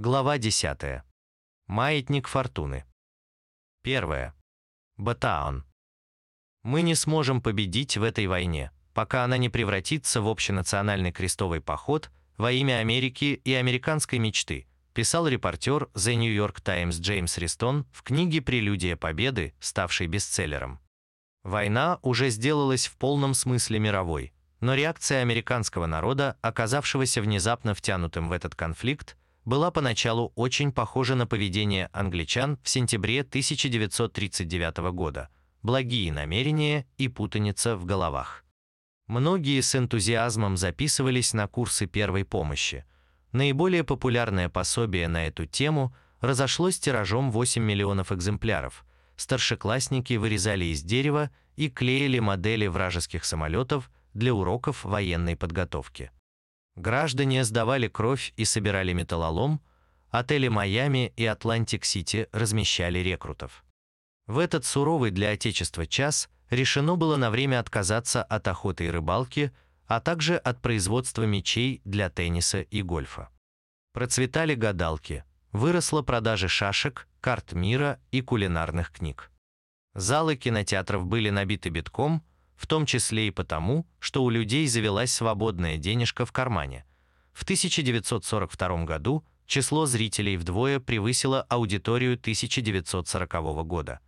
Глава 10. Маятник фортуны. Первое. Батаон. Мы не сможем победить в этой войне, пока она не превратится в общенациональный крестовый поход во имя Америки и американской мечты, писал репортер The New York Times Джеймс Ристон в книге «Прелюдия победы», ставшей бестселлером. Война уже сделалась в полном смысле мировой, но реакция американского народа, оказавшегося внезапно втянутым в этот конфликт, была поначалу очень похожа на поведение англичан в сентябре 1939 года. Благие намерения и путаница в головах. Многие с энтузиазмом записывались на курсы первой помощи. Наиболее популярное пособие на эту тему разошлось тиражом 8 миллионов экземпляров. Старшеклассники вырезали из дерева и клеили модели вражеских самолетов для уроков военной подготовки. Граждане сдавали кровь и собирали металлолом, отели Майами и Атлантик-Сити размещали рекрутов. В этот суровый для Отечества час решено было на время отказаться от охоты и рыбалки, а также от производства мячей для тенниса и гольфа. Процветали гадалки, выросла продажа шашек, карт мира и кулинарных книг. Залы кинотеатров были набиты битком, в том числе и потому, что у людей завелась свободная денежка в кармане. В 1942 году число зрителей вдвое превысило аудиторию 1940 года.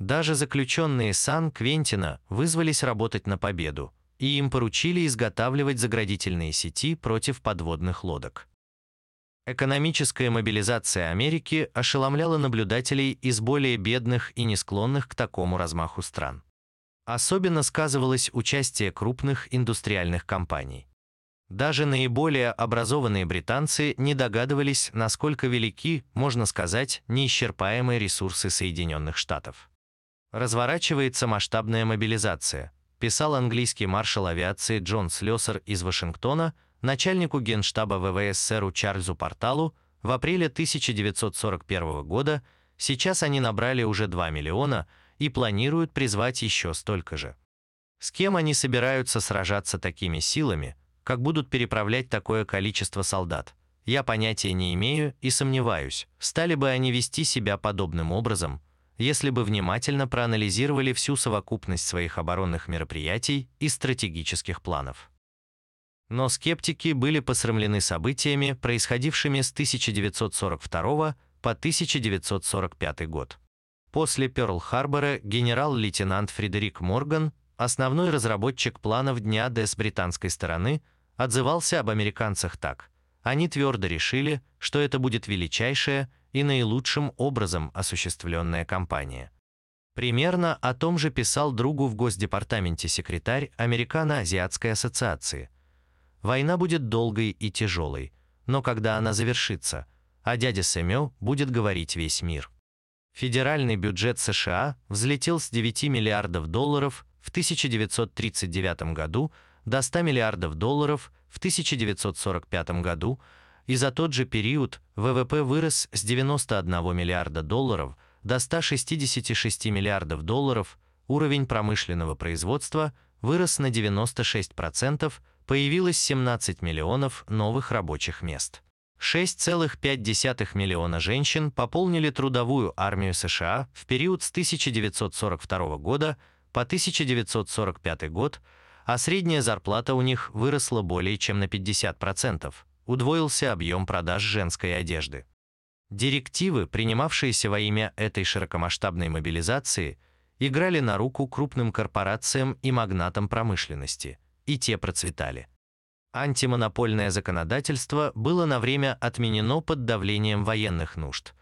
Даже заключенные Сан-Квентина вызвались работать на победу, и им поручили изготавливать заградительные сети против подводных лодок. Экономическая мобилизация Америки ошеломляла наблюдателей из более бедных и не склонных к такому размаху стран. Особенно сказывалось участие крупных индустриальных компаний. Даже наиболее образованные британцы не догадывались, насколько велики, можно сказать, неисчерпаемые ресурсы Соединенных Штатов. Разворачивается масштабная мобилизация, писал английский маршал авиации Джон Слесар из Вашингтона начальнику генштаба ВВС сэру Чарльзу Порталу в апреле 1941 года, сейчас они набрали уже 2 миллиона – и планируют призвать еще столько же. С кем они собираются сражаться такими силами, как будут переправлять такое количество солдат? Я понятия не имею и сомневаюсь, стали бы они вести себя подобным образом, если бы внимательно проанализировали всю совокупность своих оборонных мероприятий и стратегических планов. Но скептики были посрамлены событиями, происходившими с 1942 по 1945 год. После Пёрл-Харбора генерал-лейтенант Фредерик Морган, основной разработчик планов Дня Д с британской стороны, отзывался об американцах так. Они твердо решили, что это будет величайшая и наилучшим образом осуществленная кампания. Примерно о том же писал другу в Госдепартаменте секретарь Американо-Азиатской ассоциации. Война будет долгой и тяжелой, но когда она завершится, о дяде Сэмё будет говорить весь мир. Федеральный бюджет США взлетел с 9 миллиардов долларов в 1939 году до 100 миллиардов долларов в 1945 году, и за тот же период ВВП вырос с 91 миллиарда долларов до 166 миллиардов долларов, уровень промышленного производства вырос на 96%, появилось 17 миллионов новых рабочих мест. 6,5 миллиона женщин пополнили трудовую армию США в период с 1942 года по 1945 год, а средняя зарплата у них выросла более чем на 50%, удвоился объем продаж женской одежды. Директивы, принимавшиеся во имя этой широкомасштабной мобилизации, играли на руку крупным корпорациям и магнатам промышленности, и те процветали. Антимонопольное законодательство было на время отменено под давлением военных нужд.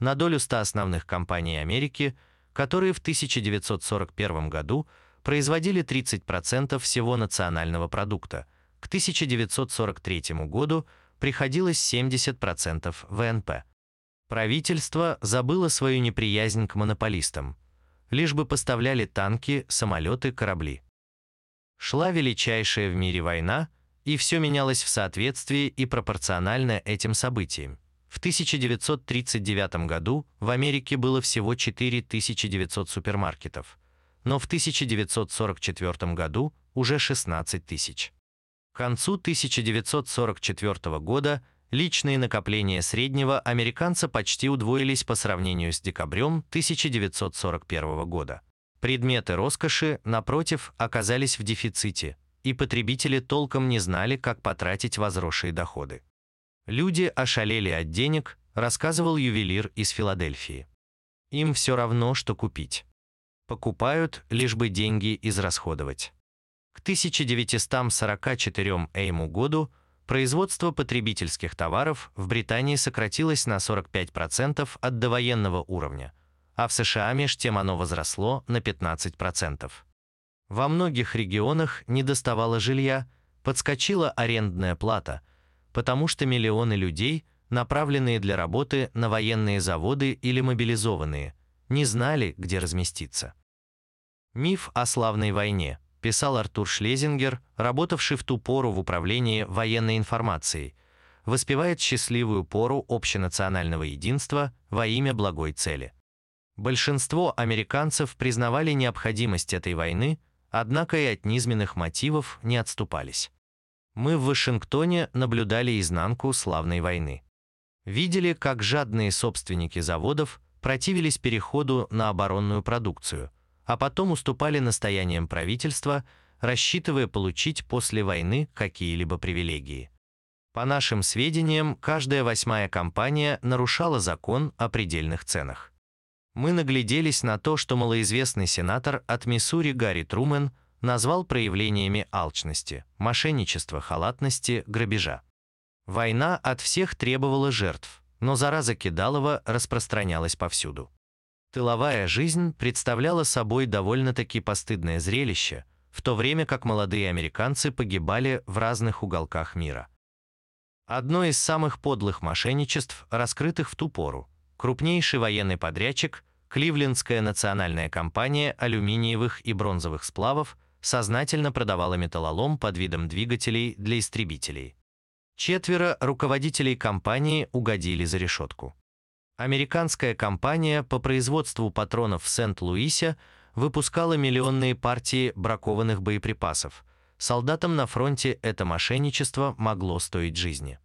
На долю 100 основных компаний Америки, которые в 1941 году производили 30% всего национального продукта, к 1943 году приходилось 70% ВНП. Правительство забыло свою неприязнь к монополистам, лишь бы поставляли танки, самолеты, корабли. Шла величайшая в мире война – и все менялось в соответствии и пропорционально этим событиям. В 1939 году в Америке было всего 4900 супермаркетов, но в 1944 году уже 16 тысяч. К концу 1944 года личные накопления среднего американца почти удвоились по сравнению с декабрем 1941 года. Предметы роскоши, напротив, оказались в дефиците, и потребители толком не знали, как потратить возросшие доходы. Люди ошалели от денег, рассказывал ювелир из Филадельфии. Им все равно, что купить. Покупают, лишь бы деньги израсходовать. К 1944 эйму году производство потребительских товаров в Британии сократилось на 45% от довоенного уровня, а в США меж тем оно возросло на 15%. Во многих регионах недоставало жилья, подскочила арендная плата, потому что миллионы людей, направленные для работы на военные заводы или мобилизованные, не знали, где разместиться. «Миф о славной войне», писал Артур Шлезингер, работавший в ту пору в управлении военной информацией, воспевает счастливую пору общенационального единства во имя благой цели. Большинство американцев признавали необходимость этой войны, однако и от низменных мотивов не отступались. Мы в Вашингтоне наблюдали изнанку славной войны. Видели, как жадные собственники заводов противились переходу на оборонную продукцию – а потом уступали настояниям правительства, рассчитывая получить после войны какие-либо привилегии. По нашим сведениям, каждая восьмая компания нарушала закон о предельных ценах. Мы нагляделись на то, что малоизвестный сенатор от Миссури Гарри Трумен назвал проявлениями алчности, мошенничества, халатности, грабежа. Война от всех требовала жертв, но зараза Кидалова распространялась повсюду. Тыловая жизнь представляла собой довольно-таки постыдное зрелище, в то время как молодые американцы погибали в разных уголках мира. Одно из самых подлых мошенничеств, раскрытых в ту пору, крупнейший военный подрядчик, Кливлендская национальная компания алюминиевых и бронзовых сплавов, сознательно продавала металлолом под видом двигателей для истребителей. Четверо руководителей компании угодили за решетку. Американская компания по производству патронов в Сент-Луисе выпускала миллионные партии бракованных боеприпасов. Солдатам на фронте это мошенничество могло стоить жизни.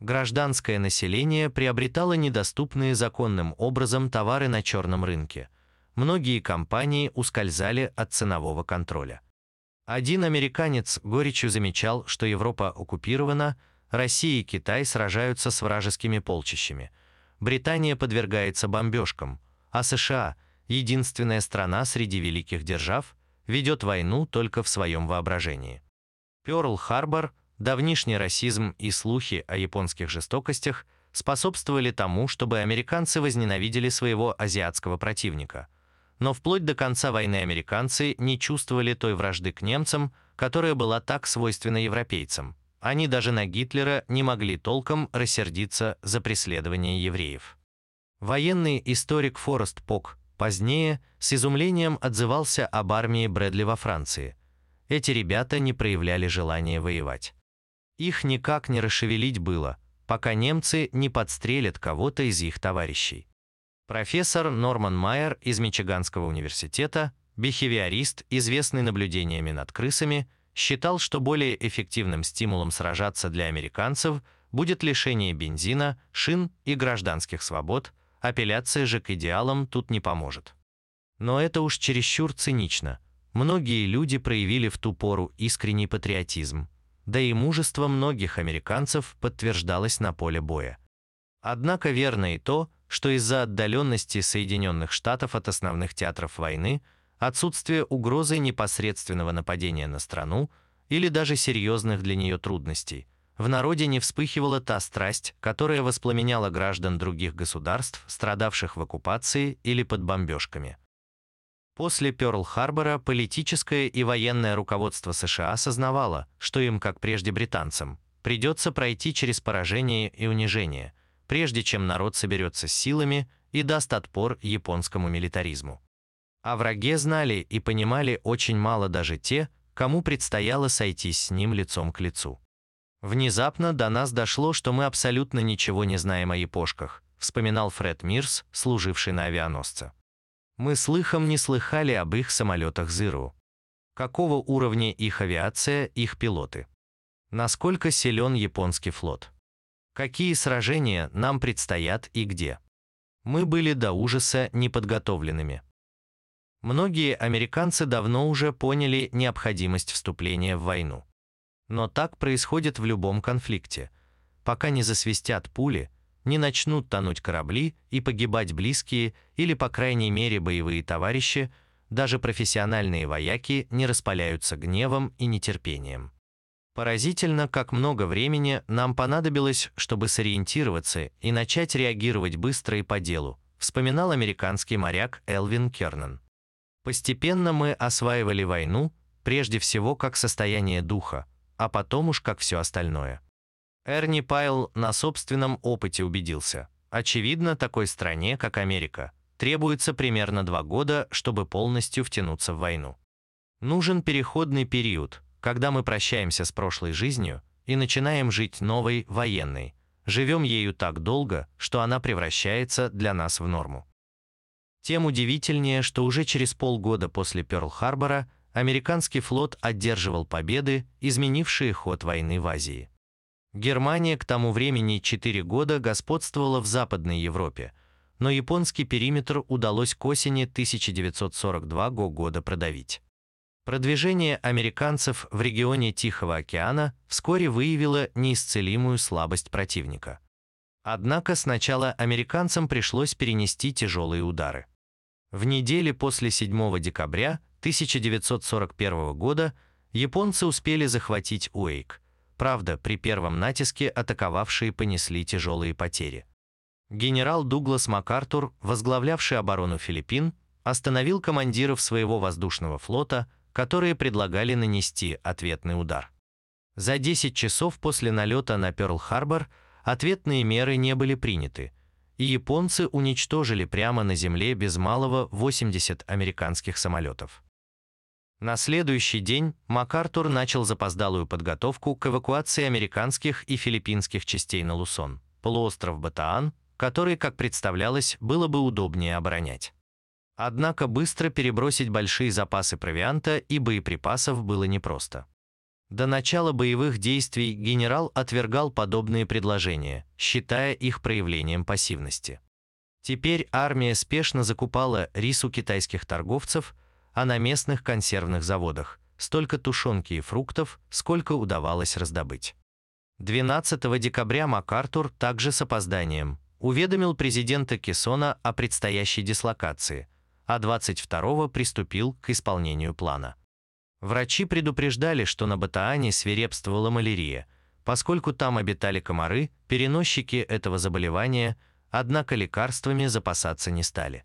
Гражданское население приобретало недоступные законным образом товары на черном рынке. Многие компании ускользали от ценового контроля. Один американец горечью замечал, что Европа оккупирована, Россия и Китай сражаются с вражескими полчищами – Британия подвергается бомбежкам, а США, единственная страна среди великих держав, ведет войну только в своем воображении. Пёрл-Харбор, давнишний расизм и слухи о японских жестокостях способствовали тому, чтобы американцы возненавидели своего азиатского противника. Но вплоть до конца войны американцы не чувствовали той вражды к немцам, которая была так свойственна европейцам. Они даже на Гитлера не могли толком рассердиться за преследование евреев. Военный историк Форест Пок позднее с изумлением отзывался об армии Брэдли во Франции. Эти ребята не проявляли желания воевать. Их никак не расшевелить было, пока немцы не подстрелят кого-то из их товарищей. Профессор Норман Майер из Мичиганского университета, бихевиорист, известный наблюдениями над крысами, считал, что более эффективным стимулом сражаться для американцев будет лишение бензина, шин и гражданских свобод, апелляция же к идеалам тут не поможет. Но это уж чересчур цинично. Многие люди проявили в ту пору искренний патриотизм, да и мужество многих американцев подтверждалось на поле боя. Однако верно и то, что из-за отдаленности Соединенных Штатов от основных театров войны – отсутствие угрозы непосредственного нападения на страну или даже серьезных для нее трудностей, в народе не вспыхивала та страсть, которая воспламеняла граждан других государств, страдавших в оккупации или под бомбежками. После Пёрл-Харбора политическое и военное руководство США осознавало, что им, как прежде британцам, придется пройти через поражение и унижение, прежде чем народ соберется с силами и даст отпор японскому милитаризму. О враге знали и понимали очень мало даже те, кому предстояло сойтись с ним лицом к лицу. Внезапно до нас дошло, что мы абсолютно ничего не знаем о япошках, вспоминал Фред Мирс, служивший на авианосце. Мы слыхом не слыхали об их самолетах Зиру. Какого уровня их авиация, их пилоты? Насколько силен японский флот? Какие сражения нам предстоят и где? Мы были до ужаса неподготовленными. Многие американцы давно уже поняли необходимость вступления в войну. Но так происходит в любом конфликте. Пока не засвистят пули, не начнут тонуть корабли и погибать близкие или, по крайней мере, боевые товарищи, даже профессиональные вояки не распаляются гневом и нетерпением. Поразительно, как много времени нам понадобилось, чтобы сориентироваться и начать реагировать быстро и по делу, вспоминал американский моряк Элвин Кернан. Постепенно мы осваивали войну, прежде всего как состояние духа, а потом уж как все остальное. Эрни Пайл на собственном опыте убедился. Очевидно, такой стране, как Америка, требуется примерно два года, чтобы полностью втянуться в войну. Нужен переходный период, когда мы прощаемся с прошлой жизнью и начинаем жить новой, военной, живем ею так долго, что она превращается для нас в норму. Тем удивительнее, что уже через полгода после Пёрл-Харбора американский флот одерживал победы, изменившие ход войны в Азии. Германия к тому времени 4 года господствовала в Западной Европе, но японский периметр удалось к осени 1942 года продавить. Продвижение американцев в регионе Тихого океана вскоре выявило неисцелимую слабость противника. Однако сначала американцам пришлось перенести тяжелые удары. В неделе после 7 декабря 1941 года японцы успели захватить Уэйк. Правда, при первом натиске атаковавшие понесли тяжелые потери. Генерал Дуглас МакАртур, возглавлявший оборону Филиппин, остановил командиров своего воздушного флота – которые предлагали нанести ответный удар. За 10 часов после налета на Пёрл-Харбор ответные меры не были приняты, и японцы уничтожили прямо на земле без малого 80 американских самолетов. На следующий день МакАртур начал запоздалую подготовку к эвакуации американских и филиппинских частей на Лусон, полуостров Батаан, который, как представлялось, было бы удобнее оборонять. Однако быстро перебросить большие запасы провианта и боеприпасов было непросто. До начала боевых действий генерал отвергал подобные предложения, считая их проявлением пассивности. Теперь армия спешно закупала рис у китайских торговцев, а на местных консервных заводах столько тушенки и фруктов, сколько удавалось раздобыть. 12 декабря МакАртур также с опозданием уведомил президента Кессона о предстоящей дислокации – а 22-го приступил к исполнению плана. Врачи предупреждали, что на Батаане свирепствовала малярия, поскольку там обитали комары, переносчики этого заболевания, однако лекарствами запасаться не стали.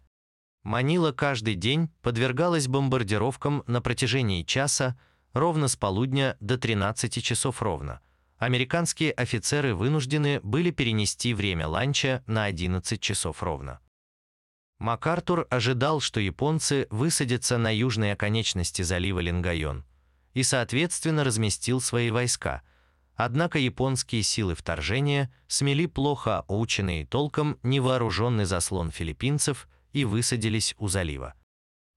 Манила каждый день подвергалась бомбардировкам на протяжении часа, ровно с полудня до 13 часов ровно. Американские офицеры вынуждены были перенести время ланча на 11 часов ровно. МакАртур ожидал, что японцы высадятся на южной оконечности залива Лингайон и, соответственно, разместил свои войска. Однако японские силы вторжения смели плохо оученный толком невооруженный заслон филиппинцев и высадились у залива.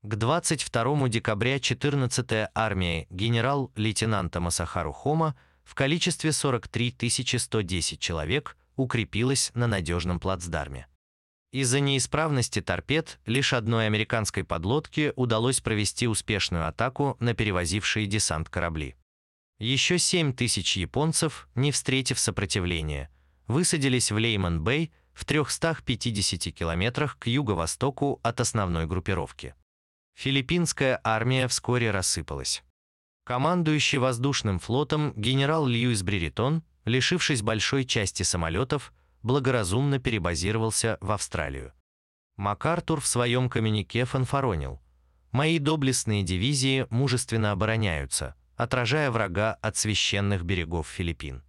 К 22 декабря 14-я армия генерал-лейтенанта Масахару Хома в количестве 43 110 человек укрепилась на надежном плацдарме. Из-за неисправности торпед лишь одной американской подлодке удалось провести успешную атаку на перевозившие десант корабли. Еще 7 тысяч японцев, не встретив сопротивления, высадились в Лейман-Бэй в 350 километрах к юго-востоку от основной группировки. Филиппинская армия вскоре рассыпалась. Командующий воздушным флотом генерал Льюис Бреритон, лишившись большой части самолетов, благоразумно перебазировался в Австралию. МакАртур в своем коммюнике фанфаронил. «Мои доблестные дивизии мужественно обороняются, отражая врага от священных берегов Филиппин.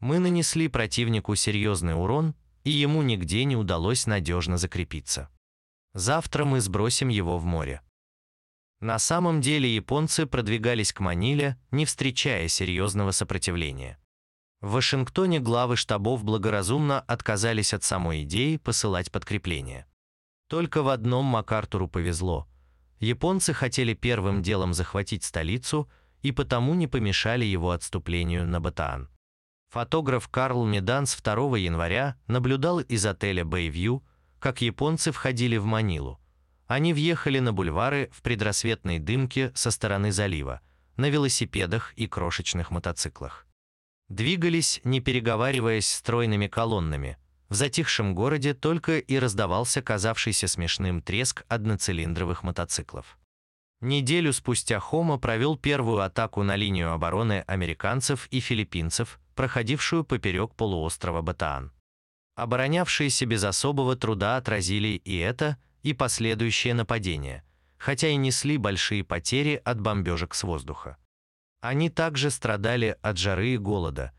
Мы нанесли противнику серьезный урон, и ему нигде не удалось надежно закрепиться. Завтра мы сбросим его в море». На самом деле японцы продвигались к Маниле, не встречая серьезного сопротивления. В Вашингтоне главы штабов благоразумно отказались от самой идеи посылать подкрепление. Только в одном МакАртуру повезло. Японцы хотели первым делом захватить столицу и потому не помешали его отступлению на Батаан. Фотограф Карл Меданс 2 января наблюдал из отеля Bayview, как японцы входили в Манилу. Они въехали на бульвары в предрассветной дымке со стороны залива, на велосипедах и крошечных мотоциклах. Двигались, не переговариваясь стройными колоннами. В затихшем городе только и раздавался казавшийся смешным треск одноцилиндровых мотоциклов. Неделю спустя Хома провел первую атаку на линию обороны американцев и филиппинцев, проходившую поперек полуострова Батаан. Оборонявшиеся без особого труда отразили и это, и последующее нападение, хотя и несли большие потери от бомбежек с воздуха. Они также страдали от жары и голода,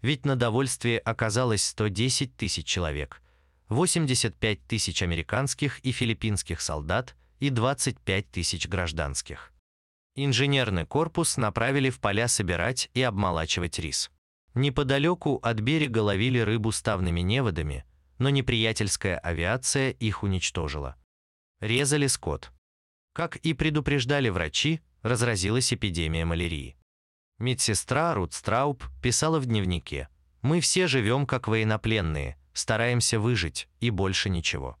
ведь на довольствие оказалось 110 тысяч человек, 85 тысяч американских и филиппинских солдат и 25 тысяч гражданских. Инженерный корпус направили в поля собирать и обмолачивать рис. Неподалеку от берега ловили рыбу ставными неводами, но неприятельская авиация их уничтожила. Резали скот. Как и предупреждали врачи, разразилась эпидемия малярии. Медсестра Рут Страуб писала в дневнике «Мы все живем как военнопленные, стараемся выжить, и больше ничего».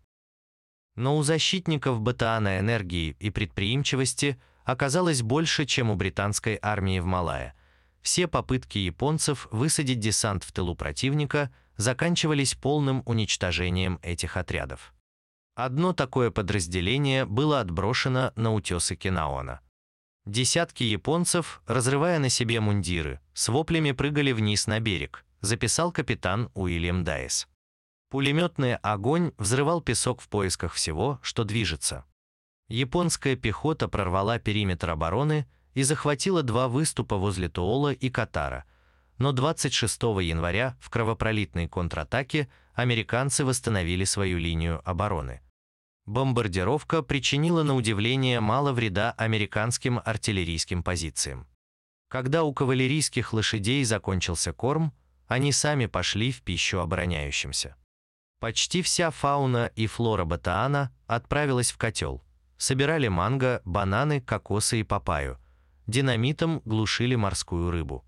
Но у защитников БТА энергии и предприимчивости оказалось больше, чем у британской армии в Малайе – все попытки японцев высадить десант в тылу противника заканчивались полным уничтожением этих отрядов. Одно такое подразделение было отброшено на утесы Кинаона. Десятки японцев, разрывая на себе мундиры, с воплями прыгали вниз на берег, записал капитан Уильям Дайс. Пулеметный огонь взрывал песок в поисках всего, что движется. Японская пехота прорвала периметр обороны и захватила два выступа возле Тоола и Катара. Но 26 января в кровопролитной контратаке американцы восстановили свою линию обороны. Бомбардировка причинила на удивление мало вреда американским артиллерийским позициям. Когда у кавалерийских лошадей закончился корм, они сами пошли в пищу обороняющимся. Почти вся фауна и флора Батаана отправилась в котел. Собирали манго, бананы, кокосы и папайю – динамитом глушили морскую рыбу.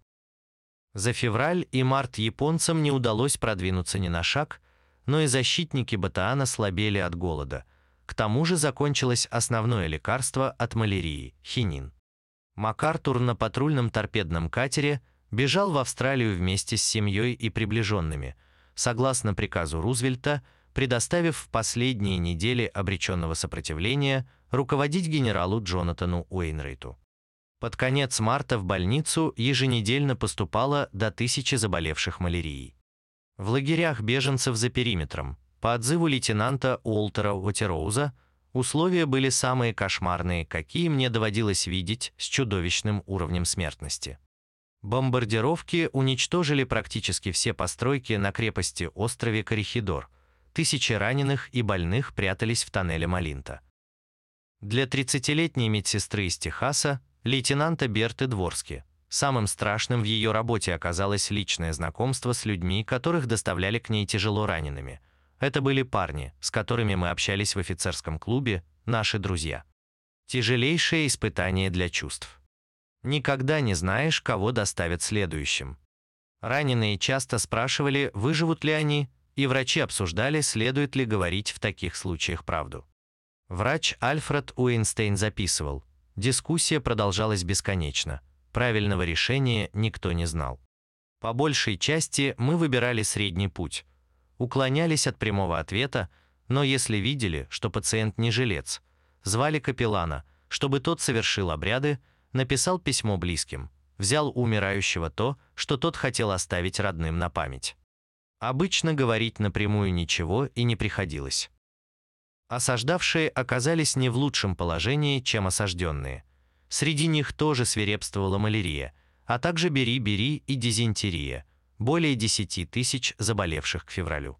За февраль и март японцам не удалось продвинуться ни на шаг, но и защитники Батаана слабели от голода. К тому же закончилось основное лекарство от малярии – хинин. МакАртур на патрульном торпедном катере бежал в Австралию вместе с семьей и приближенными, согласно приказу Рузвельта, предоставив в последние недели обреченного сопротивления руководить генералу Джонатану Уэйнрейту. Под конец марта в больницу еженедельно поступало до тысячи заболевших малярией. В лагерях беженцев за периметром, по отзыву лейтенанта Уолтера Уотероуза, условия были самые кошмарные, какие мне доводилось видеть с чудовищным уровнем смертности. Бомбардировки уничтожили практически все постройки на крепости острове Корихидор. Тысячи раненых и больных прятались в тоннеле Малинта. Для 30-летней медсестры из Техаса лейтенанта Берты Дворски. Самым страшным в ее работе оказалось личное знакомство с людьми, которых доставляли к ней тяжело ранеными. Это были парни, с которыми мы общались в офицерском клубе, наши друзья. Тяжелейшее испытание для чувств. Никогда не знаешь, кого доставят следующим. Раненые часто спрашивали, выживут ли они, и врачи обсуждали, следует ли говорить в таких случаях правду. Врач Альфред Уэйнстейн записывал, Дискуссия продолжалась бесконечно. Правильного решения никто не знал. По большей части мы выбирали средний путь. Уклонялись от прямого ответа, но если видели, что пациент не жилец, звали капеллана, чтобы тот совершил обряды, написал письмо близким, взял у умирающего то, что тот хотел оставить родным на память. Обычно говорить напрямую ничего и не приходилось. Осаждавшие оказались не в лучшем положении, чем осажденные. Среди них тоже свирепствовала малярия, а также бери-бери и дизентерия, более 10 тысяч заболевших к февралю.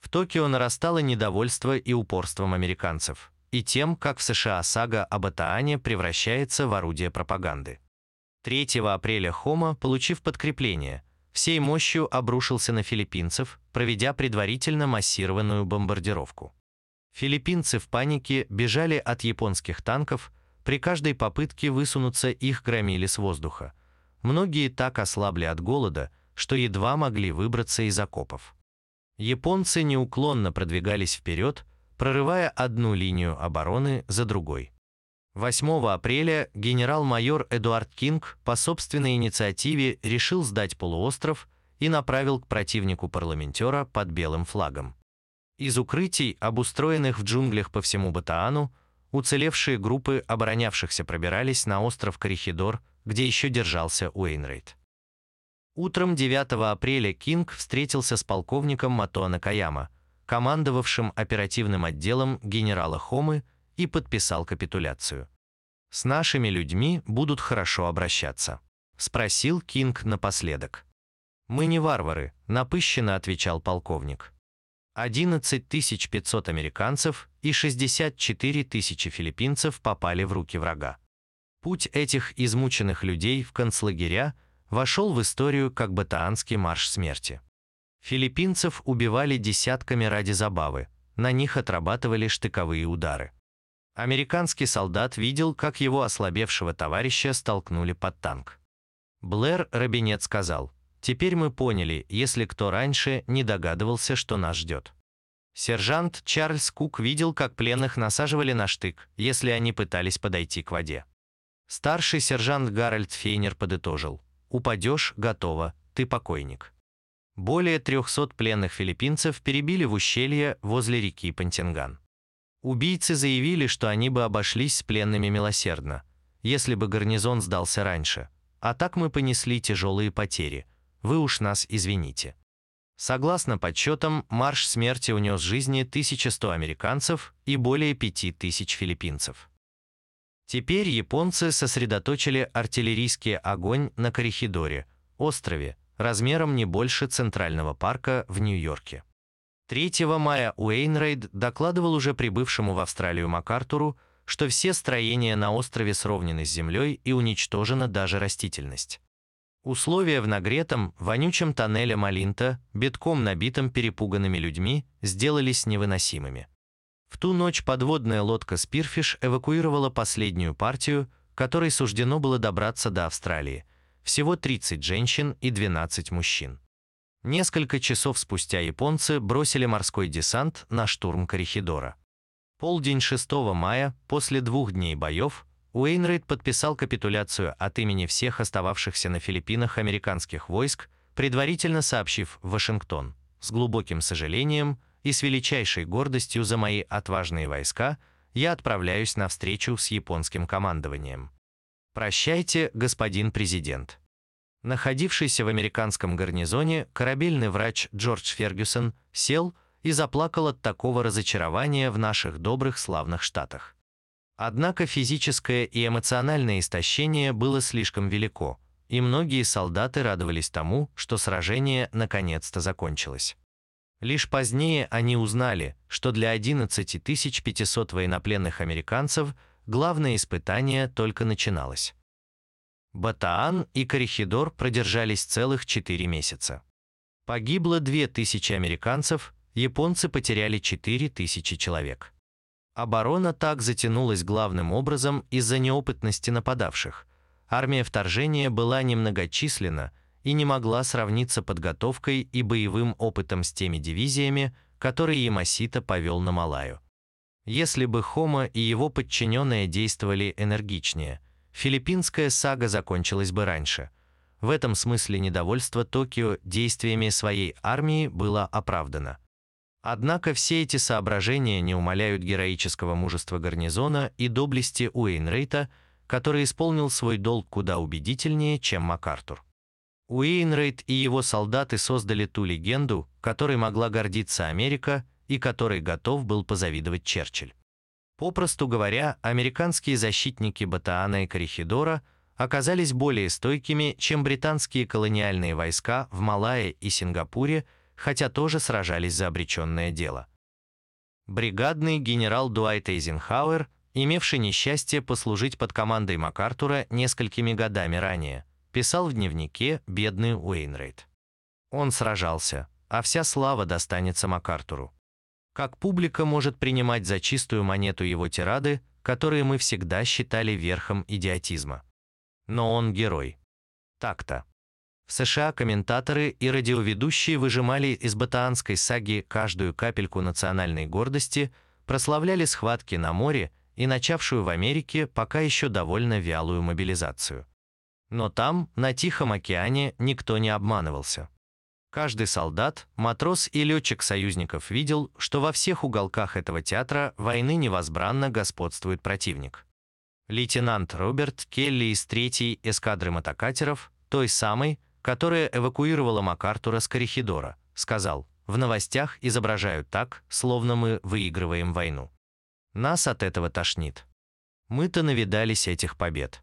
В Токио нарастало недовольство и упорством американцев, и тем, как в США сага об Атаане превращается в орудие пропаганды. 3 апреля Хома, получив подкрепление, всей мощью обрушился на филиппинцев, проведя предварительно массированную бомбардировку. Филиппинцы в панике бежали от японских танков, при каждой попытке высунуться их громили с воздуха. Многие так ослабли от голода, что едва могли выбраться из окопов. Японцы неуклонно продвигались вперед, прорывая одну линию обороны за другой. 8 апреля генерал-майор Эдуард Кинг по собственной инициативе решил сдать полуостров и направил к противнику парламентера под белым флагом. Из укрытий, обустроенных в джунглях по всему Батаану, уцелевшие группы оборонявшихся пробирались на остров Коррехидор, где еще держался Уэйнрайт. Утром 9 апреля Кинг встретился с полковником Мотоо Накаяма, командовавшим оперативным отделом генерала Хоммы, и подписал капитуляцию. «С нашими людьми будут хорошо обращаться», — спросил Кинг напоследок. «Мы не варвары», — напыщенно отвечал полковник. 11 500 американцев и 64 тысячи филиппинцев попали в руки врага. Путь этих измученных людей в концлагеря вошел в историю как батаанский марш смерти. Филиппинцев убивали десятками ради забавы, на них отрабатывали штыковые удары. Американский солдат видел, как его ослабевшего товарища столкнули под танк. Блэр Робинет сказал, «Теперь мы поняли, если кто раньше не догадывался, что нас ждет». Сержант Чарльз Кук видел, как пленных насаживали на штык, если они пытались подойти к воде. Старший сержант Гарольд Фейнер подытожил, «Упадешь, готово, ты покойник». Более 300 пленных филиппинцев перебили в ущелье возле реки Пантинган. Убийцы заявили, что они бы обошлись с пленными милосердно, если бы гарнизон сдался раньше. А так мы понесли тяжелые потери. Вы уж нас извините. Согласно подсчетам, марш смерти унес жизни 1100 американцев и более 5000 филиппинцев. Теперь японцы сосредоточили артиллерийский огонь на Корихидоре, острове, размером не больше Центрального парка в Нью-Йорке. 3 мая Уэйнрейд докладывал уже прибывшему в Австралию МакАртуру, что все строения на острове сровнены с землей и уничтожена даже растительность. Условия в нагретом, вонючем тоннеле Малинта, битком набитом перепуганными людьми, сделались невыносимыми. В ту ночь подводная лодка «Спирфиш» эвакуировала последнюю партию, которой суждено было добраться до Австралии, всего 30 женщин и 12 мужчин. Несколько часов спустя японцы бросили морской десант на штурм Корихидора. Полдень 6 мая, после двух дней боев, Уэйнрейд подписал капитуляцию от имени всех остававшихся на Филиппинах американских войск, предварительно сообщив Вашингтон, с глубоким сожалением и с величайшей гордостью за мои отважные войска, я отправляюсь на встречу с японским командованием. Прощайте, господин президент. Находившийся в американском гарнизоне корабельный врач Джордж Фергюсон сел и заплакал от такого разочарования в наших добрых славных штатах. Однако физическое и эмоциональное истощение было слишком велико, и многие солдаты радовались тому, что сражение наконец-то закончилось. Лишь позднее они узнали, что для 11 500 военнопленных американцев главное испытание только начиналось. Батаан и Корихидор продержались целых 4 месяца. Погибло 2000 американцев, японцы потеряли 4000 человек. Оборона так затянулась главным образом из-за неопытности нападавших. Армия вторжения была немногочисленна и не могла сравниться подготовкой и боевым опытом с теми дивизиями, которые Ямасита повел на Малаю. Если бы Хома и его подчиненные действовали энергичнее – филиппинская сага закончилась бы раньше. В этом смысле недовольство Токио действиями своей армии было оправдано. Однако все эти соображения не умаляют героического мужества гарнизона и доблести Уэйнрейта, который исполнил свой долг куда убедительнее, чем МакАртур. Уэйнрейт и его солдаты создали ту легенду, которой могла гордиться Америка и которой готов был позавидовать Черчилль. Попросту говоря, американские защитники Батаана и Корихидора оказались более стойкими, чем британские колониальные войска в Малайе и Сингапуре, хотя тоже сражались за обреченное дело. Бригадный генерал Дуайт Эйзенхауэр, имевший несчастье послужить под командой МакАртура несколькими годами ранее, писал в дневнике «Бедный Уэйнрейт». Он сражался, а вся слава достанется МакАртуру. Как публика может принимать за чистую монету его тирады, которые мы всегда считали верхом идиотизма? Но он герой. Так-то. В США комментаторы и радиоведущие выжимали из батаанской саги каждую капельку национальной гордости, прославляли схватки на море и начавшую в Америке пока еще довольно вялую мобилизацию. Но там, на Тихом океане, никто не обманывался. Каждый солдат, матрос и летчик союзников видел, что во всех уголках этого театра войны невозбранно господствует противник. Лейтенант Роберт Келли из 3-й эскадры мотокатеров, той самой, которая эвакуировала МакАртура с Корихидора, сказал, в новостях изображают так, словно мы выигрываем войну. Нас от этого тошнит. Мы-то навидались этих побед.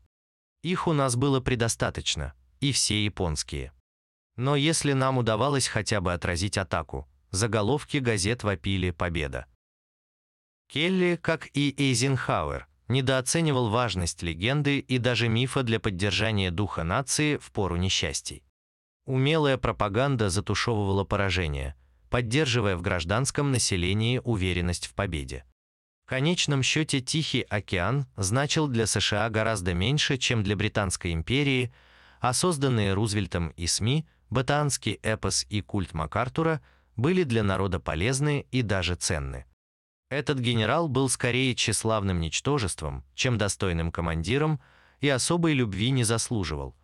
Их у нас было предостаточно, и все японские. Но если нам удавалось хотя бы отразить атаку, заголовки газет вопили «Победа». Келли, как и Эйзенхауэр, недооценивал важность легенды и даже мифа для поддержания духа нации в пору несчастий. Умелая пропаганда затушевывала поражение, поддерживая в гражданском населении уверенность в победе. В конечном счете Тихий океан значил для США гораздо меньше, чем для Британской империи, а созданные Рузвельтом и СМИ – ботанский эпос и культ МакАртура были для народа полезны и даже ценны. Этот генерал был скорее тщеславным ничтожеством, чем достойным командиром, и особой любви не заслуживал,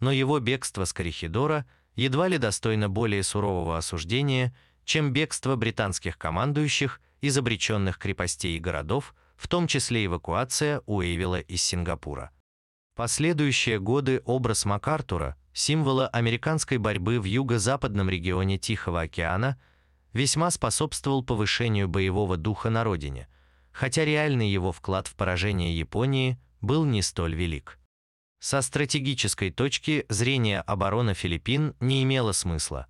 но его бегство с Корихидора едва ли достойно более сурового осуждения, чем бегство британских командующих из обреченных крепостей и городов, в том числе эвакуация Уэйвилла из Сингапура. Последующие годы образ МакАртура символа американской борьбы в юго-западном регионе Тихого океана, весьма способствовал повышению боевого духа на родине, хотя реальный его вклад в поражение Японии был не столь велик. Со стратегической точки зрения оборона Филиппин не имела смысла.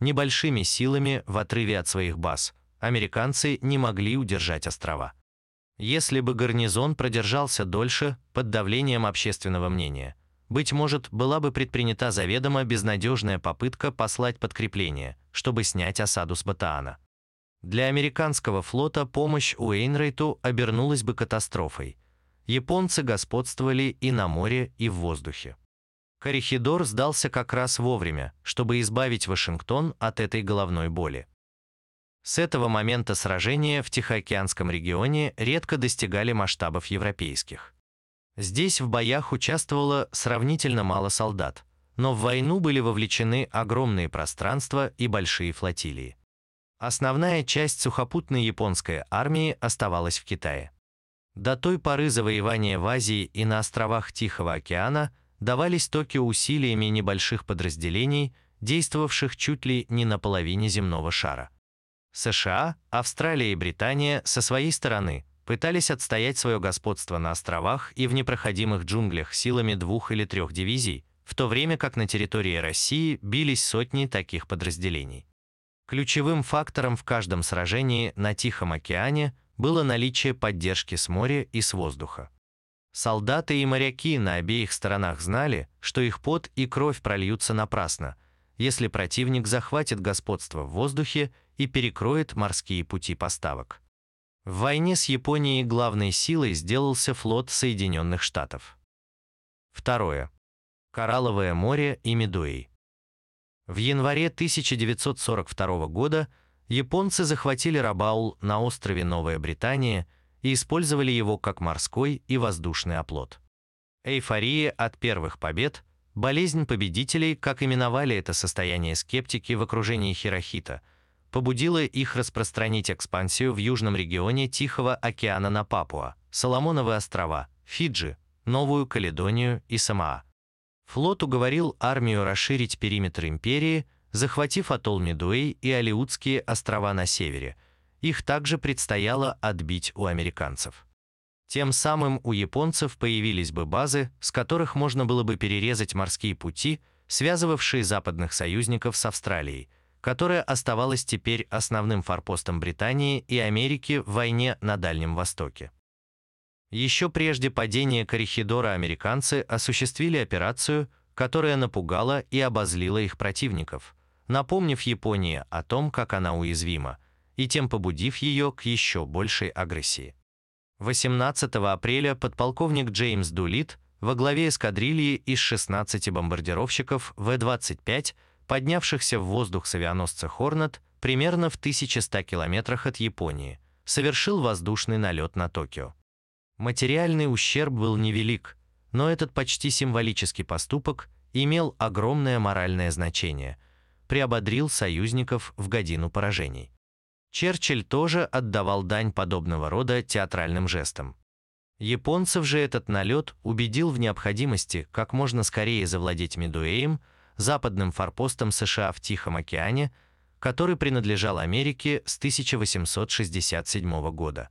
Небольшими силами в отрыве от своих баз американцы не могли удержать острова. Если бы гарнизон продержался дольше под давлением общественного мнения – быть может, была бы предпринята заведомо безнадежная попытка послать подкрепление, чтобы снять осаду с Батаана. Для американского флота помощь Уэйнрейту обернулась бы катастрофой. Японцы господствовали и на море, и в воздухе. Корихидор сдался как раз вовремя, чтобы избавить Вашингтон от этой головной боли. С этого момента сражения в Тихоокеанском регионе редко достигали масштабов европейских. Здесь в боях участвовало сравнительно мало солдат, но в войну были вовлечены огромные пространства и большие флотилии. Основная часть сухопутной японской армии оставалась в Китае. До той поры завоевания в Азии и на островах Тихого океана давались Токио усилиями небольших подразделений, действовавших чуть ли не на половине земного шара. США, Австралия и Британия со своей стороны пытались отстоять свое господство на островах и в непроходимых джунглях силами двух или трех дивизий, в то время как на территории России бились сотни таких подразделений. Ключевым фактором в каждом сражении на Тихом океане было наличие поддержки с моря и с воздуха. Солдаты и моряки на обеих сторонах знали, что их пот и кровь прольются напрасно, если противник захватит господство в воздухе и перекроет морские пути поставок. В войне с Японией главной силой сделался флот Соединенных Штатов. Второе. Коралловое море и Медуэй. В январе 1942 года японцы захватили Рабаул на острове Новая Британия и использовали его как морской и воздушный оплот. Эйфория от первых побед, болезнь победителей, как именовали это состояние скептики в окружении Хирохита – побудило их распространить экспансию в южном регионе Тихого океана на Папуа, Соломоновы острова, Фиджи, Новую Каледонию и Самоа. Флот уговорил армию расширить периметр империи, захватив атолл Медуэй и Алиутские острова на севере. Их также предстояло отбить у американцев. Тем самым у японцев появились бы базы, с которых можно было бы перерезать морские пути, связывавшие западных союзников с Австралией, которая оставалась теперь основным форпостом Британии и Америки в войне на Дальнем Востоке. Еще прежде падения Корихидора американцы осуществили операцию, которая напугала и обозлила их противников, напомнив Японии о том, как она уязвима, и тем побудив ее к еще большей агрессии. 18 апреля подполковник Джеймс Дулит во главе эскадрильи из 16 бомбардировщиков В-25, поднявшихся в воздух с авианосца «Хорнет» примерно в 1100 километрах от Японии, совершил воздушный налет на Токио. Материальный ущерб был невелик, но этот почти символический поступок имел огромное моральное значение, приободрил союзников в годину поражений. Черчилль тоже отдавал дань подобного рода театральным жестам. Японцев же этот налет убедил в необходимости как можно скорее завладеть Медуэем, западным форпостом США в Тихом океане, который принадлежал Америке с 1867 года.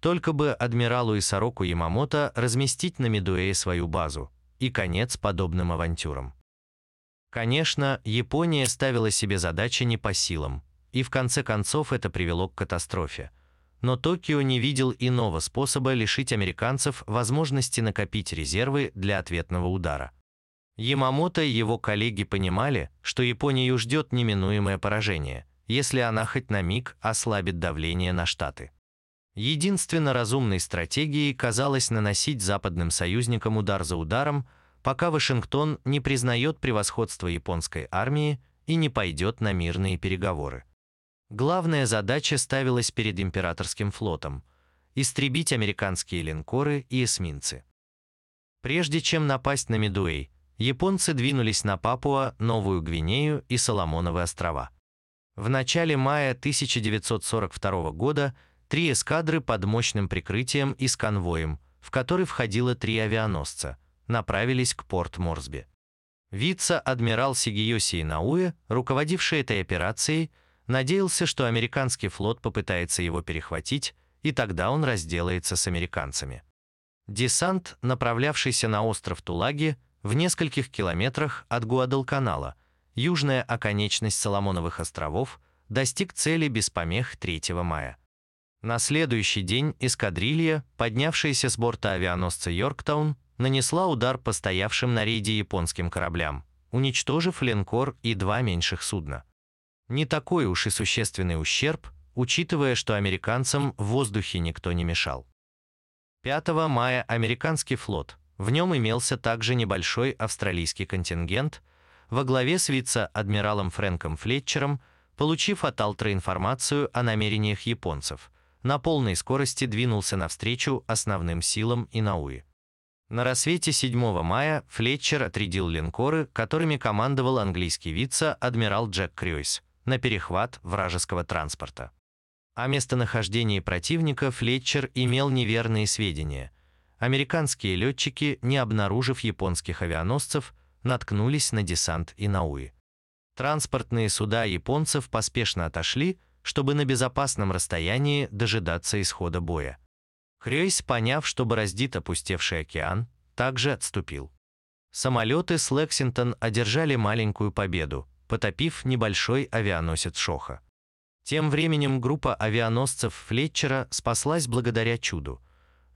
Только бы адмиралу Исароку Ямамото разместить на Медуэе свою базу, и конец подобным авантюрам. Конечно, Япония ставила себе задачи не по силам, и в конце концов это привело к катастрофе. Но Токио не видел иного способа лишить американцев возможности накопить резервы для ответного удара. Ямамото и его коллеги понимали, что Японию ждет неминуемое поражение, если она хоть на миг ослабит давление на Штаты. Единственно разумной стратегией казалось наносить западным союзникам удар за ударом, пока Вашингтон не признает превосходство японской армии и не пойдет на мирные переговоры. Главная задача ставилась перед императорским флотом – истребить американские линкоры и эсминцы. Прежде чем напасть на Медуэй, японцы двинулись на Папуа, Новую Гвинею и Соломоновы острова. В начале мая 1942 года три эскадры под мощным прикрытием и с конвоем, в который входило три авианосца, направились к порт Морсби. Вице-адмирал Сигиоси Инауэ, руководивший этой операцией, надеялся, что американский флот попытается его перехватить, и тогда он разделается с американцами. Десант, направлявшийся на остров Тулаги, в нескольких километрах от Гуадалканала, южная оконечность Соломоновых островов, достиг цели без помех 3 мая. На следующий день эскадрилья, поднявшаяся с борта авианосца «Йорктаун», нанесла удар по стоявшим на рейде японским кораблям, уничтожив линкор и два меньших судна. Не такой уж и существенный ущерб, учитывая, что американцам в воздухе никто не мешал. 5 мая американский флот, в нем имелся также небольшой австралийский контингент, во главе с вице-адмиралом Фрэнком Флетчером, получив от Алтра информацию о намерениях японцев, на полной скорости двинулся навстречу основным силам Инауи. На рассвете 7 мая Флетчер отрядил линкоры, которыми командовал английский вице-адмирал Джек Крюйс, на перехват вражеского транспорта. О местонахождении противника Флетчер имел неверные сведения. Американские летчики, не обнаружив японских авианосцев, наткнулись на десант Инауи. Транспортные суда японцев поспешно отошли, чтобы на безопасном расстоянии дожидаться исхода боя. Хрейс, поняв, что бороздит опустевший океан, также отступил. Самолеты с Лексингтон одержали маленькую победу, потопив небольшой авианосец Шоха. Тем временем группа авианосцев Флетчера спаслась благодаря чуду.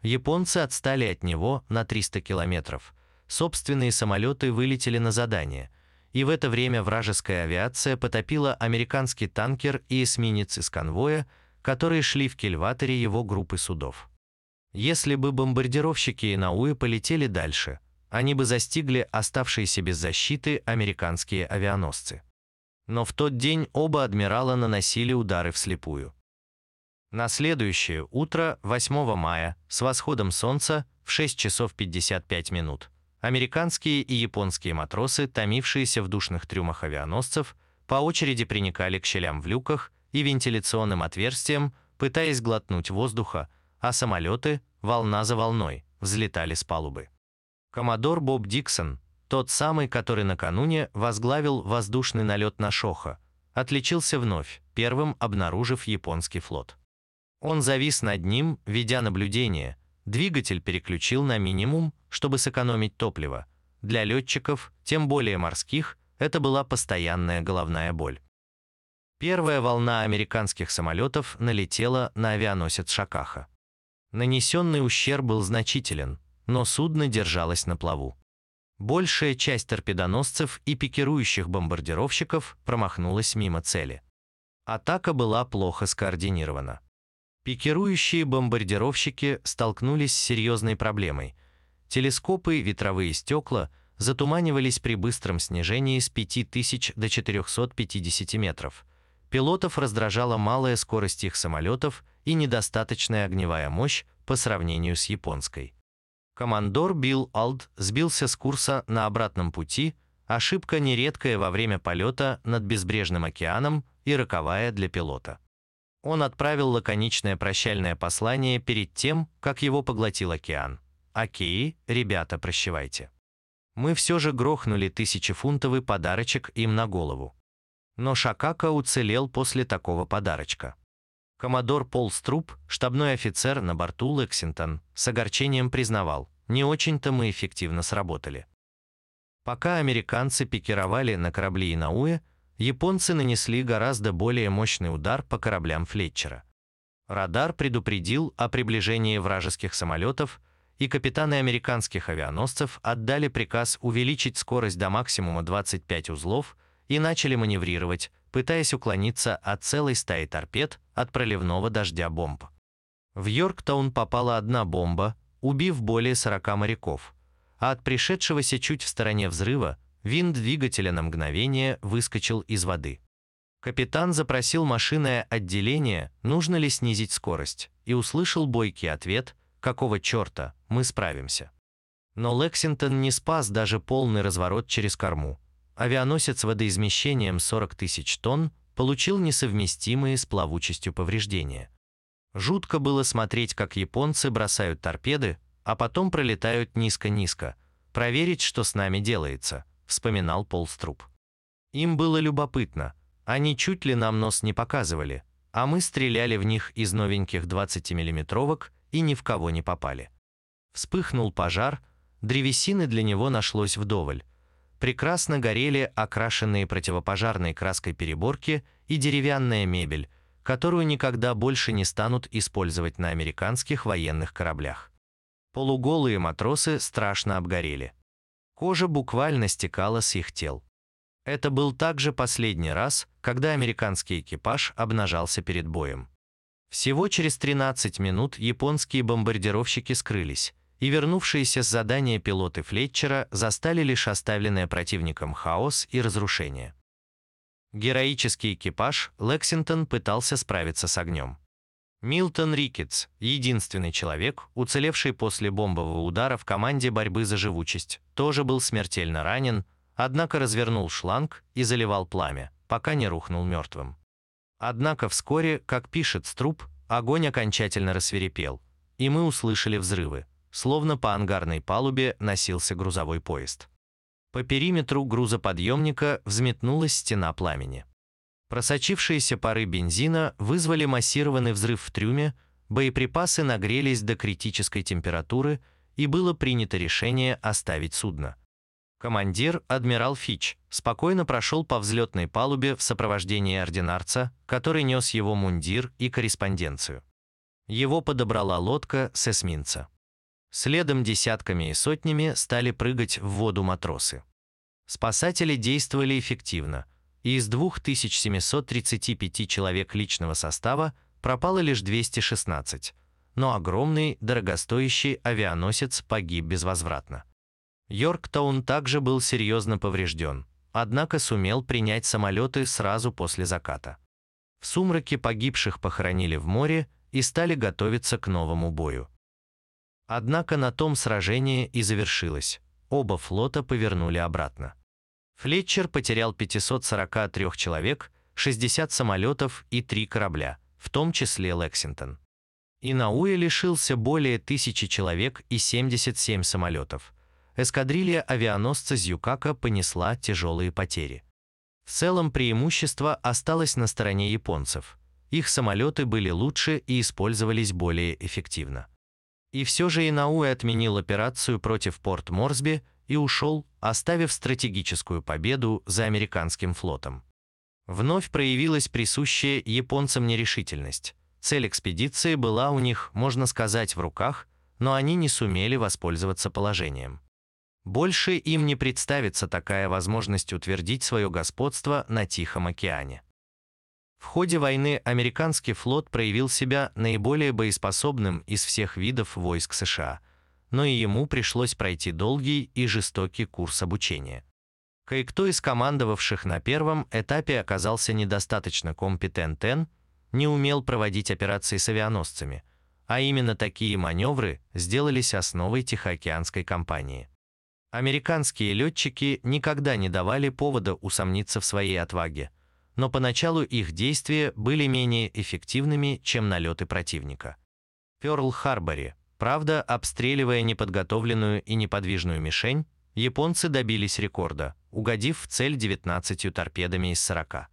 Японцы отстали от него на 300 километров. Собственные самолеты вылетели на задание, и в это время вражеская авиация потопила американский танкер и эсминец из конвоя, которые шли в кильваторе его группы судов. Если бы бомбардировщики Инауи полетели дальше, они бы застигли оставшиеся без защиты американские авианосцы. Но в тот день оба адмирала наносили удары вслепую. На следующее утро, 8 мая, с восходом солнца, в 6 часов 55 минут, американские и японские матросы, томившиеся в душных трюмах авианосцев, по очереди приникали к щелям в люках и вентиляционным отверстиям, пытаясь глотнуть воздуха, а самолеты, волна за волной, взлетали с палубы. Коммодор Боб Диксон, тот самый, который накануне возглавил воздушный налет на Шоха, отличился вновь, первым обнаружив японский флот. Он завис над ним, ведя наблюдение, двигатель переключил на минимум, чтобы сэкономить топливо. Для летчиков, тем более морских, это была постоянная головная боль. Первая волна американских самолетов налетела на авианосец Шакаха. Нанесенный ущерб был значителен, но судно держалось на плаву. Большая часть торпедоносцев и пикирующих бомбардировщиков промахнулась мимо цели. Атака была плохо скоординирована. Пикирующие бомбардировщики столкнулись с серьезной проблемой. телескопы и ветровые стекла затуманивались при быстром снижении с 5000 до 450 метров. Пилотов раздражала малая скорость их самолетов и недостаточная огневая мощь по сравнению с японской. Командор Билл Алд сбился с курса на обратном пути, ошибка нередкая во время полета над безбрежным океаном и роковая для пилота. Он отправил лаконичное прощальное послание перед тем, как его поглотил океан. «Окей, ребята, прощавайте». Мы все же грохнули тысячефунтовый подарочек им на голову. Но Шакака уцелел после такого подарочка. Коммодор Пол Струп, штабной офицер на борту Лексингтон, с огорчением признавал, не очень-то мы эффективно сработали. Пока американцы пикировали на корабли Инауэ, японцы нанесли гораздо более мощный удар по кораблям Флетчера. Радар предупредил о приближении вражеских самолетов, и капитаны американских авианосцев отдали приказ увеличить скорость до максимума 25 узлов и начали маневрировать, пытаясь уклониться от целой стаи торпед от проливного дождя бомб. В Йорктаун попала одна бомба, убив более 40 моряков, а от пришедшегося чуть в стороне взрыва винт двигателя на мгновение выскочил из воды. Капитан запросил машинное отделение, нужно ли снизить скорость, и услышал бойкий ответ «Какого черта, мы справимся». Но Лексингтон не спас даже полный разворот через корму. Авианосец водоизмещением 40 тысяч тонн получил несовместимые с плавучестью повреждения. Жутко было смотреть, как японцы бросают торпеды, а потом пролетают низко-низко, проверить, что с нами делается, вспоминал Полструп. Им было любопытно, они чуть ли нам нос не показывали, а мы стреляли в них из новеньких 20-миллиметровок и ни в кого не попали. Вспыхнул пожар, древесины для него нашлось вдоволь. Прекрасно горели окрашенные противопожарной краской переборки и деревянная мебель, которую никогда больше не станут использовать на американских военных кораблях. Полуголые матросы страшно обгорели. Кожа буквально стекала с их тел. Это был также последний раз, когда американский экипаж обнажался перед боем. Всего через 13 минут японские бомбардировщики скрылись, и вернувшиеся с задания пилоты Флетчера застали лишь оставленное противником хаос и разрушение. Героический экипаж Лексингтон пытался справиться с огнем. Милтон Рикетс, единственный человек, уцелевший после бомбового удара в команде борьбы за живучесть, тоже был смертельно ранен, однако развернул шланг и заливал пламя, пока не рухнул мертвым. Однако вскоре, как пишет Струп, огонь окончательно рассверепел, и мы услышали взрывы, словно по ангарной палубе носился грузовой поезд. По периметру грузоподъемника взметнулась стена пламени. Просочившиеся пары бензина вызвали массированный взрыв в трюме, боеприпасы нагрелись до критической температуры, и было принято решение оставить судно. Командир, адмирал Фич, спокойно прошел по взлетной палубе в сопровождении ординарца, который нес его мундир и корреспонденцию. Его подобрала лодка с эсминца. Следом десятками и сотнями стали прыгать в воду матросы. Спасатели действовали эффективно, и из 2735 человек личного состава пропало лишь 216, но огромный, дорогостоящий авианосец погиб безвозвратно. Йорктаун также был серьезно поврежден, однако сумел принять самолеты сразу после заката. В сумраке погибших похоронили в море и стали готовиться к новому бою. Однако на том сражение и завершилось. Оба флота повернули обратно. Флетчер потерял 543 человек, 60 самолетов и 3 корабля, в том числе Лексингтон. Инауэ лишился более тысячи человек и 77 самолетов. Эскадрилья авианосца Зюкака понесла тяжелые потери. В целом преимущество осталось на стороне японцев. Их самолеты были лучше и использовались более эффективно. И все же Инауэ отменил операцию против порт Морсби и ушел, оставив стратегическую победу за американским флотом. Вновь проявилась присущая японцам нерешительность. Цель экспедиции была у них, можно сказать, в руках, но они не сумели воспользоваться положением. Больше им не представится такая возможность утвердить свое господство на Тихом океане. В ходе войны американский флот проявил себя наиболее боеспособным из всех видов войск США, но и ему пришлось пройти долгий и жестокий курс обучения. Кое-кто из командовавших на первом этапе оказался недостаточно компетентен, не умел проводить операции с авианосцами, а именно такие маневры сделались основой Тихоокеанской кампании. Американские летчики никогда не давали повода усомниться в своей отваге, но поначалу их действия были менее эффективными, чем налеты противника. Пёрл-Харборе, правда, обстреливая неподготовленную и неподвижную мишень, японцы добились рекорда, угодив в цель 19 торпедами из 40.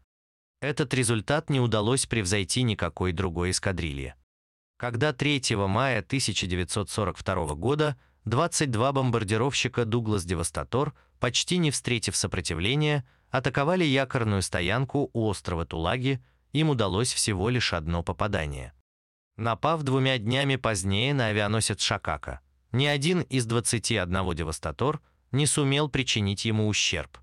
Этот результат не удалось превзойти никакой другой эскадрилье. Когда 3 мая 1942 года 22 бомбардировщика «Дуглас Девастатор», почти не встретив сопротивления, атаковали якорную стоянку у острова Тулаги, им удалось всего лишь одно попадание. Напав двумя днями позднее на авианосец «Сёкаку», ни один из 21 «Девастатор» не сумел причинить ему ущерб.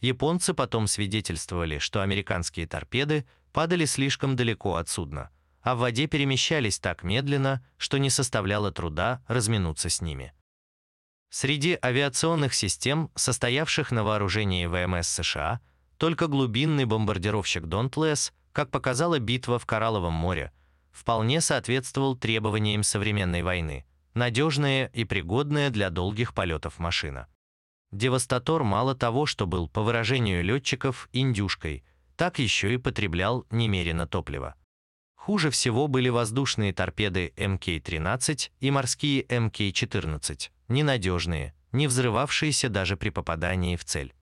Японцы потом свидетельствовали, что американские торпеды падали слишком далеко от судна, а в воде перемещались так медленно, что не составляло труда разминуться с ними. Среди авиационных систем, состоявших на вооружении ВМС США, только глубинный бомбардировщик «Донтлесс», как показала битва в Коралловом море, вполне соответствовал требованиям современной войны, надежная и пригодная для долгих полетов машина. Девастатор мало того, что был, по выражению летчиков, индюшкой, так еще и потреблял немерено топлива. Хуже всего были воздушные торпеды МК-13 и морские МК-14, ненадежные, не взрывавшиеся даже при попадании в цель.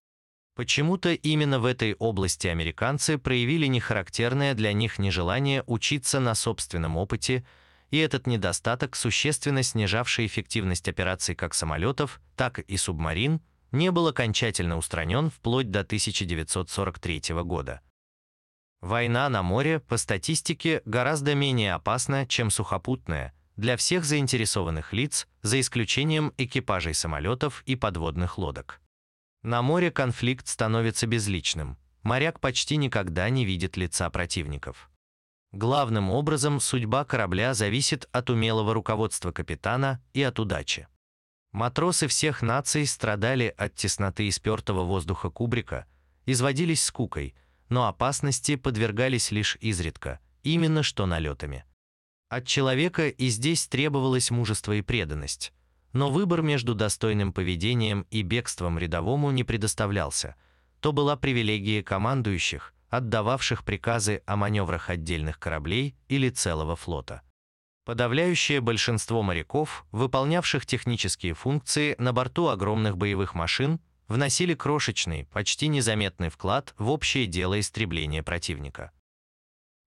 Почему-то именно в этой области американцы проявили нехарактерное для них нежелание учиться на собственном опыте, и этот недостаток, существенно снижавший эффективность операций как самолетов, так и субмарин, не был окончательно устранен вплоть до 1943 года. Война на море, по статистике, гораздо менее опасна, чем сухопутная, для всех заинтересованных лиц, за исключением экипажей самолетов и подводных лодок. На море конфликт становится безличным, моряк почти никогда не видит лица противников. Главным образом судьба корабля зависит от умелого руководства капитана и от удачи. Матросы всех наций страдали от тесноты и спертого воздуха кубрика, изводились скукой – но опасности подвергались лишь изредка, именно что налетами. От человека и здесь требовалось мужество и преданность, но выбор между достойным поведением и бегством рядовому не предоставлялся. То была привилегия командующих, отдававших приказы о маневрах отдельных кораблей или целого флота. Подавляющее большинство моряков, выполнявших технические функции на борту огромных боевых машин, вносили крошечный, почти незаметный вклад в общее дело истребления противника.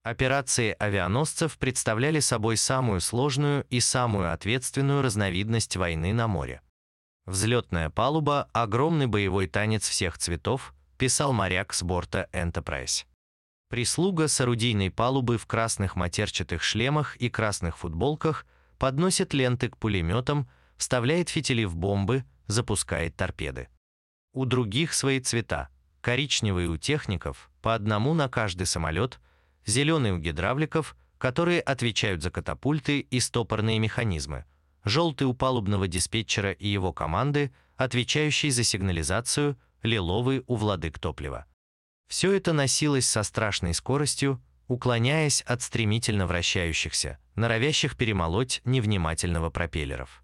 Операции авианосцев представляли собой самую сложную и самую ответственную разновидность войны на море. «Взлетная палуба – огромный боевой танец всех цветов», писал моряк с борта Enterprise. Прислуга с орудийной палубы в красных матерчатых шлемах и красных футболках подносит ленты к пулеметам, вставляет фитили в бомбы, запускает торпеды. У других свои цвета. Коричневый у техников, по одному на каждый самолет, зеленый у гидравликов, которые отвечают за катапульты и стопорные механизмы, желтый у палубного диспетчера и его команды, отвечающий за сигнализацию, лиловый у владык топлива. Все это носилось со страшной скоростью, уклоняясь от стремительно вращающихся, норовящих перемолоть невнимательного пропеллеров.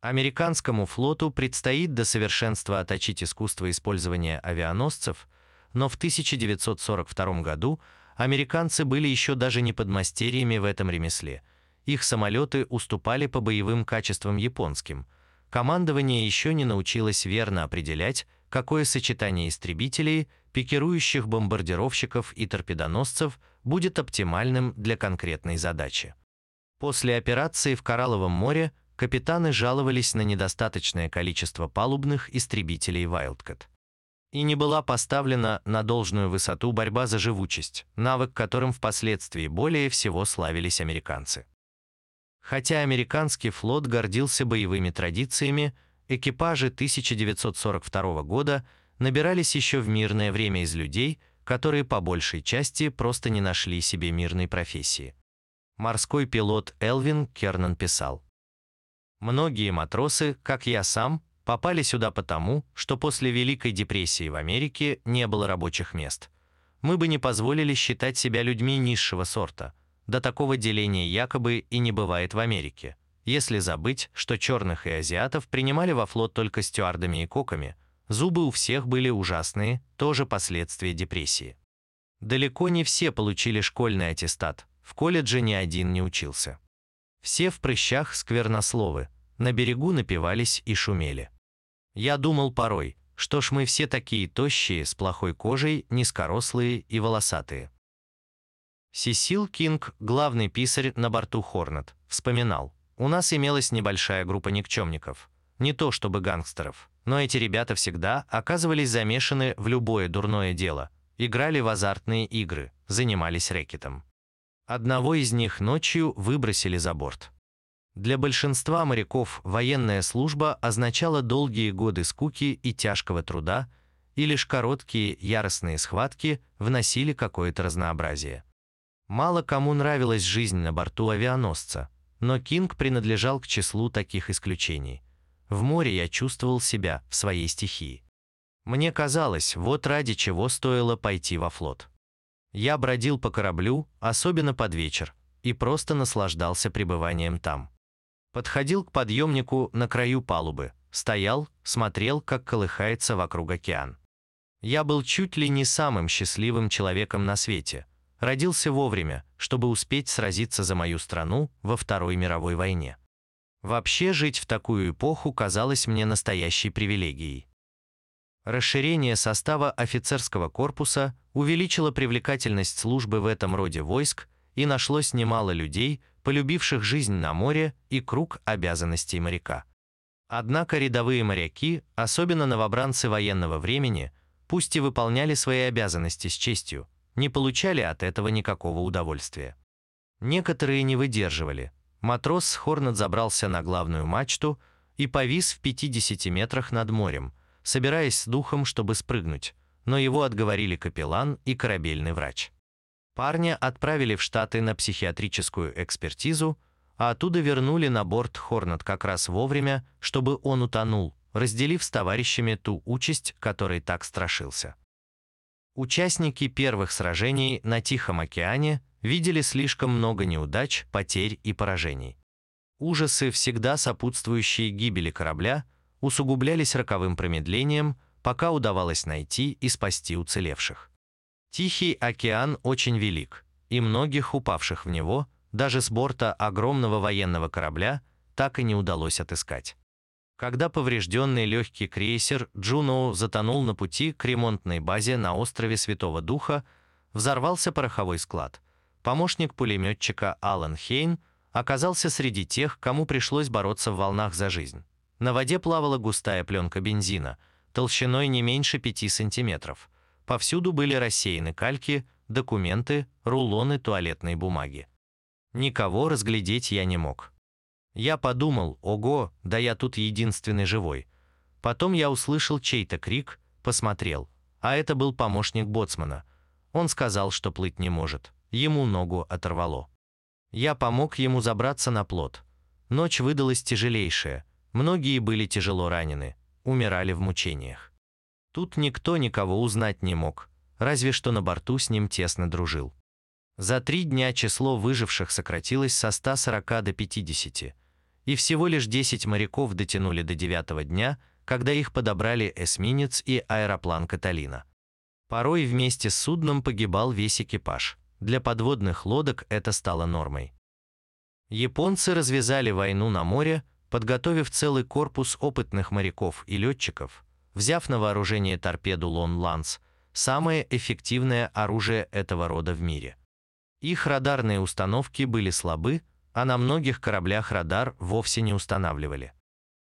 Американскому флоту предстоит до совершенства отточить искусство использования авианосцев, но в 1942 году американцы были еще даже не подмастерьями в этом ремесле. Их самолеты уступали по боевым качествам японским. Командование еще не научилось верно определять, какое сочетание истребителей, пикирующих бомбардировщиков и торпедоносцев будет оптимальным для конкретной задачи. После операции в Коралловом море капитаны жаловались на недостаточное количество палубных истребителей Wildcat. И не была поставлена на должную высоту борьба за живучесть, навык которым впоследствии более всего славились американцы. Хотя американский флот гордился боевыми традициями, экипажи 1942 года набирались еще в мирное время из людей, которые по большей части просто не нашли себе мирной профессии. Морской пилот Элвин Кернан писал, Многие матросы, как я сам, попали сюда потому, что после Великой депрессии в Америке не было рабочих мест. Мы бы не позволили считать себя людьми низшего сорта. До такого деления якобы и не бывает в Америке. Если забыть, что черных и азиатов принимали во флот только стюардами и коками, зубы у всех были ужасные, тоже последствия депрессии. Далеко не все получили школьный аттестат, в колледже ни один не учился. Все в прыщах сквернословы, на берегу напивались и шумели. Я думал порой, что ж мы все такие тощие, с плохой кожей, низкорослые и волосатые. Сисил Кинг, главный писарь на борту Хорнет, вспоминал, у нас имелась небольшая группа никчемников, не то чтобы гангстеров, но эти ребята всегда оказывались замешаны в любое дурное дело, играли в азартные игры, занимались рэкетом. Одного из них ночью выбросили за борт. Для большинства моряков военная служба означала долгие годы скуки и тяжкого труда, и лишь короткие яростные схватки вносили какое-то разнообразие. Мало кому нравилась жизнь на борту авианосца, но Кинг принадлежал к числу таких исключений. В море я чувствовал себя в своей стихии. Мне казалось, вот ради чего стоило пойти во флот. Я бродил по кораблю, особенно под вечер, и просто наслаждался пребыванием там. Подходил к подъемнику на краю палубы, стоял, смотрел, как колыхается вокруг океан. Я был чуть ли не самым счастливым человеком на свете. Родился вовремя, чтобы успеть сразиться за мою страну во Второй мировой войне. Вообще жить в такую эпоху казалось мне настоящей привилегией. Расширение состава офицерского корпуса увеличило привлекательность службы в этом роде войск, и нашлось немало людей, полюбивших жизнь на море и круг обязанностей моряка. Однако рядовые моряки, особенно новобранцы военного времени, пусть и выполняли свои обязанности с честью, не получали от этого никакого удовольствия. Некоторые не выдерживали. Матрос с Хорнет забрался на главную мачту и повис в 50 метрах над морем, собираясь с духом, чтобы спрыгнуть, но его отговорили капеллан и корабельный врач. Парня отправили в Штаты на психиатрическую экспертизу, а оттуда вернули на борт Хорнет как раз вовремя, чтобы он утонул, разделив с товарищами ту участь, которой так страшился. Участники первых сражений на Тихом океане видели слишком много неудач, потерь и поражений. Ужасы, всегда сопутствующие гибели корабля, усугублялись роковым промедлением, пока удавалось найти и спасти уцелевших. Тихий океан очень велик, и многих упавших в него, даже с борта огромного военного корабля, так и не удалось отыскать. Когда поврежденный легкий крейсер Джуноу затонул на пути к ремонтной базе на острове Святого Духа, взорвался пороховой склад. Помощник пулеметчика Алан Хейн оказался среди тех, кому пришлось бороться в волнах за жизнь. На воде плавала густая пленка бензина, толщиной не меньше 5 сантиметров. Повсюду были рассеяны кальки, документы, рулоны туалетной бумаги. Никого разглядеть я не мог. Я подумал, ого, да я тут единственный живой. Потом я услышал чей-то крик, посмотрел, а это был помощник боцмана. Он сказал, что плыть не может, ему ногу оторвало. Я помог ему забраться на плот. Ночь выдалась тяжелейшая, Многие были тяжело ранены, умирали в мучениях. Тут никто никого узнать не мог, разве что на борту с ним тесно дружил. За три дня число выживших сократилось со 140 до 50, и всего лишь 10 моряков дотянули до девятого дня, когда их подобрали эсминец и аэроплан «Каталина». Порой вместе с судном погибал весь экипаж. Для подводных лодок это стало нормой. Японцы развязали войну на море, подготовив целый корпус опытных моряков и летчиков, взяв на вооружение торпеду Лон Ланс, самое эффективное оружие этого рода в мире. Их радарные установки были слабы, а на многих кораблях радар вовсе не устанавливали.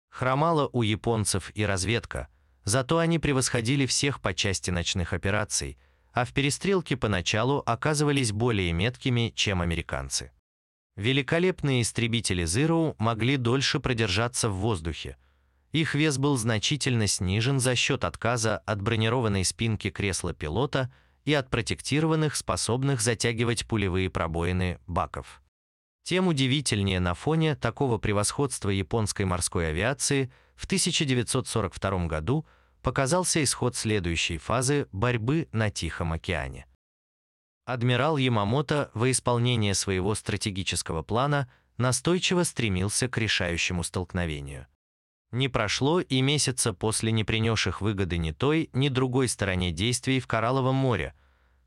Хромала у японцев и разведка, зато они превосходили всех по части ночных операций, а в перестрелке поначалу оказывались более меткими, чем американцы. Великолепные истребители Zero могли дольше продержаться в воздухе. Их вес был значительно снижен за счет отказа от бронированной спинки кресла пилота и от протектированных, способных затягивать пулевые пробоины, баков. Тем удивительнее на фоне такого превосходства японской морской авиации в 1942 году показался исход следующей фазы борьбы на Тихом океане. Адмирал Ямамото во исполнение своего стратегического плана настойчиво стремился к решающему столкновению. Не прошло и месяца после не принесших выгоды ни той, ни другой стороне действий в Коралловом море,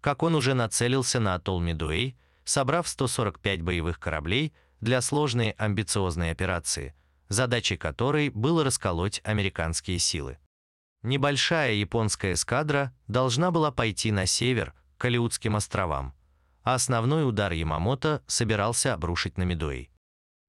как он уже нацелился на атолл Медуэй, собрав 145 боевых кораблей для сложной амбициозной операции, задачей которой было расколоть американские силы. Небольшая японская эскадра должна была пойти на север, к Алиутским островам, а основной удар Ямамото собирался обрушить на Медуэй.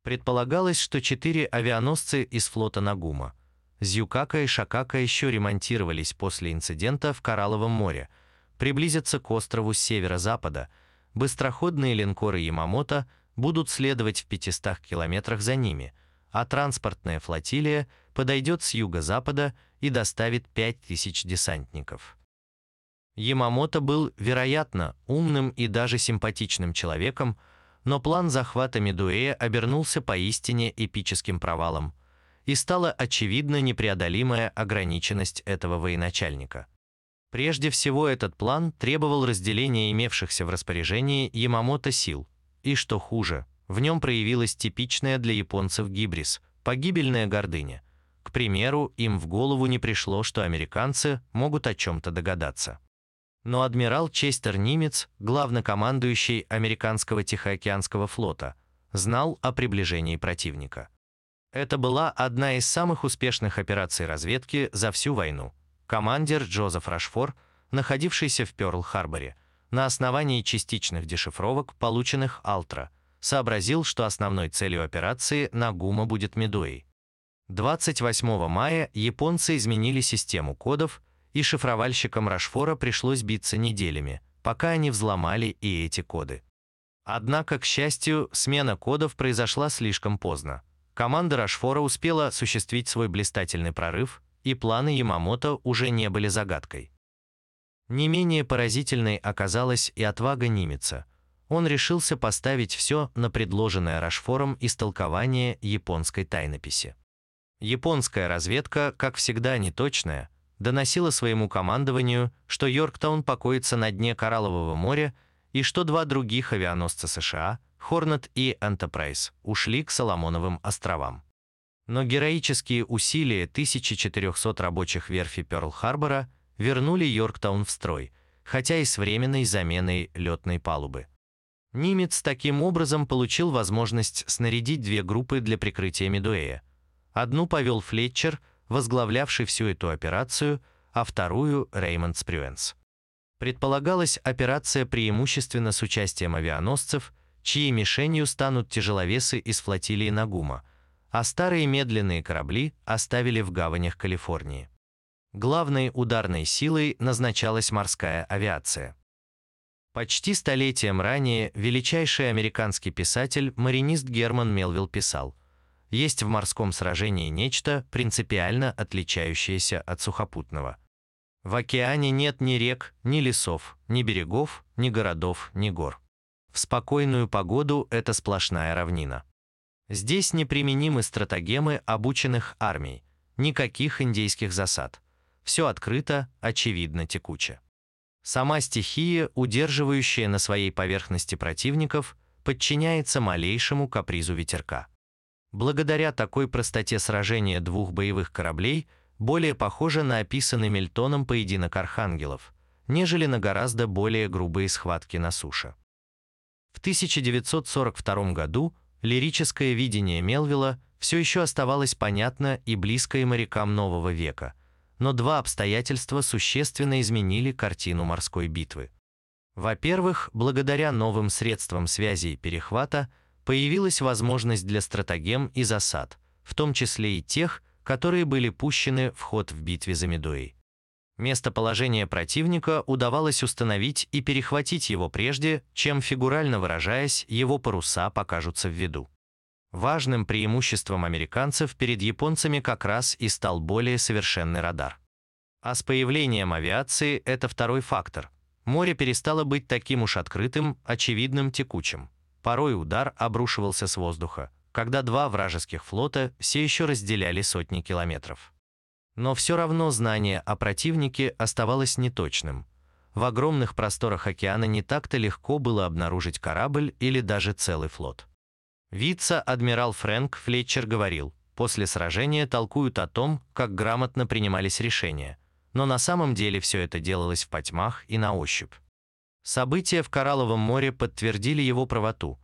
Предполагалось, что четыре авианосцы из флота Нагума, Зюкака и Шакака еще ремонтировались после инцидента в Коралловом море, приблизятся к острову с северо-запада, быстроходные линкоры Ямамото будут следовать в 500 километрах за ними, а транспортная флотилия подойдет с юго-запада и доставит 5000 десантников. Ямамото был, вероятно, умным и даже симпатичным человеком, но план захвата Медуэя обернулся поистине эпическим провалом, и стала очевидна непреодолимая ограниченность этого военачальника. Прежде всего, этот план требовал разделения имевшихся в распоряжении Ямамото сил, и, что хуже, в нем проявилась типичная для японцев гибрис, погибельная гордыня. К примеру, им в голову не пришло, что американцы могут о чем-то догадаться. Но адмирал Честер Нимец, главнокомандующий американского Тихоокеанского флота, знал о приближении противника. Это была одна из самых успешных операций разведки за всю войну – командир Джозеф Рашфор, находившийся в Пёрл-Харборе, на основании частичных дешифровок, полученных Алтра, сообразил, что основной целью операции на Гума будет Медуэй. 28 мая японцы изменили систему кодов, и шифровальщикам Рашфора пришлось биться неделями, пока они взломали и эти коды. Однако, к счастью, смена кодов произошла слишком поздно. Команда Рашфора успела осуществить свой блистательный прорыв и планы Ямамото уже не были загадкой. Не менее поразительной оказалась и отвага Нимеца. Он решился поставить все на предложенное Рашфором истолкование японской тайнописи. Японская разведка, как всегда неточная, доносила своему командованию, что Йорктаун покоится на дне Кораллового моря и что два других авианосца США, Хорнет и Энтерпрайз, ушли к Соломоновым островам. Но героические усилия 1400 рабочих верфи Пёрл-Харбора вернули Йорктаун в строй, хотя и с временной заменой летной палубы. Нимец таким образом получил возможность снарядить две группы для прикрытия Медуэя. Одну повел Флетчер, возглавлявший всю эту операцию, а вторую – Реймонд Спрюенс. Предполагалась операция преимущественно с участием авианосцев, чьей мишенью станут тяжеловесы из флотилии Нагума – а старые медленные корабли оставили в гаванях Калифорнии. Главной ударной силой назначалась морская авиация. Почти столетием ранее величайший американский писатель-маринист Герман Мелвилл писал «Есть в морском сражении нечто, принципиально отличающееся от сухопутного. В океане нет ни рек, ни лесов, ни берегов, ни городов, ни гор. В спокойную погоду это сплошная равнина. Здесь неприменимы стратагемы обученных армий, никаких индейских засад. Все открыто, очевидно, текуче. Сама стихия, удерживающая на своей поверхности противников, подчиняется малейшему капризу ветерка. Благодаря такой простоте сражения двух боевых кораблей более похоже на описанный Мельтоном поединок архангелов, нежели на гораздо более грубые схватки на суше. В 1942 году лирическое видение Мелвилла все еще оставалось понятно и близко и морякам нового века, но два обстоятельства существенно изменили картину морской битвы. Во-первых, благодаря новым средствам связи и перехвата появилась возможность для стратегем и засад, в том числе и тех, которые были пущены в ход в битве за Медуэй. Местоположение противника удавалось установить и перехватить его прежде, чем, фигурально выражаясь, его паруса покажутся в виду. Важным преимуществом американцев перед японцами как раз и стал более совершенный радар. А с появлением авиации это второй фактор. Море перестало быть таким уж открытым, очевидным, текучим. Порой удар обрушивался с воздуха, когда два вражеских флота все еще разделяли сотни километров. Но все равно знание о противнике оставалось неточным. В огромных просторах океана не так-то легко было обнаружить корабль или даже целый флот. Вице-адмирал Фрэнк Флетчер говорил, после сражения толкуют о том, как грамотно принимались решения, но на самом деле все это делалось в потьмах и на ощупь. События в Коралловом море подтвердили его правоту.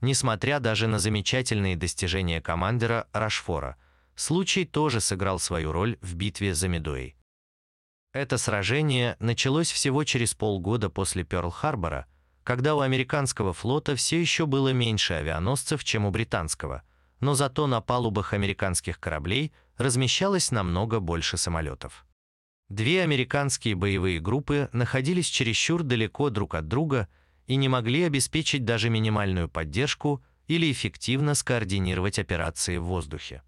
Несмотря даже на замечательные достижения командира Рашфора – случай тоже сыграл свою роль в битве за Медуэй. Это сражение началось всего через полгода после Пёрл-Харбора, когда у американского флота все еще было меньше авианосцев, чем у британского, но зато на палубах американских кораблей размещалось намного больше самолетов. Две американские боевые группы находились чересчур далеко друг от друга и не могли обеспечить даже минимальную поддержку или эффективно скоординировать операции в воздухе.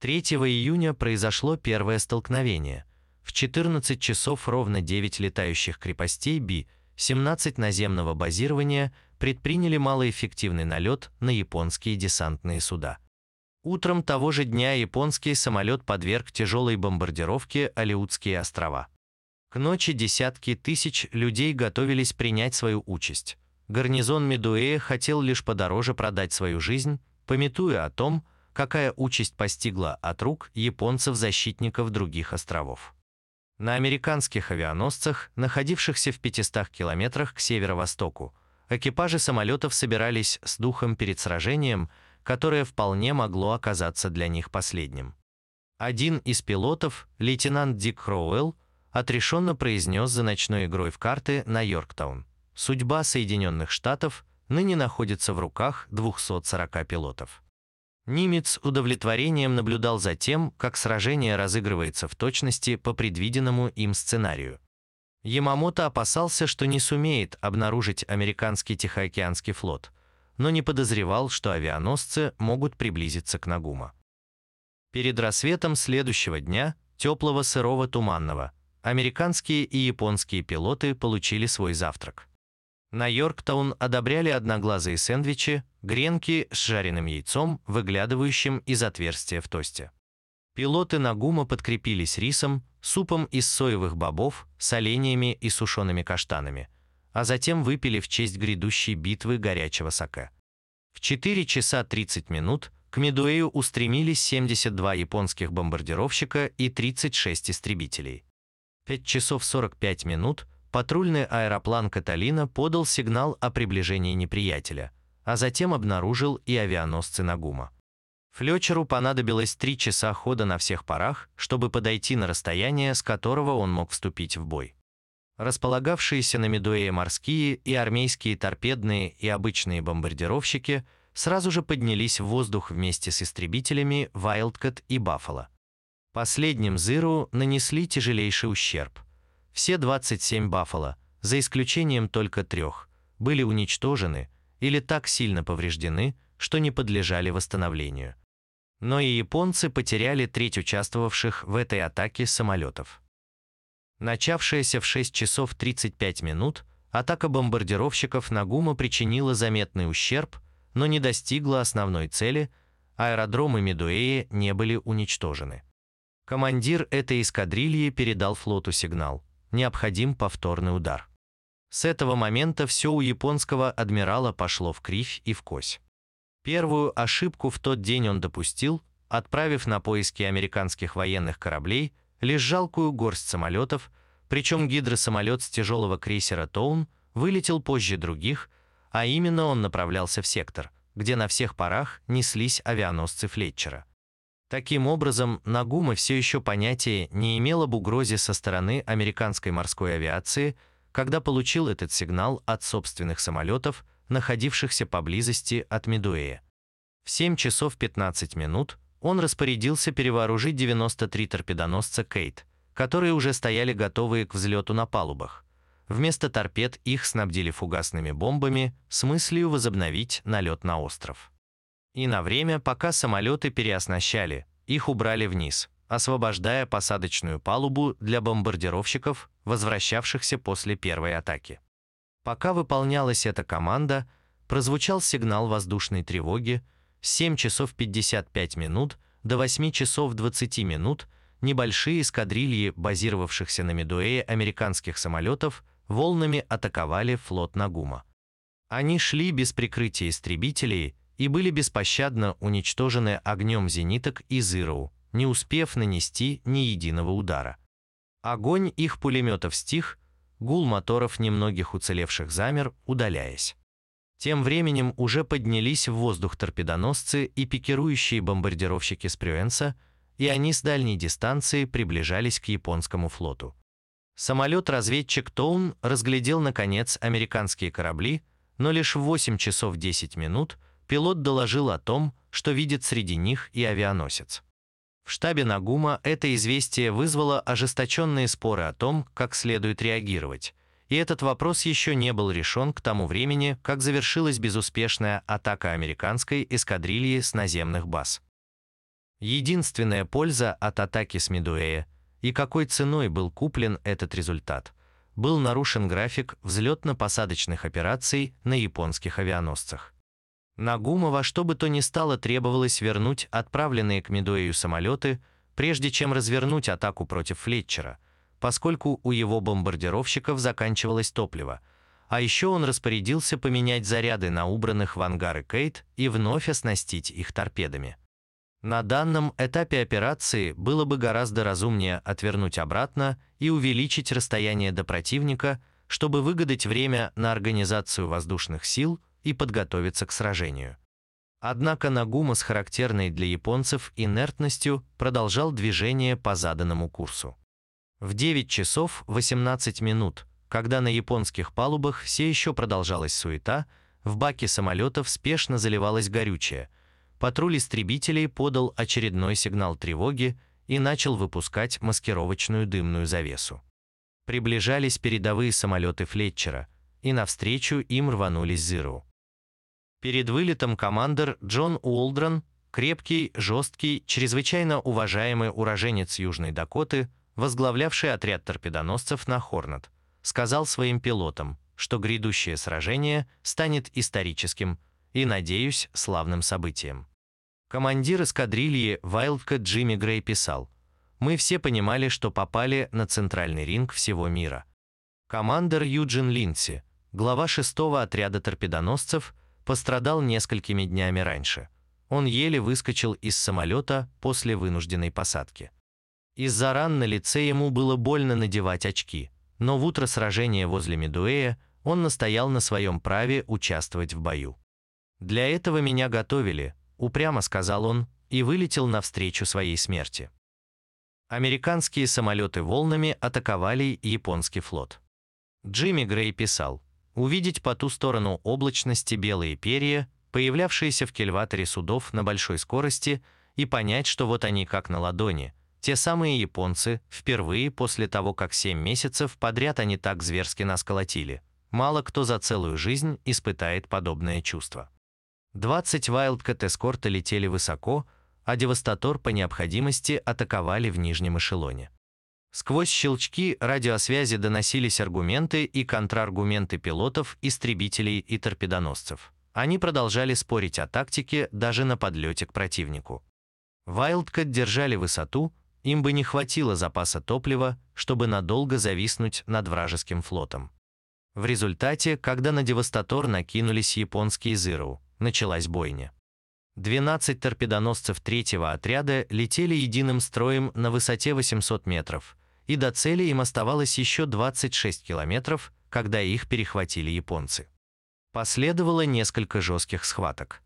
3 июня произошло первое столкновение. В 14 часов ровно 9 летающих крепостей Би-17 наземного базирования предприняли малоэффективный налет на японские десантные суда. Утром того же дня японский самолет подверг тяжелой бомбардировке Алеутские острова. К ночи десятки тысяч людей готовились принять свою участь. Гарнизон Медуэя хотел лишь подороже продать свою жизнь, пометуя о том, какая участь постигла от рук японцев-защитников других островов. На американских авианосцах, находившихся в 500 километрах к северо-востоку, экипажи самолетов собирались с духом перед сражением, которое вполне могло оказаться для них последним. Один из пилотов, лейтенант Дик Хроуэлл, отрешенно произнес за ночной игрой в карты на Йорктаун. Судьба Соединенных Штатов ныне находится в руках 240 пилотов. Нимец удовлетворением наблюдал за тем, как сражение разыгрывается в точности по предвиденному им сценарию. Ямамото опасался, что не сумеет обнаружить американский Тихоокеанский флот, но не подозревал, что авианосцы могут приблизиться к Нагума. Перед рассветом следующего дня, теплого сырого туманного, американские и японские пилоты получили свой завтрак. На Йорктаун одобряли одноглазые сэндвичи, гренки с жареным яйцом, выглядывающим из отверстия в тосте. Пилоты Нагума подкрепились рисом, супом из соевых бобов, соленьями и сушеными каштанами, а затем выпили в честь грядущей битвы горячего саке. В 4 часа 30 минут к Медуэю устремились 72 японских бомбардировщика и 36 истребителей. 5 часов 45 минут патрульный аэроплан «Каталина» подал сигнал о приближении неприятеля, а затем обнаружил и авианосцы Нагума. Флёчеру понадобилось три часа хода на всех парах, чтобы подойти на расстояние, с которого он мог вступить в бой. Располагавшиеся на Медуэе морские и армейские торпедные и обычные бомбардировщики сразу же поднялись в воздух вместе с истребителями Wildcat и Баффало. Последним Зиру нанесли тяжелейший ущерб – все 27 «Баффало», за исключением только трех, были уничтожены или так сильно повреждены, что не подлежали восстановлению. Но и японцы потеряли треть участвовавших в этой атаке самолетов. Начавшаяся в 6 часов 35 минут, атака бомбардировщиков Нагума причинила заметный ущерб, но не достигла основной цели, аэродромы Медуэи не были уничтожены. Командир этой эскадрильи передал флоту сигнал – необходим повторный удар. С этого момента все у японского адмирала пошло в кривь и в кось. Первую ошибку в тот день он допустил, отправив на поиски американских военных кораблей лишь жалкую горсть самолетов, причем гидросамолет с тяжелого крейсера «Тоун» вылетел позже других, а именно он направлялся в сектор, где на всех парах неслись авианосцы Флетчера. Таким образом, Нагума все еще понятия не имел об угрозе со стороны американской морской авиации, когда получил этот сигнал от собственных самолетов, находившихся поблизости от Медуэя. В 7 часов 15 минут он распорядился перевооружить 93 торпедоносца «Кейт», которые уже стояли готовые к взлету на палубах. Вместо торпед их снабдили фугасными бомбами с мыслью возобновить налет на остров. И на время, пока самолеты переоснащали, их убрали вниз, освобождая посадочную палубу для бомбардировщиков, возвращавшихся после первой атаки. Пока выполнялась эта команда, прозвучал сигнал воздушной тревоги, 7 часов 55 минут до 8 часов 20 минут небольшие эскадрильи базировавшихся на Медуэе американских самолетов волнами атаковали флот Нагума. Они шли без прикрытия истребителей и были беспощадно уничтожены огнем зениток и Зироу, не успев нанести ни единого удара. Огонь их пулеметов стих, гул моторов немногих уцелевших замер, удаляясь. Тем временем уже поднялись в воздух торпедоносцы и пикирующие бомбардировщики Спрюэнса, и они с дальней дистанции приближались к японскому флоту. Самолет-разведчик Тоун разглядел, наконец, американские корабли, но лишь в 8 часов 10 минут пилот доложил о том, что видит среди них и авианосец. В штабе Нагума это известие вызвало ожесточенные споры о том, как следует реагировать, и этот вопрос еще не был решен к тому времени, как завершилась безуспешная атака американской эскадрильи с наземных баз. Единственная польза от атаки с Медуэя и какой ценой был куплен этот результат, был нарушен график взлетно-посадочных операций на японских авианосцах. Нагума во что бы то ни стало требовалось вернуть отправленные к Медуэю самолеты, прежде чем развернуть атаку против Флетчера, поскольку у его бомбардировщиков заканчивалось топливо, а еще он распорядился поменять заряды на убранных в ангары Кейт и вновь оснастить их торпедами. На данном этапе операции было бы гораздо разумнее отвернуть обратно и увеличить расстояние до противника, чтобы выгадать время на организацию воздушных сил и подготовиться к сражению. Однако Нагума с характерной для японцев инертностью продолжал движение по заданному курсу. В 9 часов 18 минут, когда на японских палубах все еще продолжалась суета, в баке самолетов спешно заливалось горючее – патруль истребителей подал очередной сигнал тревоги и начал выпускать маскировочную дымную завесу. Приближались передовые самолеты Флетчера, и навстречу им рванулись Зиру. Перед вылетом командир Джон Уолдрон, крепкий, жесткий, чрезвычайно уважаемый уроженец Южной Дакоты, возглавлявший отряд торпедоносцев на Хорнет, сказал своим пилотам, что грядущее сражение станет историческим и, надеюсь, славным событием. Командир эскадрильи Вайлдка Джимми Грей писал, «Мы все понимали, что попали на центральный ринг всего мира». Командир Юджин Линдси, глава шестого отряда торпедоносцев, пострадал несколькими днями раньше. Он еле выскочил из самолета после вынужденной посадки. Из-за ран на лице ему было больно надевать очки, но в утро сражения возле Медуэя он настоял на своем праве участвовать в бою. «Для этого меня готовили», упрямо сказал он и вылетел навстречу своей смерти. Американские самолеты волнами атаковали японский флот. Джимми Грей писал, увидеть по ту сторону облачности белые перья, появлявшиеся в кельваторе судов на большой скорости, и понять, что вот они как на ладони, те самые японцы, впервые после того, как семь месяцев подряд они так зверски нас колотили. Мало кто за целую жизнь испытает подобное чувство. 20 Wildcat эскорта летели высоко, а Девастатор по необходимости атаковали в нижнем эшелоне. Сквозь щелчки радиосвязи доносились аргументы и контраргументы пилотов, истребителей и торпедоносцев. Они продолжали спорить о тактике даже на подлете к противнику. Wildcat держали высоту, им бы не хватило запаса топлива, чтобы надолго зависнуть над вражеским флотом. В результате, когда на Девастатор накинулись японские Зеро, началась бойня. 12 торпедоносцев третьего отряда летели единым строем на высоте 800 метров, и до цели им оставалось еще 26 километров, когда их перехватили японцы. Последовало несколько жестких схваток.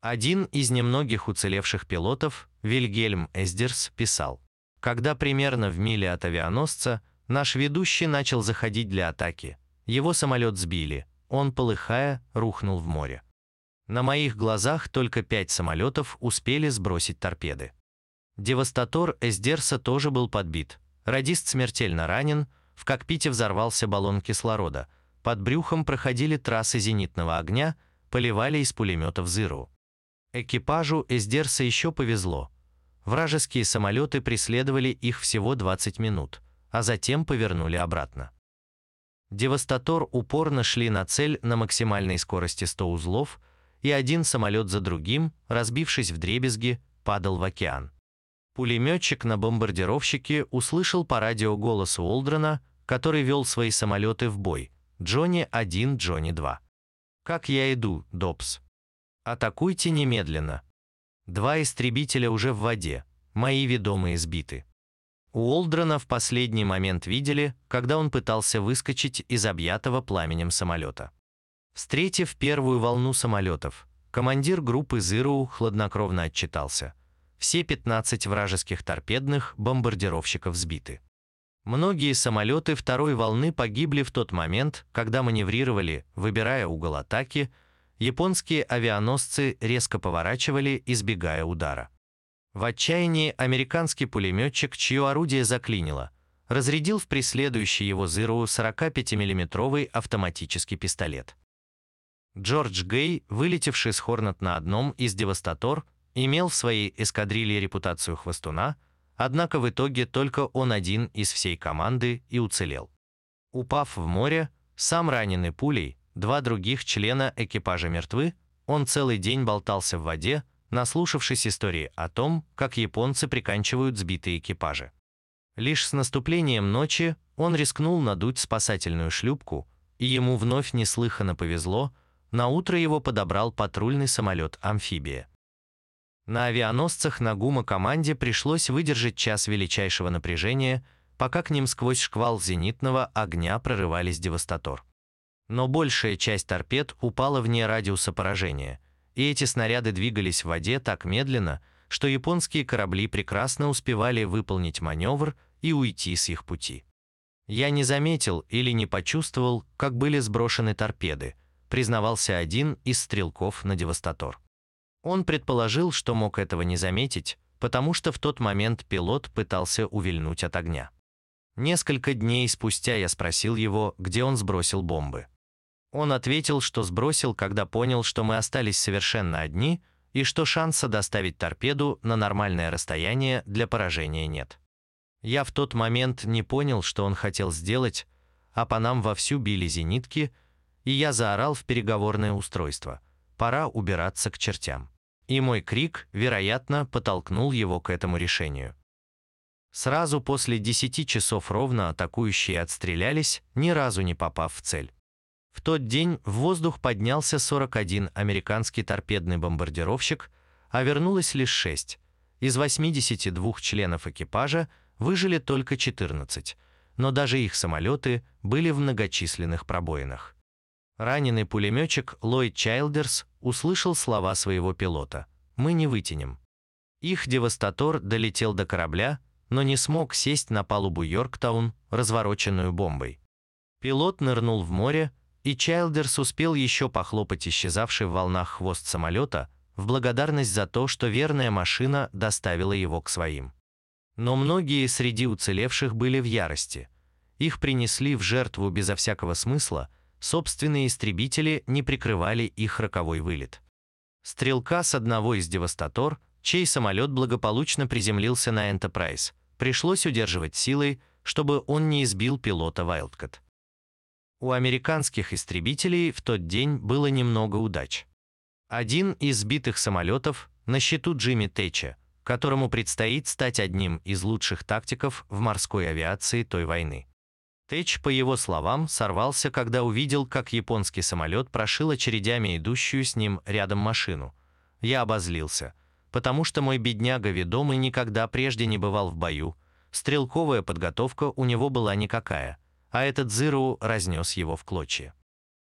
Один из немногих уцелевших пилотов, Вильгельм Эсдерс, писал, «Когда примерно в миле от авианосца наш ведущий начал заходить для атаки, его самолет сбили, он, полыхая, рухнул в море. На моих глазах только пять самолетов успели сбросить торпеды. Девастатор Эсдерса тоже был подбит. Радист смертельно ранен, в кокпите взорвался баллон кислорода. Под брюхом проходили трассы зенитного огня, поливали из пулеметов Зыру. Экипажу Эсдерса еще повезло. Вражеские самолеты преследовали их всего 20 минут, а затем повернули обратно. Девастатор упорно шли на цель на максимальной скорости 100 узлов, и один самолет за другим, разбившись в дребезги, падал в океан. Пулеметчик на бомбардировщике услышал по радио голос Уолдрена, который вел свои самолеты в бой. «Джонни-1, Джонни-2». «Как я иду, Добс?» «Атакуйте немедленно». Два истребителя уже в воде, мои ведомые сбиты. Уолдрена в последний момент видели, когда он пытался выскочить из объятого пламенем самолета. Встретив первую волну самолетов, командир группы Зиру хладнокровно отчитался. Все 15 вражеских торпедных бомбардировщиков сбиты. Многие самолеты второй волны погибли в тот момент, когда маневрировали, выбирая угол атаки, японские авианосцы резко поворачивали, избегая удара. В отчаянии американский пулеметчик, чье орудие заклинило, разрядил в преследующий его Зиру 45 миллиметровый автоматический пистолет. Джордж Гей, вылетевший с Хорнет на одном из «Девастатор», имел в своей эскадрилье репутацию хвостуна, однако в итоге только он один из всей команды и уцелел. Упав в море, сам раненый пулей, два других члена экипажа мертвы, он целый день болтался в воде, наслушавшись истории о том, как японцы приканчивают сбитые экипажи. Лишь с наступлением ночи он рискнул надуть спасательную шлюпку, и ему вновь неслыханно повезло, на утро его подобрал патрульный самолет-амфибия. На авианосцах Нагума команде пришлось выдержать час величайшего напряжения, пока к ним сквозь шквал зенитного огня прорывались девастатор. Но большая часть торпед упала вне радиуса поражения – и эти снаряды двигались в воде так медленно, что японские корабли прекрасно успевали выполнить маневр и уйти с их пути. Я не заметил или не почувствовал, как были сброшены торпеды, признавался один из стрелков на Девастатор. Он предположил, что мог этого не заметить, потому что в тот момент пилот пытался увильнуть от огня. Несколько дней спустя я спросил его, где он сбросил бомбы. Он ответил, что сбросил, когда понял, что мы остались совершенно одни и что шанса доставить торпеду на нормальное расстояние для поражения нет. Я в тот момент не понял, что он хотел сделать, а по нам вовсю били зенитки, и я заорал в переговорное устройство. Пора убираться к чертям. И мой крик, вероятно, подтолкнул его к этому решению. Сразу после 10 часов ровно атакующие отстрелялись, ни разу не попав в цель. В тот день в воздух поднялся 41 американский торпедный бомбардировщик, а вернулось лишь 6. Из 82 членов экипажа выжили только 14, но даже их самолеты были в многочисленных пробоинах. Раненый пулеметчик Ллойд Чайлдерс услышал слова своего пилота «Мы не вытянем». Их девастатор долетел до корабля, но не смог сесть на палубу Йорктаун, развороченную бомбой. Пилот нырнул в море, и Чайлдерс успел еще похлопать исчезавший в волнах хвост самолета в благодарность за то, что верная машина доставила его к своим. Но многие среди уцелевших были в ярости. Их принесли в жертву безо всякого смысла, собственные истребители не прикрывали их роковой вылет. Стрелка с одного из девастатор, чей самолет благополучно приземлился на Энтерпрайз, пришлось удерживать силой, чтобы он не избил пилота Вайлдкот. У американских истребителей в тот день было немного удач. Один из сбитых самолетов на счету Джимми Тэтча, которому предстоит стать одним из лучших тактиков в морской авиации той войны. Тэтч, по его словам, сорвался, когда увидел, как японский самолет прошил очередями идущую с ним рядом машину. Я обозлился, потому что мой бедняга ведомый никогда прежде не бывал в бою, стрелковая подготовка у него была никакая – а этот Зиру разнес его в клочья.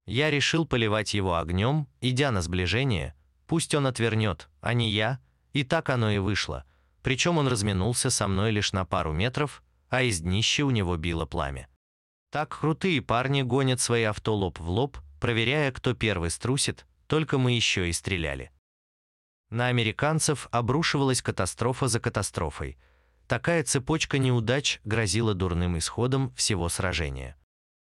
Я решил поливать его огнем, идя на сближение, пусть он отвернет, а не я, и так оно и вышло, причем он разминулся со мной лишь на пару метров, а из днища у него било пламя. Так крутые парни гонят свои авто лоб в лоб, проверяя, кто первый струсит, только мы еще и стреляли. На американцев обрушивалась катастрофа за катастрофой – Такая цепочка неудач грозила дурным исходом всего сражения.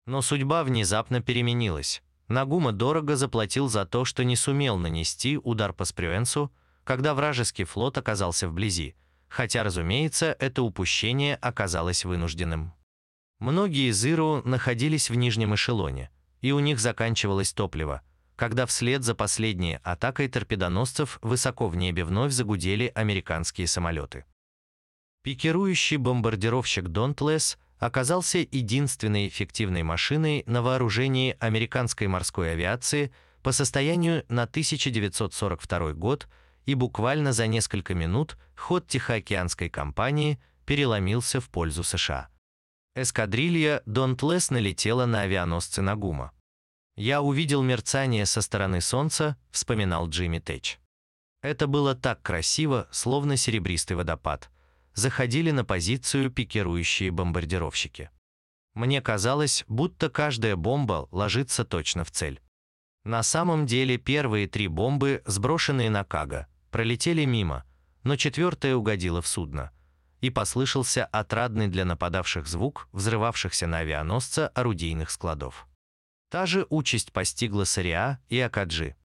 Но судьба внезапно переменилась. Нагума дорого заплатил за то, что не сумел нанести удар по Спрюэнсу, когда вражеский флот оказался вблизи, хотя, разумеется, это упущение оказалось вынужденным. Многие из Иру находились в нижнем эшелоне, и у них заканчивалось топливо, когда вслед за последней атакой торпедоносцев высоко в небе вновь загудели американские самолеты. Пикирующий бомбардировщик «Донтлесс» оказался единственной эффективной машиной на вооружении американской морской авиации по состоянию на 1942 год и буквально за несколько минут ход Тихоокеанской кампании переломился в пользу США. Эскадрилья Донтлесс налетела на авианосцы Нагума. «Я увидел мерцание со стороны солнца», — вспоминал Джимми Тэч. Это было так красиво, словно серебристый водопад. Заходили на позицию пикирующие бомбардировщики. Мне казалось, будто каждая бомба ложится точно в цель. На самом деле первые три бомбы, сброшенные на Кага, пролетели мимо, но четвертая угодила в судно. И послышался отрадный для нападавших звук взрывавшихся на авианосца орудийных складов. Та же участь постигла Сариа и Акаджи.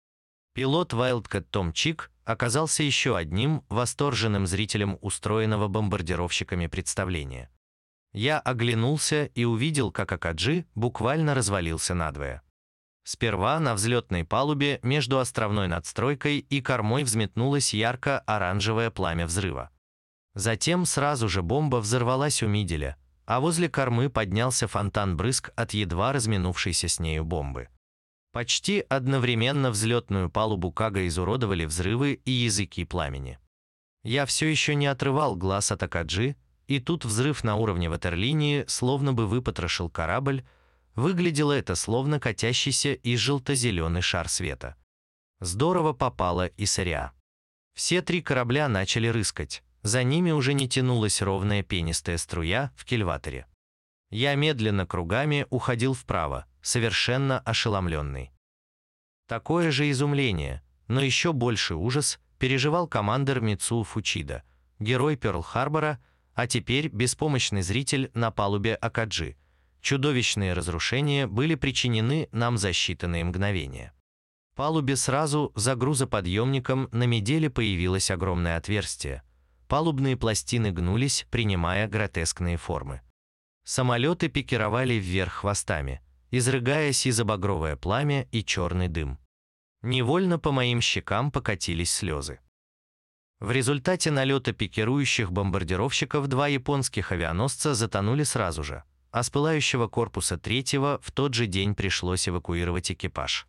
Пилот Wildcat Том Чик оказался еще одним восторженным зрителем устроенного бомбардировщиками представления. Я оглянулся и увидел, как Акаджи буквально развалился надвое. Сперва на взлетной палубе между островной надстройкой и кормой взметнулось ярко-оранжевое пламя взрыва. Затем сразу же бомба взорвалась у миделя, а возле кормы поднялся фонтан брызг от едва разминувшейся с нею бомбы. Почти одновременно взлетную палубу Кага изуродовали взрывы и языки пламени. Я все еще не отрывал глаз от Акаджи, и тут взрыв на уровне ватерлинии словно бы выпотрошил корабль, выглядело это словно катящийся и желто-зеленый шар света. Здорово попало и сыря. Все три корабля начали рыскать, за ними уже не тянулась ровная пенистая струя в кильваторе. Я медленно кругами уходил вправо, совершенно ошеломленный. Такое же изумление, но еще больше ужас переживал командир Мицу Фучида, герой Пёрл-Харбора, а теперь беспомощный зритель на палубе Акаджи. Чудовищные разрушения были причинены нам за считанные мгновения. Палубе сразу за грузоподъемником на меделе появилось огромное отверстие – Палубные пластины гнулись, принимая гротескные формы. Самолеты пикировали вверх хвостами, изрыгая сизобагровое пламя и черный дым. Невольно по моим щекам покатились слезы. В результате налета пикирующих бомбардировщиков два японских авианосца затонули сразу же, а с пылающего корпуса третьего в тот же день пришлось эвакуировать экипаж.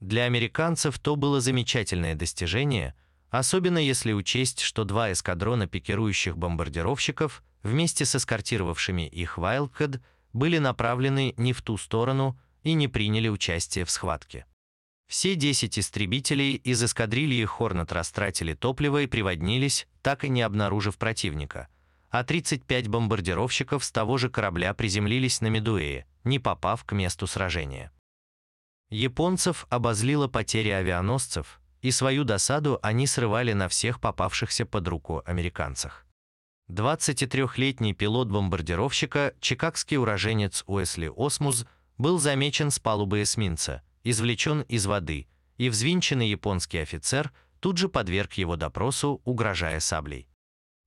Для американцев то было замечательное достижение – Особенно если учесть, что два эскадрона пикирующих бомбардировщиков вместе с эскортировавшими их Wildcat были направлены не в ту сторону и не приняли участие в схватке. Все 10 истребителей из эскадрильи Хорнет растратили топливо и приводнились, так и не обнаружив противника, а 35 бомбардировщиков с того же корабля приземлились на Медуэе, не попав к месту сражения. Японцев обозлила потеря авианосцев, и свою досаду они срывали на всех попавшихся под руку американцах. 23-летний пилот бомбардировщика, чикагский уроженец Уэсли Осмуз, был замечен с палубы эсминца, извлечен из воды, и взвинченный японский офицер тут же подверг его допросу, угрожая саблей.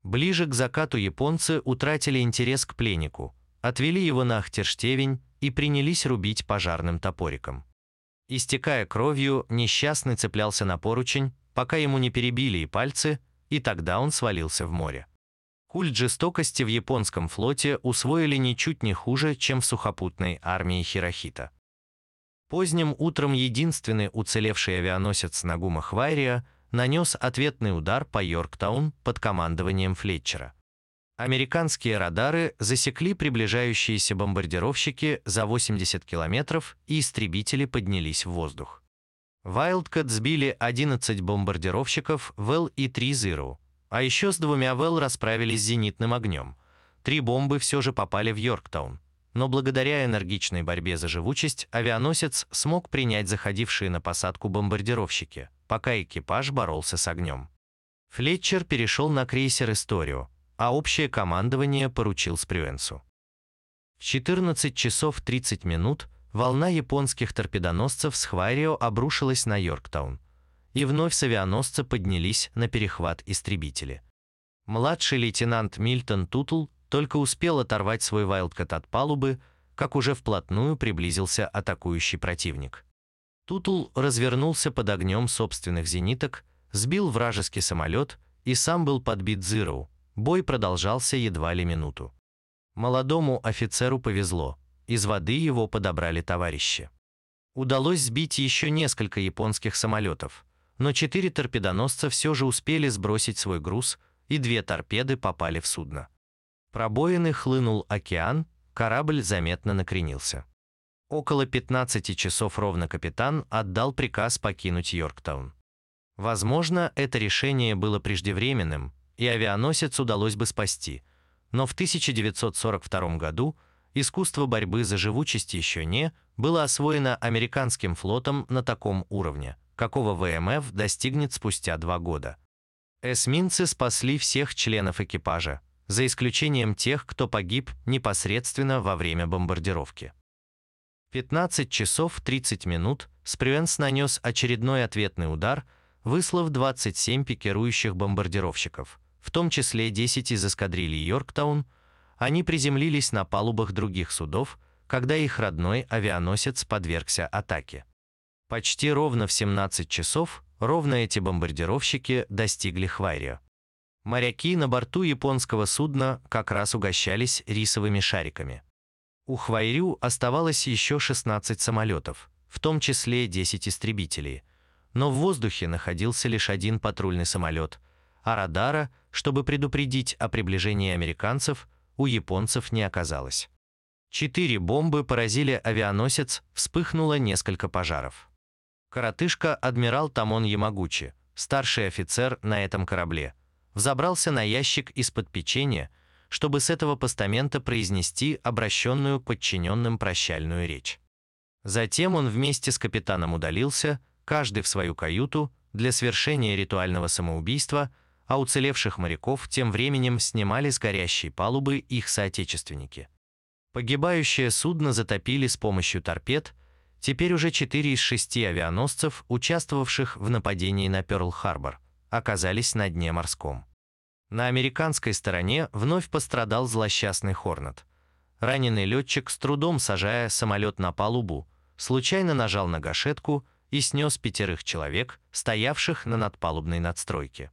Ближе к закату японцы утратили интерес к пленнику, отвели его на Ахтерштевень и принялись рубить пожарным топориком. Истекая кровью, несчастный цеплялся на поручень, пока ему не перебили и пальцы, и тогда он свалился в море. Культ жестокости в японском флоте усвоили ничуть не хуже, чем в сухопутной армии Хирохита. Поздним утром единственный уцелевший авианосец Нагума Хвайрия нанес ответный удар по Йорктаун под командованием Флетчера. Американские радары засекли приближающиеся бомбардировщики за 80 километров, и истребители поднялись в воздух. Wildcat сбили 11 бомбардировщиков ВЭЛ и 3 Зиру, а еще с двумя ВЭЛ расправились зенитным огнем. Три бомбы все же попали в Йорктаун, но благодаря энергичной борьбе за живучесть авианосец смог принять заходившие на посадку бомбардировщики, пока экипаж боролся с огнем. Флетчер перешел на крейсер «Историо», а общее командование поручил Спрюенсу. В 14 часов 30 минут волна японских торпедоносцев с Хвайрио обрушилась на Йорктаун, и вновь с авианосца поднялись на перехват истребители. Младший лейтенант Мильтон Тутл только успел оторвать свой Вайлдкат от палубы, как уже вплотную приблизился атакующий противник. Тутул развернулся под огнем собственных зениток, сбил вражеский самолет и сам был подбит Зироу. Бой продолжался едва ли минуту. Молодому офицеру повезло, из воды его подобрали товарищи. Удалось сбить еще несколько японских самолетов, но четыре торпедоносца все же успели сбросить свой груз, и две торпеды попали в судно. Пробоины хлынул океан, корабль заметно накренился. Около 15 часов ровно капитан отдал приказ покинуть Йорктаун. Возможно, это решение было преждевременным, и авианосец удалось бы спасти, но в 1942 году искусство борьбы за живучесть еще не было освоено американским флотом на таком уровне, какого ВМФ достигнет спустя два года. Эсминцы спасли всех членов экипажа, за исключением тех, кто погиб непосредственно во время бомбардировки. 15 часов 30 минут Спрюенс нанес очередной ответный удар, выслав 27 пикирующих бомбардировщиков, в том числе 10 из эскадрильи Йорктаун, они приземлились на палубах других судов, когда их родной авианосец подвергся атаке. Почти ровно в 17 часов ровно эти бомбардировщики достигли Хвайрио. Моряки на борту японского судна как раз угощались рисовыми шариками. У Хвайрю оставалось еще 16 самолетов, в том числе 10 истребителей, но в воздухе находился лишь один патрульный самолет, а радара, чтобы предупредить о приближении американцев, у японцев не оказалось. Четыре бомбы поразили авианосец, вспыхнуло несколько пожаров. Коротышка адмирал Тамон Ямагучи, старший офицер на этом корабле, взобрался на ящик из-под печенья, чтобы с этого постамента произнести обращенную подчиненным прощальную речь. Затем он вместе с капитаном удалился, каждый в свою каюту, для свершения ритуального самоубийства, а уцелевших моряков тем временем снимали с горящей палубы их соотечественники. Погибающее судно затопили с помощью торпед, теперь уже четыре из шести авианосцев, участвовавших в нападении на Пёрл-Харбор, оказались на дне морском. На американской стороне вновь пострадал злосчастный Хорнет. Раненый летчик, с трудом сажая самолет на палубу, случайно нажал на гашетку и снес пятерых человек, стоявших на надпалубной надстройке.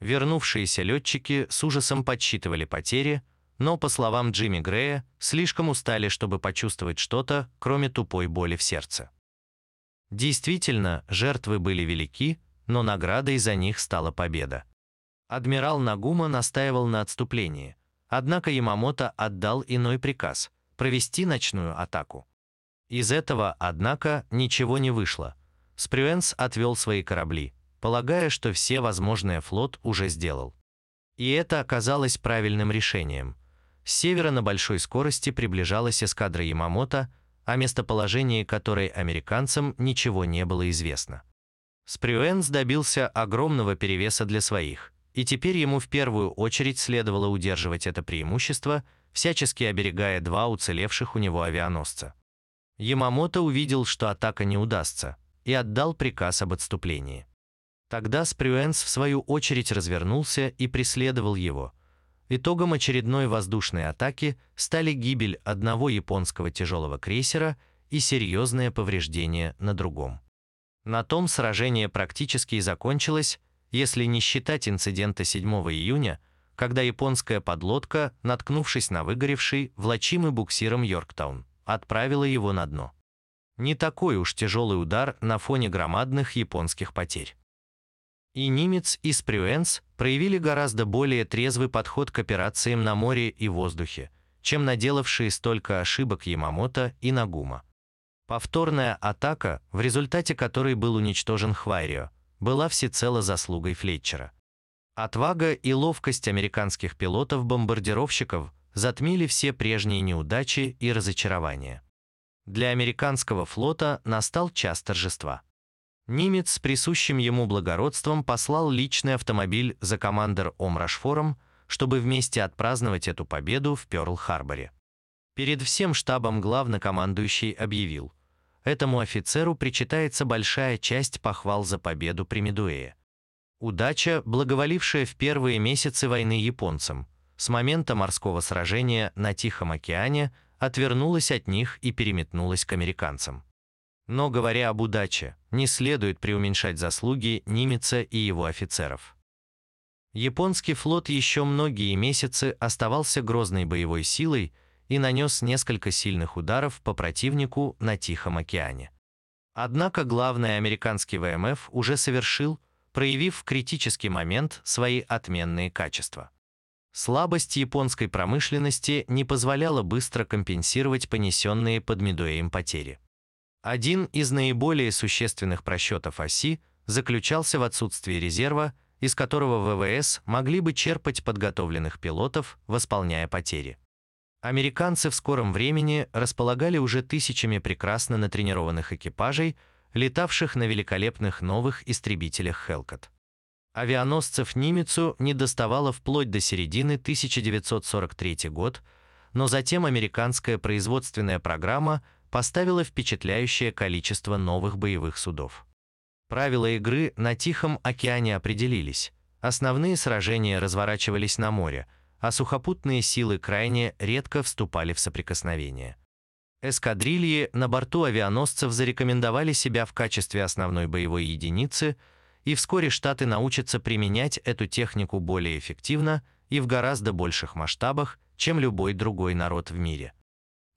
Вернувшиеся летчики с ужасом подсчитывали потери, но, по словам Джимми Грея, слишком устали, чтобы почувствовать что-то, кроме тупой боли в сердце. Действительно, жертвы были велики, но наградой за них стала победа. Адмирал Нагума настаивал на отступлении, однако Ямамото отдал иной приказ – провести ночную атаку. Из этого, однако, ничего не вышло. Спрюенс отвел свои корабли, полагая, что все возможное флот уже сделал. И это оказалось правильным решением. С севера на большой скорости приближалась эскадра Ямамото, о местоположении которой американцам ничего не было известно. Спрюэнс добился огромного перевеса для своих, и теперь ему в первую очередь следовало удерживать это преимущество, всячески оберегая два уцелевших у него авианосца. Ямамото увидел, что атака не удастся, и отдал приказ об отступлении. Тогда Спрюэнс в свою очередь развернулся и преследовал его. Итогом очередной воздушной атаки стали гибель одного японского тяжелого крейсера и серьезное повреждение на другом. На том сражение практически и закончилось, если не считать инцидента 7 июня, когда японская подлодка, наткнувшись на выгоревший, влачимый буксиром Йорктаун, отправила его на дно. Не такой уж тяжелый удар на фоне громадных японских потерь. И Нимец, и Спрюэнс проявили гораздо более трезвый подход к операциям на море и воздухе, чем наделавшие столько ошибок Ямамото и Нагума. Повторная атака, в результате которой был уничтожен Хвайрио, была всецело заслугой Флетчера. Отвага и ловкость американских пилотов-бомбардировщиков затмили все прежние неудачи и разочарования. Для американского флота настал час торжества. Немец с присущим ему благородством послал личный автомобиль за командор Ом Рашфором, чтобы вместе отпраздновать эту победу в Пёрл-Харборе. Перед всем штабом главнокомандующий объявил, Этому офицеру причитается большая часть похвал за победу при Медуэе. Удача, благоволившая в первые месяцы войны японцам, с момента морского сражения на Тихом океане отвернулась от них и переметнулась к американцам. Но говоря об удаче, не следует преуменьшать заслуги Нимеца и его офицеров. Японский флот еще многие месяцы оставался грозной боевой силой и нанес несколько сильных ударов по противнику на Тихом океане. Однако главный американский ВМФ уже совершил, проявив в критический момент свои отменные качества. Слабость японской промышленности не позволяла быстро компенсировать понесенные под Медуэем потери. Один из наиболее существенных просчетов оси заключался в отсутствии резерва, из которого ВВС могли бы черпать подготовленных пилотов, восполняя потери. Американцы в скором времени располагали уже тысячами прекрасно натренированных экипажей, летавших на великолепных новых истребителях «Хелкот». Авианосцев Нимицу не доставало вплоть до середины 1943 год, но затем американская производственная программа поставила впечатляющее количество новых боевых судов. Правила игры на Тихом океане определились. Основные сражения разворачивались на море, а сухопутные силы крайне редко вступали в соприкосновение. Эскадрильи на борту авианосцев зарекомендовали себя в качестве основной боевой единицы – и вскоре Штаты научатся применять эту технику более эффективно и в гораздо больших масштабах, чем любой другой народ в мире.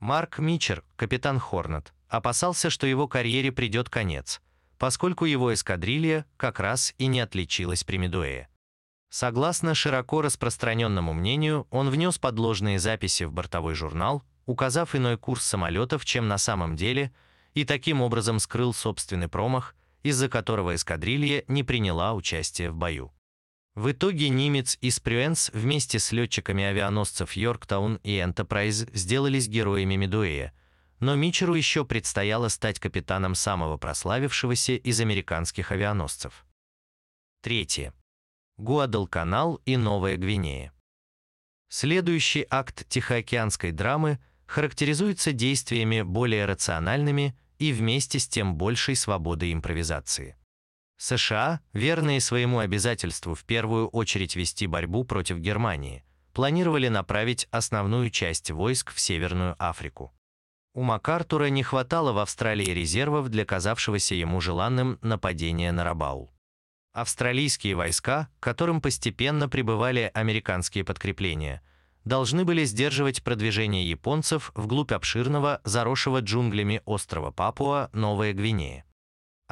Марк Мичер, капитан Хорнет, опасался, что его карьере придет конец, поскольку его эскадрилья как раз и не отличилась при Медуэе. Согласно широко распространенному мнению, он внес подложные записи в бортовой журнал, указав иной курс самолетов, чем на самом деле, и таким образом скрыл собственный промах, из-за которого эскадрилья не приняла участие в бою. В итоге немец из Прюэнс вместе с летчиками авианосцев Йорктаун и Энтерпрайз сделались героями Медуэя, но Мичеру еще предстояло стать капитаном самого прославившегося из американских авианосцев. Третье. Гуадалканал и Новая Гвинея. Следующий акт Тихоокеанской драмы характеризуется действиями более рациональными и вместе с тем большей свободой импровизации. США, верные своему обязательству в первую очередь вести борьбу против Германии, планировали направить основную часть войск в Северную Африку. У МакАртура не хватало в Австралии резервов для казавшегося ему желанным нападения на Рабаул. Австралийские войска, которым постепенно прибывали американские подкрепления – должны были сдерживать продвижение японцев вглубь обширного, заросшего джунглями острова Папуа, Новая Гвинея.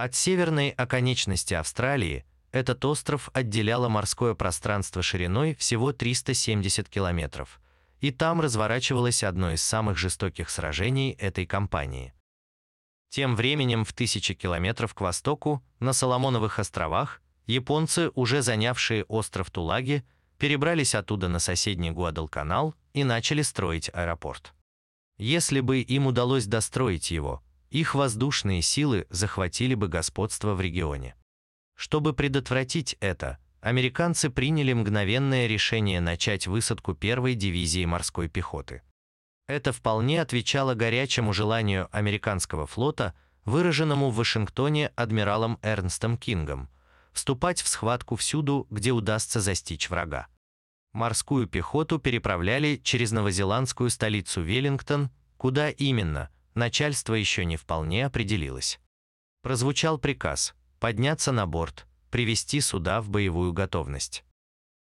От северной оконечности Австралии этот остров отделяло морское пространство шириной всего 370 километров, и там разворачивалось одно из самых жестоких сражений этой кампании. Тем временем в тысячи километров к востоку, на Соломоновых островах, японцы, уже занявшие остров Тулаги, перебрались оттуда на соседний Гуадалканал и начали строить аэропорт. Если бы им удалось достроить его, их воздушные силы захватили бы господство в регионе. Чтобы предотвратить это, американцы приняли мгновенное решение начать высадку первой дивизии морской пехоты. Это вполне отвечало горячему желанию американского флота, выраженному в Вашингтоне адмиралом Эрнстом Кингом – вступать в схватку всюду, где удастся застичь врага. Морскую пехоту переправляли через новозеландскую столицу Веллингтон, куда именно, начальство еще не вполне определилось. Прозвучал приказ подняться на борт, привести суда в боевую готовность.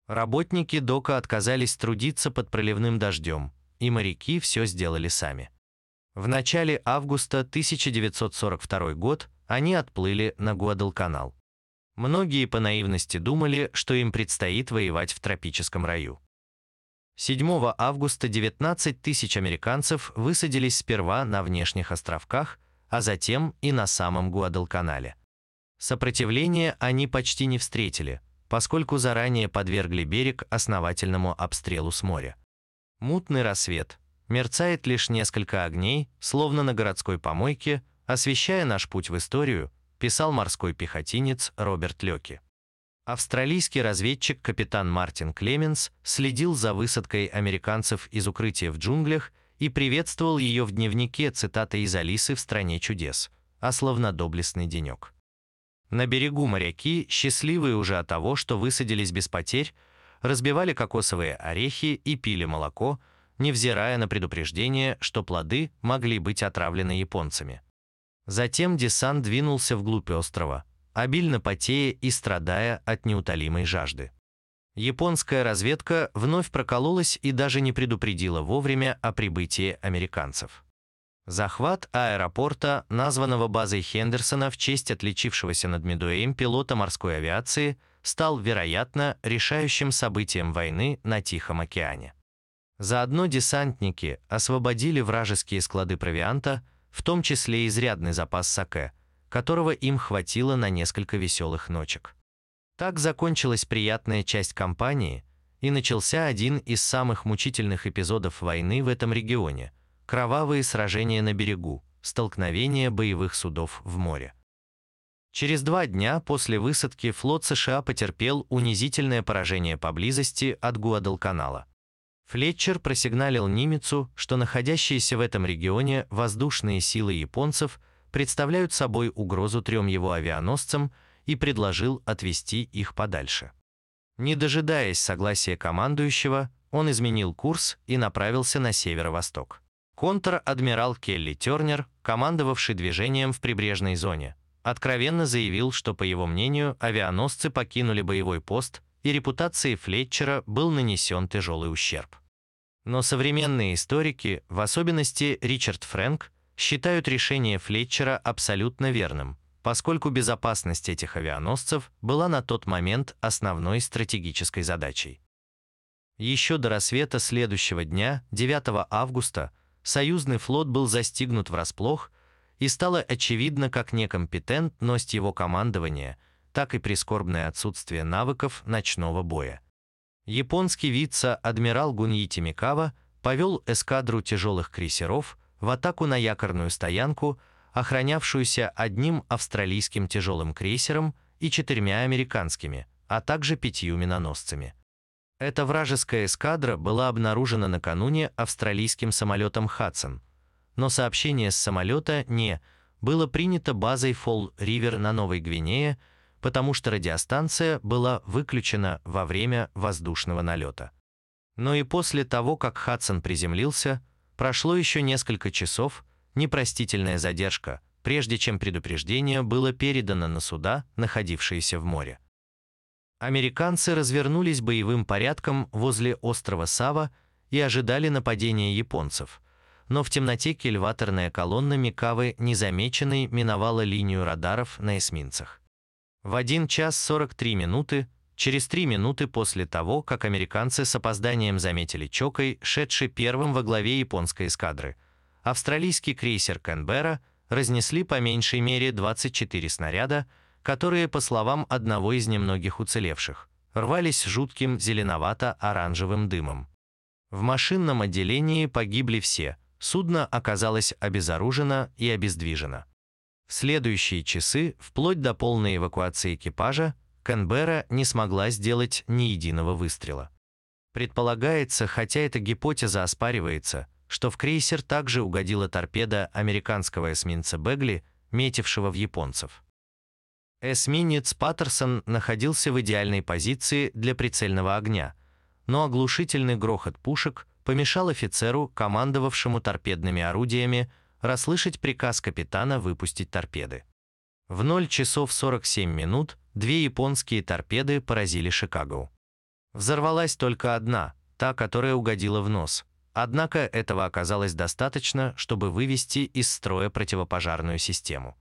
Работники дока отказались трудиться под проливным дождем, и моряки все сделали сами. В начале августа 1942 год они отплыли на Гуадалканал. Многие по наивности думали, что им предстоит воевать в тропическом раю. 7 августа 19 тысяч американцев высадились сперва на внешних островках, а затем и на самом Гуадалканале. Сопротивления они почти не встретили, поскольку заранее подвергли берег основательному обстрелу с моря. Мутный рассвет, мерцает лишь несколько огней, словно на городской помойке, освещая наш путь в историю, писал морской пехотинец Роберт Лёки. Австралийский разведчик капитан Мартин Клеменс следил за высадкой американцев из укрытия в джунглях и приветствовал ее в дневнике цитатой из Алисы в «Стране чудес», а славнодоблестный денек. На берегу моряки, счастливые уже от того, что высадились без потерь, разбивали кокосовые орехи и пили молоко, невзирая на предупреждение, что плоды могли быть отравлены японцами. Затем десант двинулся вглубь острова, обильно потея и страдая от неутолимой жажды. Японская разведка вновь прокололась и даже не предупредила вовремя о прибытии американцев. Захват аэропорта, названного базой Хендерсона в честь отличившегося над Медуэем пилота морской авиации, стал, вероятно, решающим событием войны на Тихом океане. Заодно десантники освободили вражеские склады провианта, в том числе изрядный запас саке, которого им хватило на несколько веселых ночек. Так закончилась приятная часть кампании, и начался один из самых мучительных эпизодов войны в этом регионе – кровавые сражения на берегу, столкновение боевых судов в море. Через два дня после высадки флот США потерпел унизительное поражение поблизости от Гуадалканала. Флетчер просигналил Нимецу, что находящиеся в этом регионе воздушные силы японцев представляют собой угрозу трем его авианосцам и предложил отвести их подальше. Не дожидаясь согласия командующего, он изменил курс и направился на северо-восток. Контр-адмирал Келли Тернер, командовавший движением в прибрежной зоне, откровенно заявил, что, по его мнению, авианосцы покинули боевой пост и репутации Флетчера был нанесен тяжелый ущерб. Но современные историки, в особенности Ричард Фрэнк, считают решение Флетчера абсолютно верным, поскольку безопасность этих авианосцев была на тот момент основной стратегической задачей. Еще до рассвета следующего дня, 9 августа, союзный флот был застигнут врасплох, и стало очевидно как некомпетентность его командования – так и прискорбное отсутствие навыков ночного боя. Японский вице-адмирал Гуньити Микава повел эскадру тяжелых крейсеров в атаку на якорную стоянку, охранявшуюся одним австралийским тяжелым крейсером и четырьмя американскими, а также пятью миноносцами. Эта вражеская эскадра была обнаружена накануне австралийским самолетом «Хадсон», но сообщение с самолета не было принято базой Фолл-Ривер на Новой Гвинее – потому что радиостанция была выключена во время воздушного налета. Но и после того, как Хадсон приземлился, прошло еще несколько часов, непростительная задержка, прежде чем предупреждение было передано на суда, находившиеся в море. Американцы развернулись боевым порядком возле острова Сава и ожидали нападения японцев, но в темноте кильваторная колонна Микавы незамеченной миновала линию радаров на эсминцах. В 1 час 43 минуты, через 3 минуты после того, как американцы с опозданием заметили Чокой, шедший первым во главе японской эскадры, австралийский крейсер «Канберра» разнесли по меньшей мере 24 снаряда, которые, по словам одного из немногих уцелевших, рвались жутким зеленовато-оранжевым дымом. В машинном отделении погибли все, судно оказалось обезоружено и обездвижено. В следующие часы, вплоть до полной эвакуации экипажа, Канберра не смогла сделать ни единого выстрела. Предполагается, хотя эта гипотеза оспаривается, что в крейсер также угодила торпеда американского эсминца Бегли, метившего в японцев. Эсминец Паттерсон находился в идеальной позиции для прицельного огня, но оглушительный грохот пушек помешал офицеру, командовавшему торпедными орудиями, расслышать приказ капитана выпустить торпеды. В 0 часов 47 минут две японские торпеды поразили Шикаго. Взорвалась только одна, та, которая угодила в нос. Однако этого оказалось достаточно, чтобы вывести из строя противопожарную систему.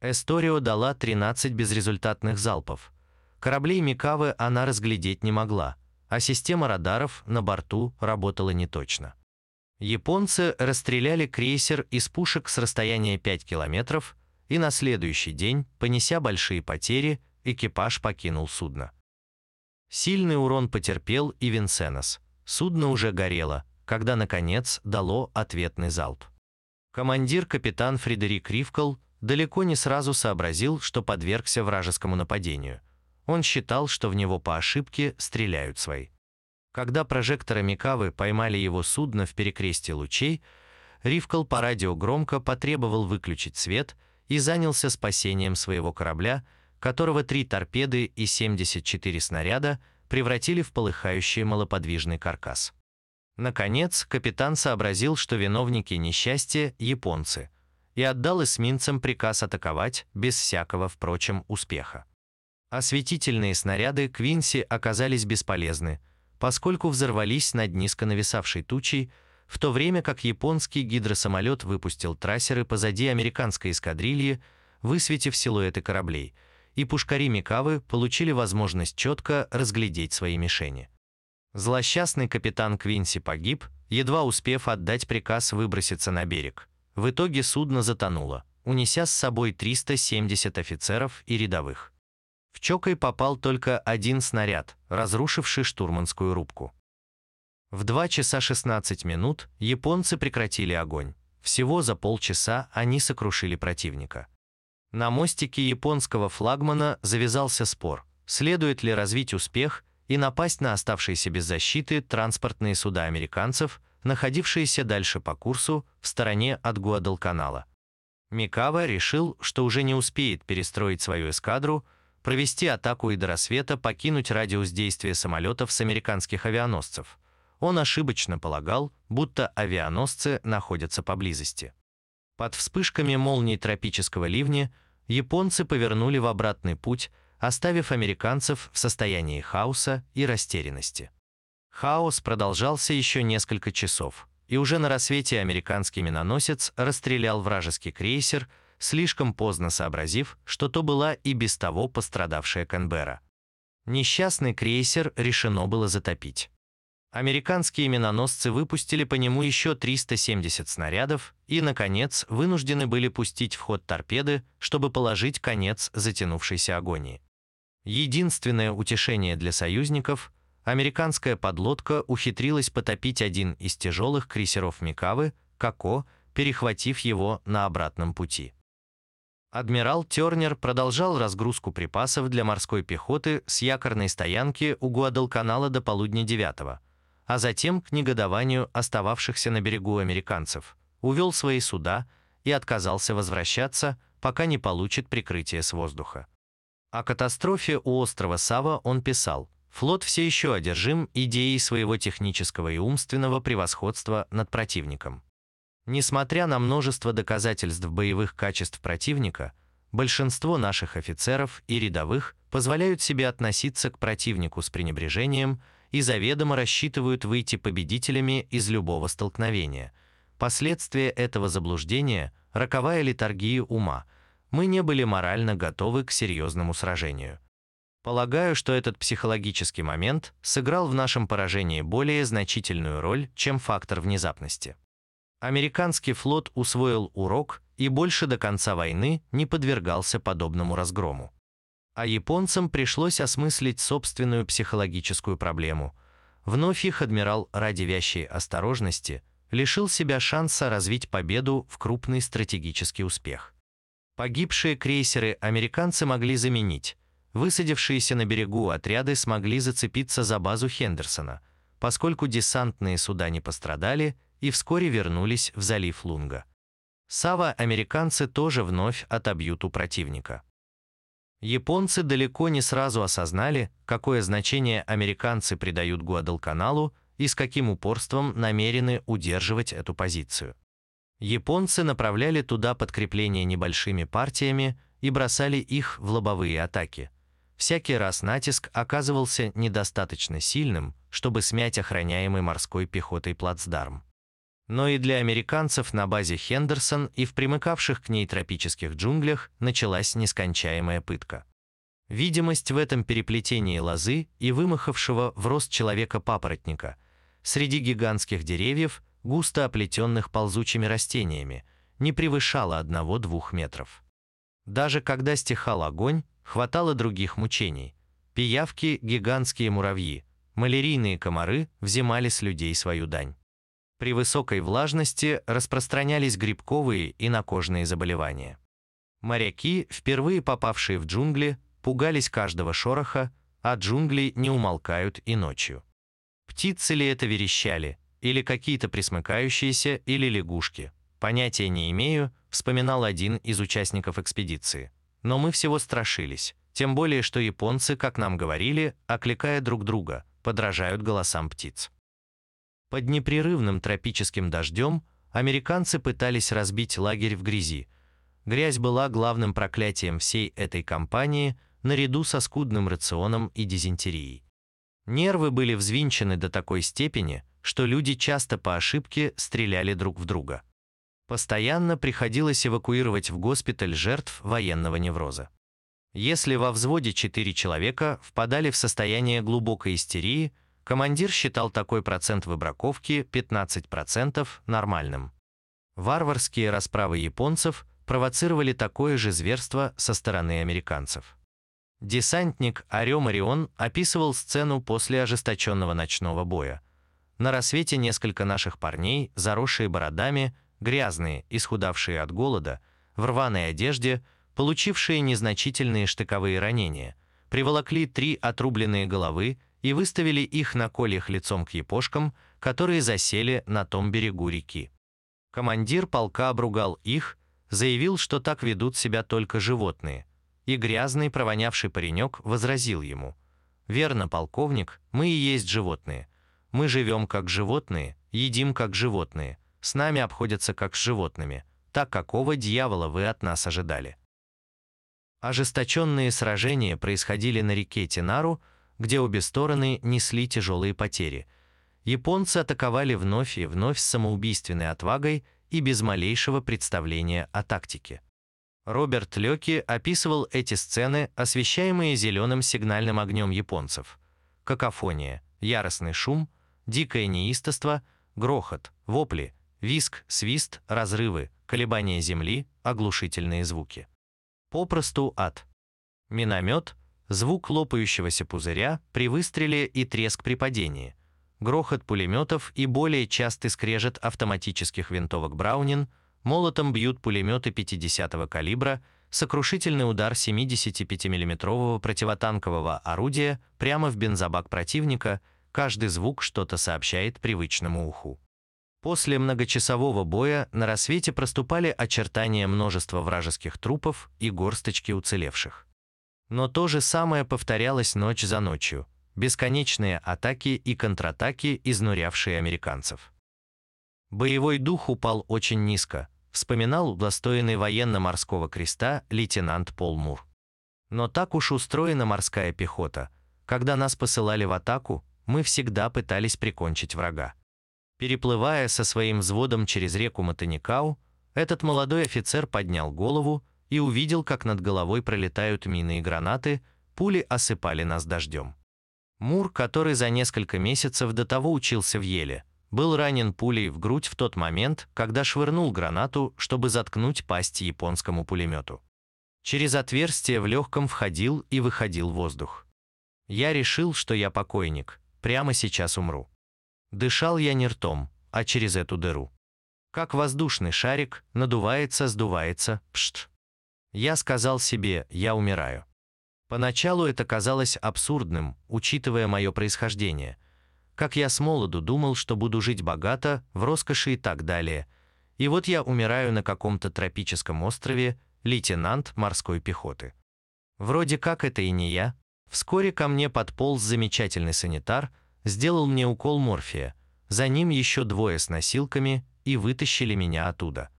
Эсторио дала 13 безрезультатных залпов. Кораблей Микавы она разглядеть не могла, а система радаров на борту работала неточно. Японцы расстреляли крейсер из пушек с расстояния 5 километров, и на следующий день, понеся большие потери, экипаж покинул судно. Сильный урон потерпел и Винсенос. Судно уже горело, когда, наконец, дало ответный залп. Командир-капитан Фредерик Ривкл далеко не сразу сообразил, что подвергся вражескому нападению. Он считал, что в него по ошибке стреляют свои. Когда прожекторы Микавы поймали его судно в перекрестии лучей, Ривкл по радио громко потребовал выключить свет и занялся спасением своего корабля, которого три торпеды и 74 снаряда превратили в полыхающий малоподвижный каркас. Наконец, капитан сообразил, что виновники несчастья – японцы, и отдал эсминцам приказ атаковать без всякого, впрочем, успеха. Осветительные снаряды Квинси оказались бесполезны, поскольку взорвались над низко нависавшей тучей, в то время как японский гидросамолет выпустил трассеры позади американской эскадрильи, высветив силуэты кораблей, и пушкари Микавы получили возможность четко разглядеть свои мишени. Злосчастный капитан Квинси погиб, едва успев отдать приказ выброситься на берег. В итоге судно затонуло, унеся с собой 370 офицеров и рядовых. В Чокой попал только один снаряд, разрушивший штурманскую рубку. В 2 часа 16 минут японцы прекратили огонь. Всего за полчаса они сокрушили противника. На мостике японского флагмана завязался спор, следует ли развить успех и напасть на оставшиеся без защиты транспортные суда американцев, находившиеся дальше по курсу в стороне от Гуадалканала. Микава решил, что уже не успеет перестроить свою эскадру, провести атаку и до рассвета покинуть радиус действия самолетов с американских авианосцев. Он ошибочно полагал, будто авианосцы находятся поблизости. Под вспышками молний тропического ливня японцы повернули в обратный путь, оставив американцев в состоянии хаоса и растерянности. Хаос продолжался еще несколько часов, и уже на рассвете американский миноносец расстрелял вражеский крейсер, слишком поздно сообразив, что то была и без того пострадавшая Канберра. Несчастный крейсер решено было затопить. Американские миноносцы выпустили по нему еще 370 снарядов и, наконец, вынуждены были пустить в ход торпеды, чтобы положить конец затянувшейся агонии. Единственное утешение для союзников – американская подлодка ухитрилась потопить один из тяжелых крейсеров Микавы, Како, перехватив его на обратном пути. Адмирал Тернер продолжал разгрузку припасов для морской пехоты с якорной стоянки у Гуадалканала до полудня 9 а затем, к негодованию остававшихся на берегу американцев, увел свои суда и отказался возвращаться, пока не получит прикрытие с воздуха. О катастрофе у острова Сава он писал, флот все еще одержим идеей своего технического и умственного превосходства над противником. Несмотря на множество доказательств боевых качеств противника, большинство наших офицеров и рядовых позволяют себе относиться к противнику с пренебрежением и заведомо рассчитывают выйти победителями из любого столкновения. Последствия этого заблуждения – роковая литургия ума. Мы не были морально готовы к серьезному сражению. Полагаю, что этот психологический момент сыграл в нашем поражении более значительную роль, чем фактор внезапности. Американский флот усвоил урок и больше до конца войны не подвергался подобному разгрому а японцам пришлось осмыслить собственную психологическую проблему. Вновь их адмирал ради вящей осторожности лишил себя шанса развить победу в крупный стратегический успех. Погибшие крейсеры американцы могли заменить. Высадившиеся на берегу отряды смогли зацепиться за базу Хендерсона, поскольку десантные суда не пострадали и вскоре вернулись в залив Лунга. Сава американцы тоже вновь отобьют у противника. Японцы далеко не сразу осознали, какое значение американцы придают Гуадалканалу и с каким упорством намерены удерживать эту позицию. Японцы направляли туда подкрепления небольшими партиями и бросали их в лобовые атаки. Всякий раз натиск оказывался недостаточно сильным, чтобы смять охраняемый морской пехотой плацдарм но и для американцев на базе Хендерсон и в примыкавших к ней тропических джунглях началась нескончаемая пытка. Видимость в этом переплетении лозы и вымахавшего в рост человека-папоротника среди гигантских деревьев, густо оплетенных ползучими растениями, не превышала одного-двух метров. Даже когда стихал огонь, хватало других мучений. Пиявки, гигантские муравьи, малярийные комары взимали с людей свою дань. При высокой влажности распространялись грибковые и накожные заболевания. Моряки, впервые попавшие в джунгли, пугались каждого шороха, а джунгли не умолкают и ночью. Птицы ли это верещали, или какие-то присмыкающиеся, или лягушки, понятия не имею, вспоминал один из участников экспедиции. Но мы всего страшились, Тем более, что японцы, как нам говорили, окликая друг друга, подражают голосам птиц. Под непрерывным тропическим дождем американцы пытались разбить лагерь в грязи. Грязь была главным проклятием всей этой кампании, наряду со скудным рационом и дизентерией. Нервы были взвинчены до такой степени, что люди часто по ошибке стреляли друг в друга. Постоянно приходилось эвакуировать в госпиталь жертв военного невроза. Если во взводе 4 человека впадали в состояние глубокой истерии, командир считал такой процент выбраковки 15% нормальным. Варварские расправы японцев провоцировали такое же зверство со стороны американцев. Десантник Орем Орион описывал сцену после ожесточенного ночного боя. На рассвете несколько наших парней, заросшие бородами, грязные, исхудавшие от голода, в рваной одежде, получившие незначительные штыковые ранения, приволокли три отрубленные головы и выставили их на кольях лицом к япошкам, которые засели на том берегу реки. Командир полка обругал их, заявил, что так ведут себя только животные, и грязный провонявший паренек возразил ему, «Верно, полковник, мы и есть животные. Мы живем как животные, едим как животные, с нами обходятся как с животными, так какого дьявола вы от нас ожидали?» Ожесточенные сражения происходили на реке Тинару, где обе стороны несли тяжелые потери. Японцы атаковали вновь и вновь с самоубийственной отвагой и без малейшего представления о тактике. Роберт Лёки описывал эти сцены, освещаемые зеленым сигнальным огнем японцев. Какофония, яростный шум, дикое неистовство, грохот, вопли, виск, свист, разрывы, колебания земли, оглушительные звуки. Попросту ад. Миномет, звук лопающегося пузыря при выстреле и треск при падении, грохот пулеметов и более частый скрежет автоматических винтовок Браунин, молотом бьют пулеметы 50-го калибра, сокрушительный удар 75 миллиметрового противотанкового орудия прямо в бензобак противника, каждый звук что-то сообщает привычному уху. После многочасового боя на рассвете проступали очертания множества вражеских трупов и горсточки уцелевших. Но то же самое повторялось ночь за ночью, бесконечные атаки и контратаки, изнурявшие американцев. Боевой дух упал очень низко, вспоминал удостоенный военно-морского креста лейтенант Пол Мур. Но так уж устроена морская пехота. Когда нас посылали в атаку, мы всегда пытались прикончить врага. Переплывая со своим взводом через реку Матаникау, этот молодой офицер поднял голову и увидел, как над головой пролетают мины и гранаты, пули осыпали нас дождем. Мур, который за несколько месяцев до того учился в Еле, был ранен пулей в грудь в тот момент, когда швырнул гранату, чтобы заткнуть пасть японскому пулемету. Через отверстие в легком входил и выходил воздух. Я решил, что я покойник, прямо сейчас умру. Дышал я не ртом, а через эту дыру. Как воздушный шарик, надувается, сдувается, пшт. Я сказал себе, я умираю. Поначалу это казалось абсурдным, учитывая мое происхождение. Как я с молоду думал, что буду жить богато, в роскоши и так далее. И вот я умираю на каком-то тропическом острове, лейтенант морской пехоты. Вроде как это и не я. Вскоре ко мне подполз замечательный санитар, сделал мне укол морфия. За ним еще двое с носилками и вытащили меня оттуда.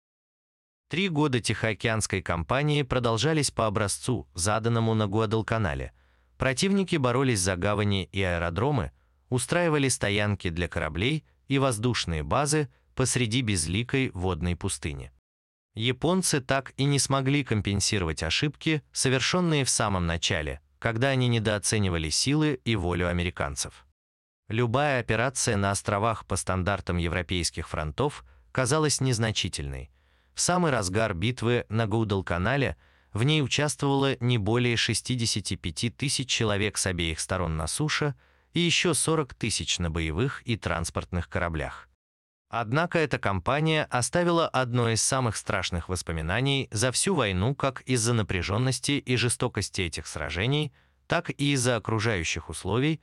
Три года Тихоокеанской кампании продолжались по образцу, заданному на Гуадалканале. Противники боролись за гавани и аэродромы, устраивали стоянки для кораблей и воздушные базы посреди безликой водной пустыни. Японцы так и не смогли компенсировать ошибки, совершенные в самом начале, когда они недооценивали силы и волю американцев. Любая операция на островах по стандартам европейских фронтов казалась незначительной – самый разгар битвы на Гудал-канале в ней участвовало не более 65 тысяч человек с обеих сторон на суше и еще 40 тысяч на боевых и транспортных кораблях. Однако эта кампания оставила одно из самых страшных воспоминаний за всю войну как из-за напряженности и жестокости этих сражений, так и из-за окружающих условий,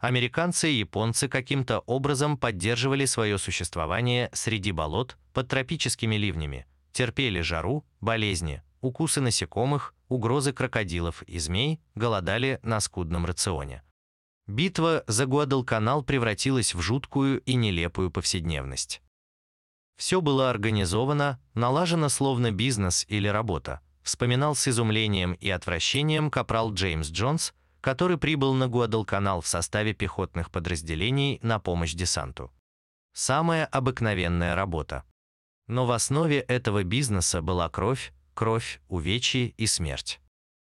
американцы и японцы каким-то образом поддерживали свое существование среди болот под тропическими ливнями, терпели жару, болезни, укусы насекомых, угрозы крокодилов и змей голодали на скудном рационе. Битва за Гуадалканал превратилась в жуткую и нелепую повседневность. Все было организовано, налажено словно бизнес или работа, вспоминал с изумлением и отвращением капрал Джеймс Джонс, который прибыл на Гуадалканал в составе пехотных подразделений на помощь десанту. Самая обыкновенная работа. Но в основе этого бизнеса была кровь, кровь, увечье и смерть.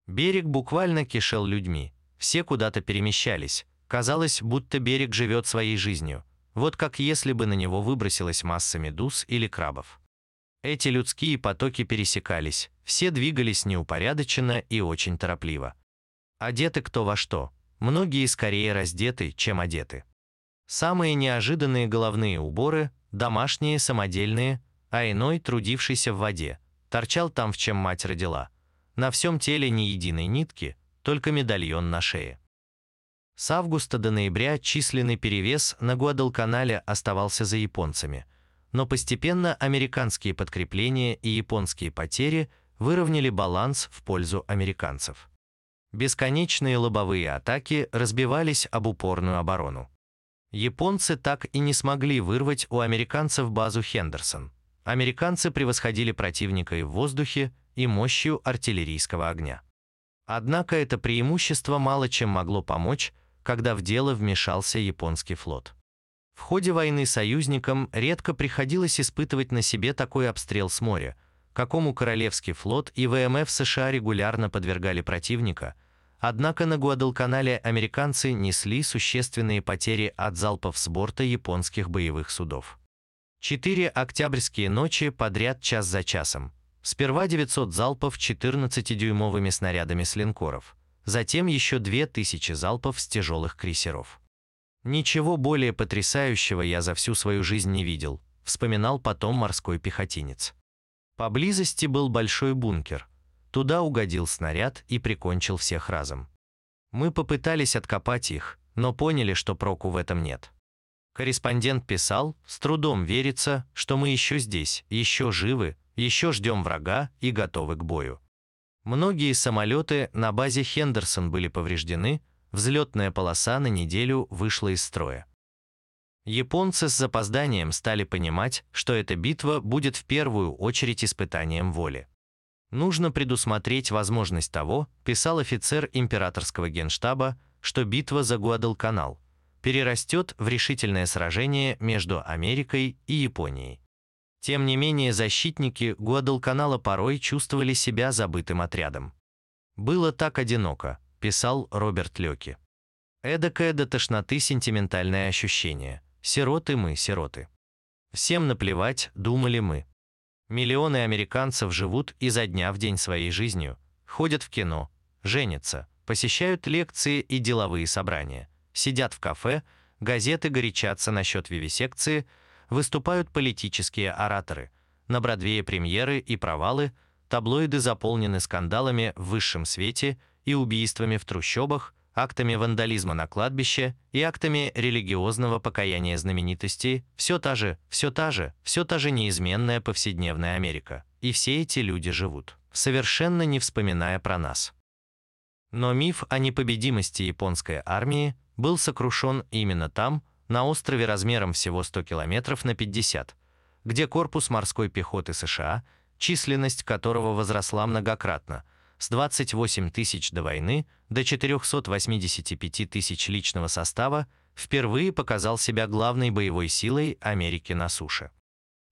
Берег буквально кишел людьми, все куда-то перемещались, казалось, будто берег живет своей жизнью, вот как если бы на него выбросилась масса медуз или крабов. Эти людские потоки пересекались, все двигались неупорядоченно и очень торопливо. Одеты кто во что, многие скорее раздеты, чем одеты. Самые неожиданные головные уборы, домашние, самодельные, а иной, трудившийся в воде, торчал там, в чем мать родила. На всем теле ни единой нитки, только медальон на шее. С августа до ноября численный перевес на Гуадалканале оставался за японцами, но постепенно американские подкрепления и японские потери выровняли баланс в пользу американцев. Бесконечные лобовые атаки разбивались об упорную оборону. Японцы так и не смогли вырвать у американцев базу Хендерсон. Американцы превосходили противника и в воздухе, и мощью артиллерийского огня. Однако это преимущество мало чем могло помочь, когда в дело вмешался японский флот. В ходе войны союзникам редко приходилось испытывать на себе такой обстрел с моря, какому Королевский флот и ВМФ США регулярно подвергали противника, Однако на Гуадалканале американцы несли существенные потери от залпов с борта японских боевых судов. Четыре октябрьские ночи подряд час за часом. Сперва 900 залпов 14-дюймовыми снарядами с линкоров, затем еще 2000 залпов с тяжелых крейсеров. «Ничего более потрясающего я за всю свою жизнь не видел», вспоминал потом морской пехотинец. Поблизости был большой бункер – Туда угодил снаряд и прикончил всех разом. Мы попытались откопать их, но поняли, что проку в этом нет. Корреспондент писал, с трудом верится, что мы еще здесь, еще живы, еще ждем врага и готовы к бою. Многие самолеты на базе Хендерсон были повреждены, взлетная полоса на неделю вышла из строя. Японцы с запозданием стали понимать, что эта битва будет в первую очередь испытанием воли. Нужно предусмотреть возможность того, писал офицер императорского генштаба, что битва за Гуадалканал перерастет в решительное сражение между Америкой и Японией. Тем не менее, защитники Гуадалканала порой чувствовали себя забытым отрядом. «Было так одиноко», – писал Роберт Лёки. «Эдакое до тошноты сентиментальное ощущение. Сироты мы, сироты. Всем наплевать, думали мы. Миллионы американцев живут изо дня в день своей жизнью, ходят в кино, женятся, посещают лекции и деловые собрания, сидят в кафе, газеты горячатся насчет вивисекции, выступают политические ораторы, на Бродвее премьеры и провалы, таблоиды заполнены скандалами в высшем свете и убийствами в трущобах, актами вандализма на кладбище и актами религиозного покаяния знаменитостей, все та же, все та же, все та же неизменная повседневная Америка. И все эти люди живут, совершенно не вспоминая про нас. Но миф о непобедимости японской армии был сокрушен именно там, на острове размером всего 100 километров на 50, где корпус морской пехоты США, численность которого возросла многократно – с 28 тысяч до войны до 485 тысяч личного состава впервые показал себя главной боевой силой Америки на суше.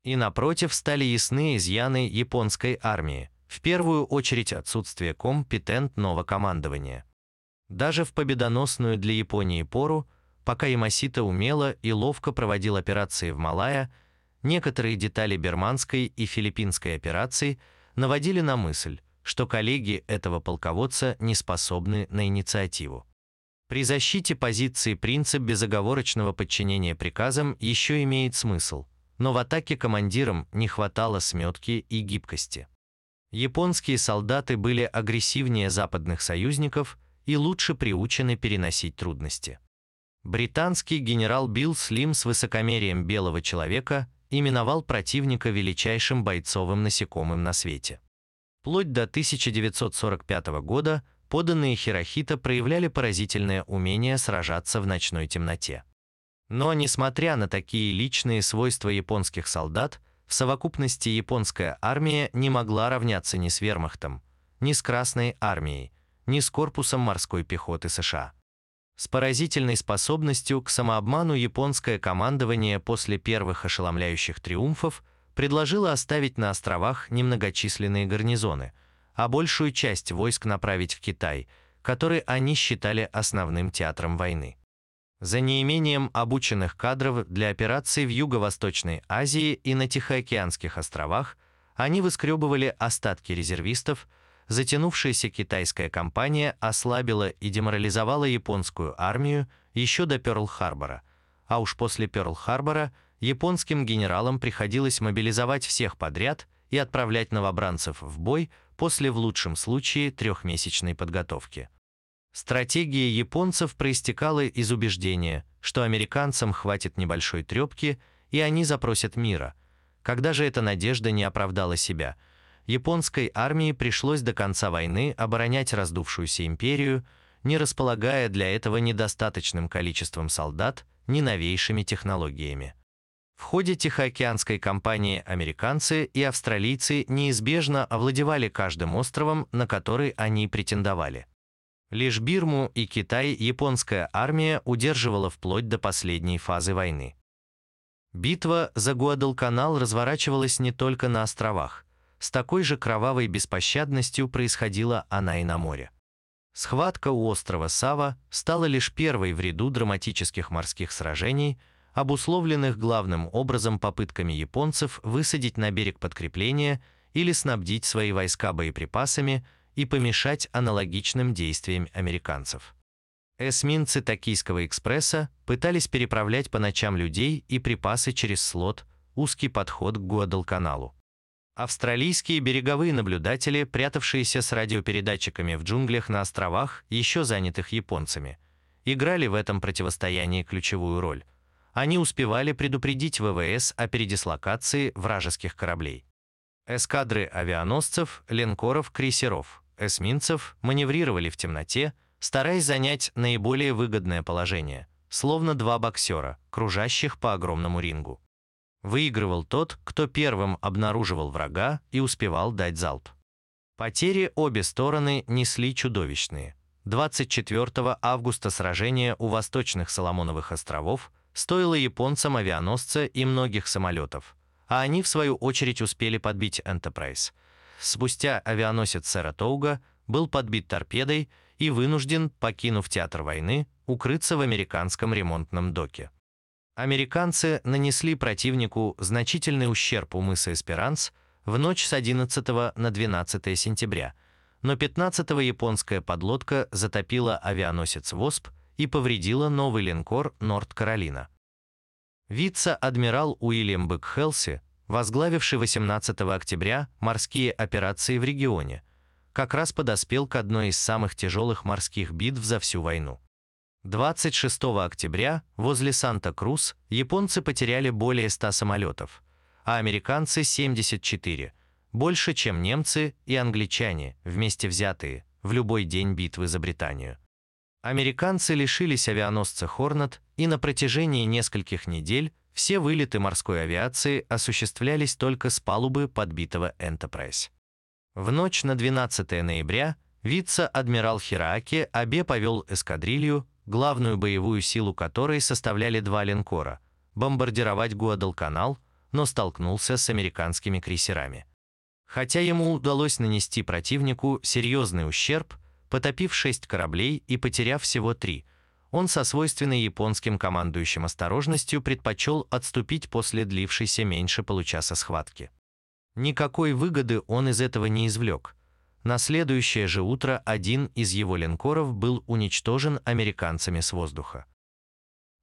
И напротив стали ясны изъяны японской армии, в первую очередь отсутствие компетентного командования. Даже в победоносную для Японии пору, пока Ямасита умело и ловко проводил операции в Малайя, некоторые детали берманской и филиппинской операций наводили на мысль, что коллеги этого полководца не способны на инициативу. При защите позиции принцип безоговорочного подчинения приказам еще имеет смысл, но в атаке командирам не хватало сметки и гибкости. Японские солдаты были агрессивнее западных союзников и лучше приучены переносить трудности. Британский генерал Билл Слим с высокомерием белого человека именовал противника величайшим бойцовым насекомым на свете. Вплоть до 1945 года поданные Хирохита проявляли поразительное умение сражаться в ночной темноте. Но, несмотря на такие личные свойства японских солдат, в совокупности японская армия не могла равняться ни с вермахтом, ни с Красной армией, ни с корпусом морской пехоты США. С поразительной способностью к самообману японское командование после первых ошеломляющих триумфов предложило оставить на островах немногочисленные гарнизоны, а большую часть войск направить в Китай, который они считали основным театром войны. За неимением обученных кадров для операций в Юго-Восточной Азии и на Тихоокеанских островах они выскребывали остатки резервистов, затянувшаяся китайская кампания ослабила и деморализовала японскую армию еще до Пёрл-Харбора, а уж после Пёрл-Харбора японским генералам приходилось мобилизовать всех подряд и отправлять новобранцев в бой после в лучшем случае трехмесячной подготовки. Стратегия японцев проистекала из убеждения, что американцам хватит небольшой трепки, и они запросят мира. Когда же эта надежда не оправдала себя, японской армии пришлось до конца войны оборонять раздувшуюся империю, не располагая для этого недостаточным количеством солдат, ни новейшими технологиями. В ходе Тихоокеанской кампании американцы и австралийцы неизбежно овладевали каждым островом, на который они претендовали. Лишь Бирму и Китай японская армия удерживала вплоть до последней фазы войны. Битва за Гуадалканал разворачивалась не только на островах. С такой же кровавой беспощадностью происходила она и на море. Схватка у острова Сава стала лишь первой в ряду драматических морских сражений, обусловленных главным образом попытками японцев высадить на берег подкрепления или снабдить свои войска боеприпасами – и помешать аналогичным действиям американцев. Эсминцы Токийского экспресса пытались переправлять по ночам людей и припасы через слот, узкий подход к Гуадалканалу. Австралийские береговые наблюдатели, прятавшиеся с радиопередатчиками в джунглях на островах, еще занятых японцами, играли в этом противостоянии ключевую роль. Они успевали предупредить ВВС о передислокации вражеских кораблей. Эскадры авианосцев, линкоров, крейсеров – эсминцев маневрировали в темноте, стараясь занять наиболее выгодное положение, словно два боксера, кружащих по огромному рингу. Выигрывал тот, кто первым обнаруживал врага и успевал дать залп. Потери обе стороны несли чудовищные. 24 августа сражение у восточных Соломоновых островов стоило японцам авианосца и многих самолетов, а они в свою очередь успели подбить Enterprise – спустя авианосец Саратоуга был подбит торпедой и вынужден, покинув театр войны, укрыться в американском ремонтном доке. Американцы нанесли противнику значительный ущерб у мыса Эсперанс в ночь с 11 на 12 сентября, но 15-го японская подлодка затопила авианосец «Восп» и повредила новый линкор «Норд-Каролина». Вице-адмирал Уильям Бэкхелси возглавивший 18 октября морские операции в регионе, как раз подоспел к одной из самых тяжелых морских битв за всю войну. 26 октября возле Санта-Крус японцы потеряли более 100 самолетов, а американцы – 74, больше, чем немцы и англичане, вместе взятые, в любой день битвы за Британию. Американцы лишились авианосца «Хорнет» и на протяжении нескольких недель все вылеты морской авиации осуществлялись только с палубы подбитого «Энтерпрайз». В ночь на 12 ноября вице-адмирал Хирааки Абе повел эскадрилью, главную боевую силу которой составляли два линкора, бомбардировать Гуадалканал, но столкнулся с американскими крейсерами. Хотя ему удалось нанести противнику серьезный ущерб, потопив шесть кораблей и потеряв всего три – он со свойственной японским командующим осторожностью предпочел отступить после длившейся меньше получаса схватки. Никакой выгоды он из этого не извлек. На следующее же утро один из его линкоров был уничтожен американцами с воздуха.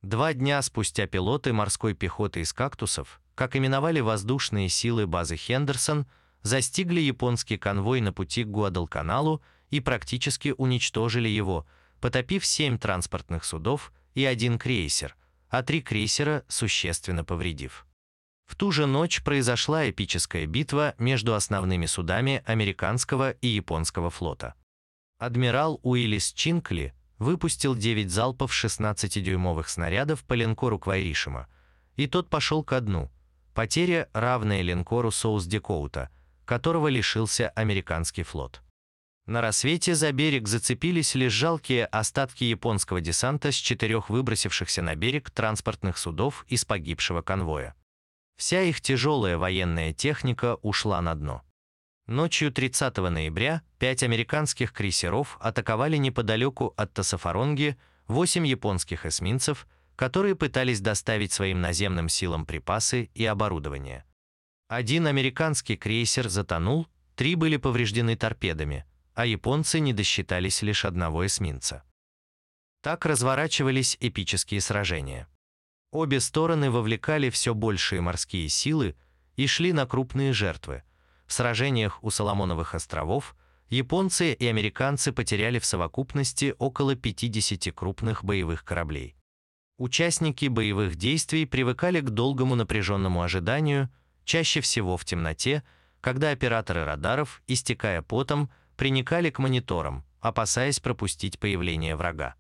Два дня спустя пилоты морской пехоты из «Кактусов», как именовали воздушные силы базы Хендерсон, застигли японский конвой на пути к Гуадалканалу и практически уничтожили его – потопив семь транспортных судов и один крейсер, а три крейсера существенно повредив. В ту же ночь произошла эпическая битва между основными судами американского и японского флота. Адмирал Уиллис Чинкли выпустил 9 залпов 16-дюймовых снарядов по линкору Квайришима, и тот пошел ко дну. Потеря, равная линкору Соус Декоута, которого лишился американский флот. На рассвете за берег зацепились лишь жалкие остатки японского десанта с четырех выбросившихся на берег транспортных судов из погибшего конвоя. Вся их тяжелая военная техника ушла на дно. Ночью 30 ноября пять американских крейсеров атаковали неподалеку от Тасафаронги восемь японских эсминцев, которые пытались доставить своим наземным силам припасы и оборудование. Один американский крейсер затонул, три были повреждены торпедами, а японцы не досчитались лишь одного эсминца. Так разворачивались эпические сражения. Обе стороны вовлекали все большие морские силы и шли на крупные жертвы. В сражениях у Соломоновых островов японцы и американцы потеряли в совокупности около 50 крупных боевых кораблей. Участники боевых действий привыкали к долгому напряженному ожиданию, чаще всего в темноте, когда операторы радаров, истекая потом, приникали к мониторам, опасаясь пропустить появление врага.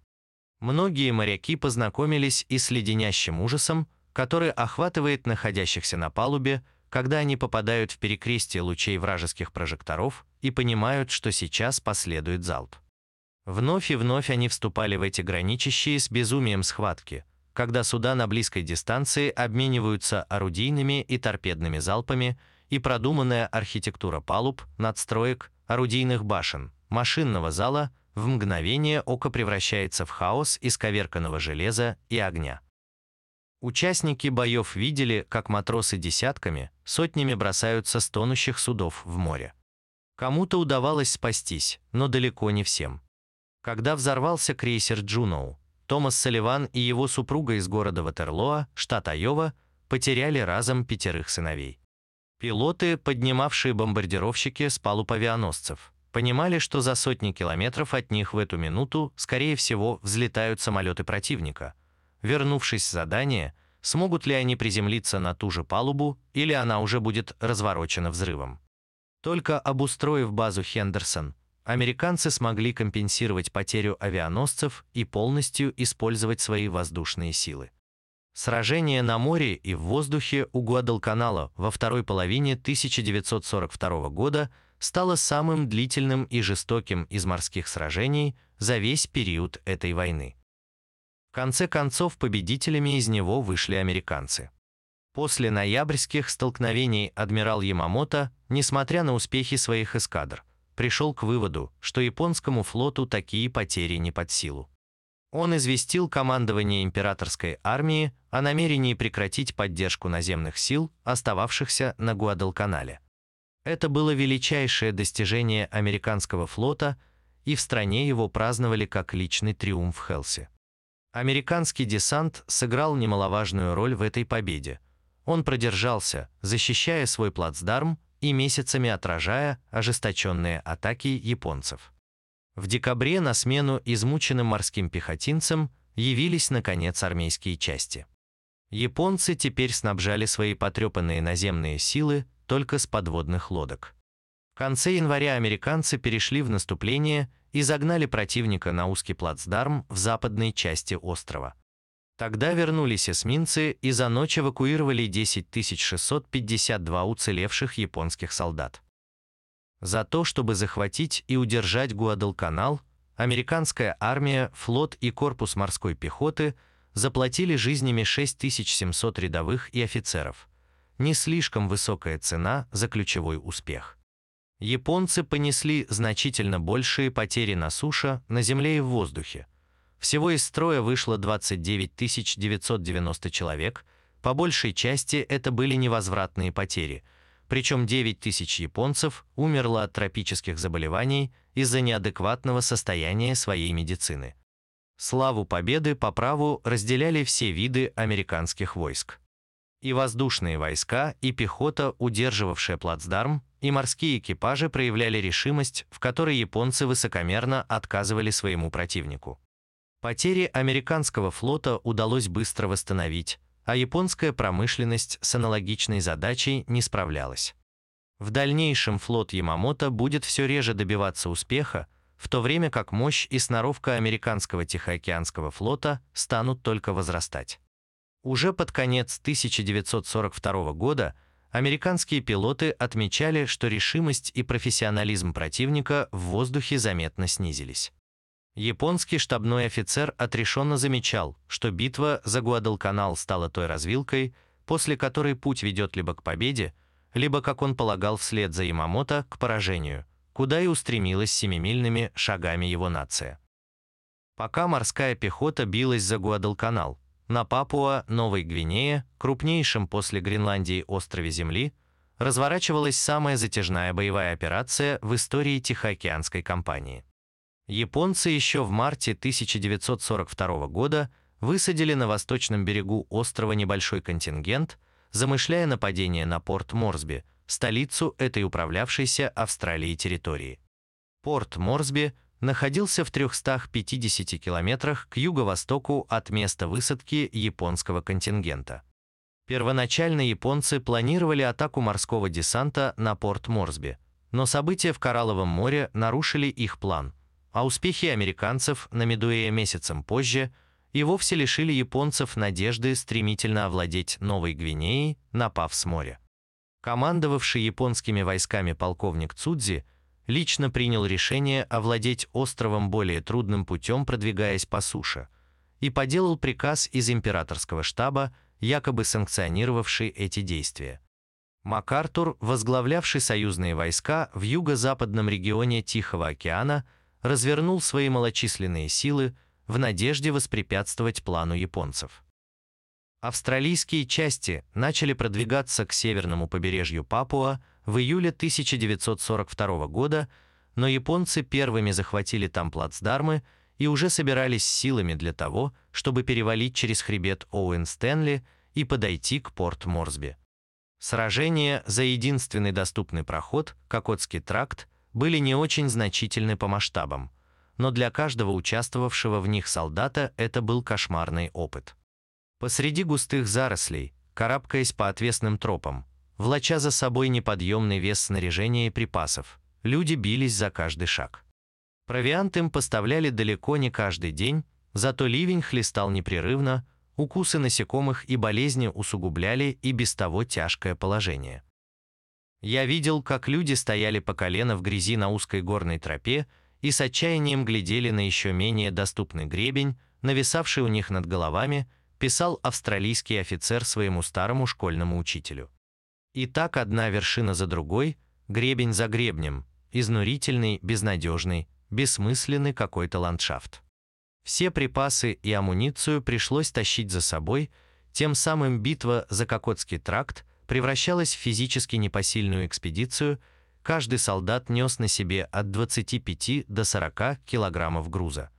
Многие моряки познакомились и с леденящим ужасом, который охватывает находящихся на палубе, когда они попадают в перекрестие лучей вражеских прожекторов и понимают, что сейчас последует залп. Вновь и вновь они вступали в эти граничащие с безумием схватки, когда суда на близкой дистанции обмениваются орудийными и торпедными залпами, и продуманная архитектура палуб, надстроек, орудийных башен, машинного зала в мгновение ока превращается в хаос из коверканного железа и огня. Участники боев видели, как матросы десятками, сотнями бросаются с тонущих судов в море. Кому-то удавалось спастись, но далеко не всем. Когда взорвался крейсер «Джуноу», Томас Салливан и его супруга из города Ватерлоа, штат Айова, потеряли разом пятерых сыновей. Пилоты, поднимавшие бомбардировщики с палуб авианосцев, понимали, что за сотни километров от них в эту минуту, скорее всего, взлетают самолеты противника. Вернувшись с задания, смогут ли они приземлиться на ту же палубу или она уже будет разворочена взрывом. Только обустроив базу Хендерсон, американцы смогли компенсировать потерю авианосцев и полностью использовать свои воздушные силы. Сражение на море и в воздухе у Гуадалканала во второй половине 1942 года стало самым длительным и жестоким из морских сражений за весь период этой войны. В конце концов победителями из него вышли американцы. После ноябрьских столкновений адмирал Ямамото, несмотря на успехи своих эскадр, пришел к выводу, что японскому флоту такие потери не под силу. Он известил командование императорской армии о намерении прекратить поддержку наземных сил, остававшихся на Гуадалканале. Это было величайшее достижение американского флота, и в стране его праздновали как личный триумф Хелси. Американский десант сыграл немаловажную роль в этой победе. Он продержался, защищая свой плацдарм и месяцами отражая ожесточенные атаки японцев. В декабре на смену измученным морским пехотинцам явились, наконец, армейские части. Японцы теперь снабжали свои потрепанные наземные силы только с подводных лодок. В конце января американцы перешли в наступление и загнали противника на узкий плацдарм в западной части острова. Тогда вернулись эсминцы и за ночь эвакуировали 10 652 уцелевших японских солдат. За то, чтобы захватить и удержать Гуадалканал, американская армия, флот и корпус морской пехоты заплатили жизнями 6700 рядовых и офицеров. Не слишком высокая цена за ключевой успех. Японцы понесли значительно большие потери на суше, на земле и в воздухе. Всего из строя вышло 29 990 человек, по большей части это были невозвратные потери – причем 9 тысяч японцев умерло от тропических заболеваний из-за неадекватного состояния своей медицины. Славу победы по праву разделяли все виды американских войск. И воздушные войска, и пехота, удерживавшая плацдарм, и морские экипажи проявляли решимость, в которой японцы высокомерно отказывали своему противнику. Потери американского флота удалось быстро восстановить, а японская промышленность с аналогичной задачей не справлялась. В дальнейшем флот Ямамото будет все реже добиваться успеха, в то время как мощь и сноровка американского Тихоокеанского флота станут только возрастать. Уже под конец 1942 года американские пилоты отмечали, что решимость и профессионализм противника в воздухе заметно снизились. Японский штабной офицер отрешенно замечал, что битва за Гуадалканал стала той развилкой, после которой путь ведет либо к победе, либо, как он полагал вслед за Ямамото, к поражению, куда и устремилась семимильными шагами его нация. Пока морская пехота билась за Гуадалканал, на Папуа, Новой Гвинее, крупнейшем после Гренландии острове Земли, разворачивалась самая затяжная боевая операция в истории Тихоокеанской компании. Японцы еще в марте 1942 года высадили на восточном берегу острова небольшой контингент, замышляя нападение на порт Морсби, столицу этой управлявшейся Австралией территории. Порт Морсби находился в 350 километрах к юго-востоку от места высадки японского контингента. Первоначально японцы планировали атаку морского десанта на порт Морсби, но события в Коралловом море нарушили их план, а успехи американцев на Медуэе месяцем позже и вовсе лишили японцев надежды стремительно овладеть Новой Гвинеей, напав с моря. Командовавший японскими войсками полковник Цудзи – лично принял решение овладеть островом более трудным путем, продвигаясь по суше, и поделал приказ из императорского штаба, якобы санкционировавший эти действия. МакАртур, возглавлявший союзные войска в юго-западном регионе Тихого океана, развернул свои малочисленные силы в надежде воспрепятствовать плану японцев. Австралийские части начали продвигаться к северному побережью Папуа, в июле 1942 года, но японцы первыми захватили там плацдармы и уже собирались силами для того, чтобы перевалить через хребет Оуэн-Стэнли и подойти к порт Морсби. Сражения за единственный доступный проход, Кокотский тракт, были не очень значительны по масштабам, но для каждого участвовавшего в них солдата это был кошмарный опыт. Посреди густых зарослей, карабкаясь по отвесным тропам, влача за собой неподъемный вес снаряжения и припасов. Люди бились за каждый шаг. Провиант им поставляли далеко не каждый день, зато ливень хлестал непрерывно, укусы насекомых и болезни усугубляли и без того тяжкое положение. Я видел, как люди стояли по колено в грязи на узкой горной тропе и с отчаянием глядели на еще менее доступный гребень, нависавший у них над головами, писал австралийский офицер своему старому школьному учителю. И так одна вершина за другой, гребень за гребнем, изнурительный, безнадежный, бессмысленный какой-то ландшафт. Все припасы и амуницию пришлось тащить за собой, тем самым битва за Кокотский тракт превращалась в физически непосильную экспедицию, каждый солдат нес на себе от 25 до 40 килограммов груза.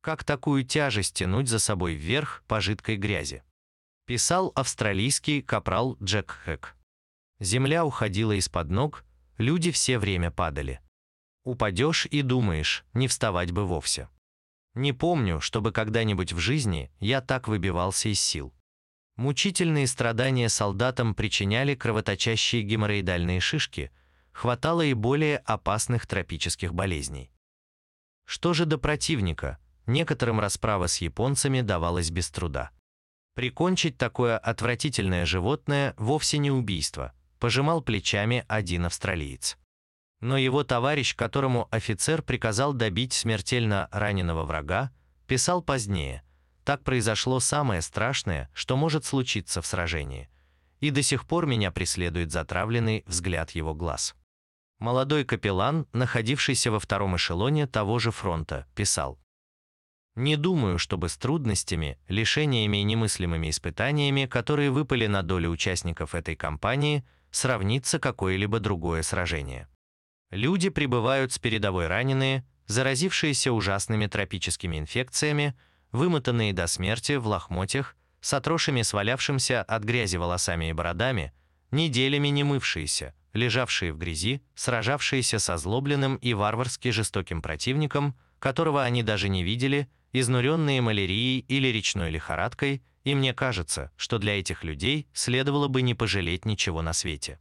Как такую тяжесть тянуть за собой вверх по жидкой грязи? Писал австралийский капрал Джек Хэк. Земля уходила из-под ног, люди все время падали. Упадешь и думаешь, не вставать бы вовсе. Не помню, чтобы когда-нибудь в жизни я так выбивался из сил. Мучительные страдания солдатам причиняли кровоточащие геморроидальные шишки, хватало и более опасных тропических болезней. Что же до противника, некоторым расправа с японцами давалась без труда. Прикончить такое отвратительное животное вовсе не убийство, пожимал плечами один австралиец. Но его товарищ, которому офицер приказал добить смертельно раненого врага, писал позднее, так произошло самое страшное, что может случиться в сражении. И до сих пор меня преследует затравленный взгляд его глаз. Молодой капеллан, находившийся во втором эшелоне того же фронта, писал. «Не думаю, чтобы с трудностями, лишениями и немыслимыми испытаниями, которые выпали на долю участников этой кампании, сравнится какое-либо другое сражение. Люди прибывают с передовой раненые, заразившиеся ужасными тропическими инфекциями, вымотанные до смерти в лохмотьях, с отросшими свалявшимся от грязи волосами и бородами, неделями не мывшиеся, лежавшие в грязи, сражавшиеся со злобленным и варварски жестоким противником, которого они даже не видели, изнуренные малярией или речной лихорадкой, И мне кажется, что для этих людей следовало бы не пожалеть ничего на свете.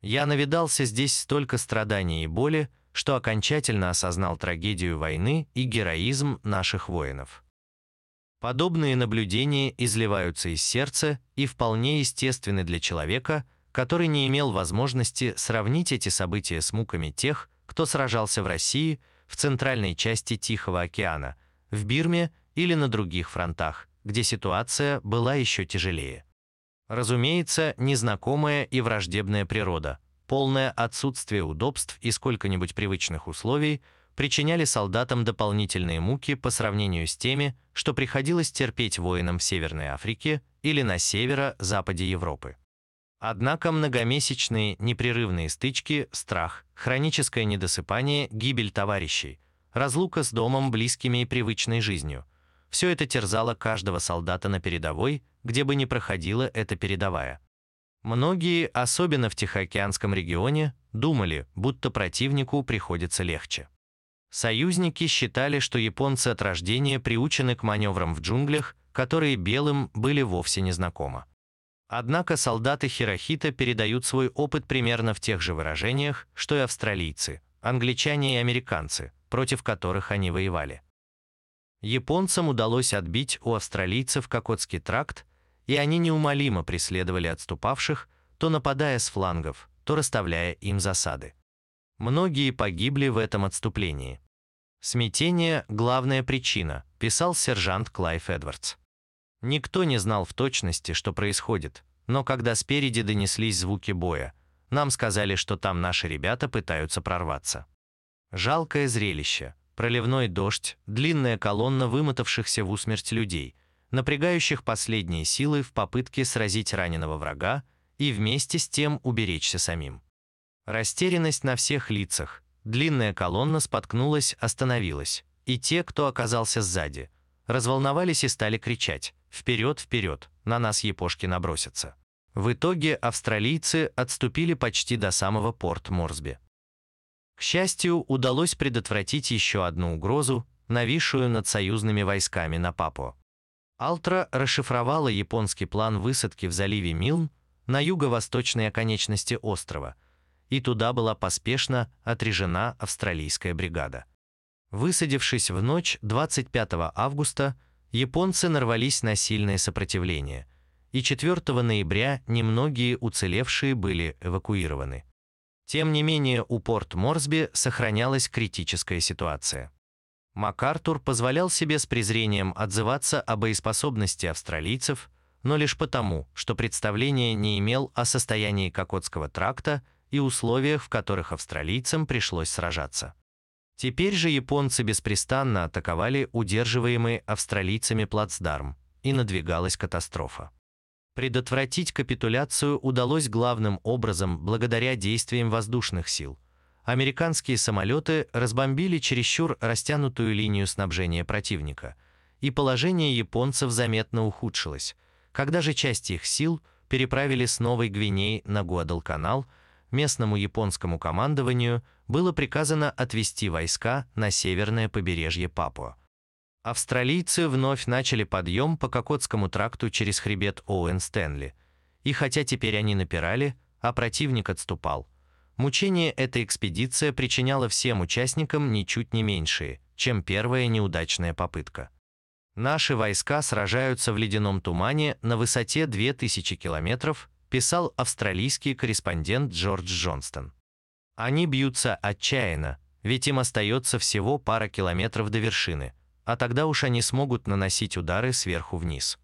Я навидался здесь столько страданий и боли, что окончательно осознал трагедию войны и героизм наших воинов. Подобные наблюдения изливаются из сердца и вполне естественны для человека, который не имел возможности сравнить эти события с муками тех, кто сражался в России, в центральной части Тихого океана, в Бирме или на других фронтах, где ситуация была еще тяжелее. Разумеется, незнакомая и враждебная природа, полное отсутствие удобств и сколько-нибудь привычных условий причиняли солдатам дополнительные муки по сравнению с теми, что приходилось терпеть воинам в Северной Африке или на северо-западе Европы. Однако многомесячные непрерывные стычки, страх, хроническое недосыпание, гибель товарищей, разлука с домом, близкими и привычной жизнью – все это терзало каждого солдата на передовой, где бы ни проходила эта передовая. Многие, особенно в Тихоокеанском регионе, думали, будто противнику приходится легче. Союзники считали, что японцы от рождения приучены к маневрам в джунглях, которые белым были вовсе незнакомы. Однако солдаты Хирохита передают свой опыт примерно в тех же выражениях, что и австралийцы, англичане и американцы, против которых они воевали. Японцам удалось отбить у австралийцев Кокотский тракт, и они неумолимо преследовали отступавших, то нападая с флангов, то расставляя им засады. Многие погибли в этом отступлении. «Смятение – главная причина», – писал сержант Клайв Эдвардс. Никто не знал в точности, что происходит, но когда спереди донеслись звуки боя, нам сказали, что там наши ребята пытаются прорваться. Жалкое зрелище, проливной дождь, длинная колонна вымотавшихся в усмерть людей, напрягающих последние силы в попытке сразить раненого врага и вместе с тем уберечься самим. Растерянность на всех лицах, длинная колонна споткнулась, остановилась, и те, кто оказался сзади, разволновались и стали кричать «Вперед, вперед! На нас япошки набросятся!». В итоге австралийцы отступили почти до самого порт Морсби. К счастью, удалось предотвратить еще одну угрозу, нависшую над союзными войсками на Папуа. Алтра расшифровала японский план высадки в заливе Милн на юго-восточной оконечности острова, и туда была поспешно отрежена австралийская бригада. Высадившись в ночь 25 августа, японцы нарвались на сильное сопротивление, и 4 ноября немногие уцелевшие были эвакуированы. Тем не менее, у порт Морсби сохранялась критическая ситуация. МакАртур позволял себе с презрением отзываться о боеспособности австралийцев, но лишь потому, что представления не имел о состоянии Кокотского тракта и условиях, в которых австралийцам пришлось сражаться. Теперь же японцы беспрестанно атаковали удерживаемый австралийцами плацдарм, и надвигалась катастрофа. Предотвратить капитуляцию удалось главным образом благодаря действиям воздушных сил. Американские самолеты разбомбили чересчур растянутую линию снабжения противника, и положение японцев заметно ухудшилось. Когда же части их сил переправили с Новой Гвинеи на Гуадалканал, местному японскому командованию было приказано отвести войска на северное побережье Папуа. Австралийцы вновь начали подъем по Кокотскому тракту через хребет Оуэн Стэнли. И хотя теперь они напирали, а противник отступал, мучение эта экспедиция причиняла всем участникам ничуть не меньшие, чем первая неудачная попытка. Наши войска сражаются в ледяном тумане на высоте 2000 километров, писал австралийский корреспондент Джордж Джонстон. Они бьются отчаянно, ведь им остается всего пара километров до вершины – а тогда уж они смогут наносить удары сверху вниз.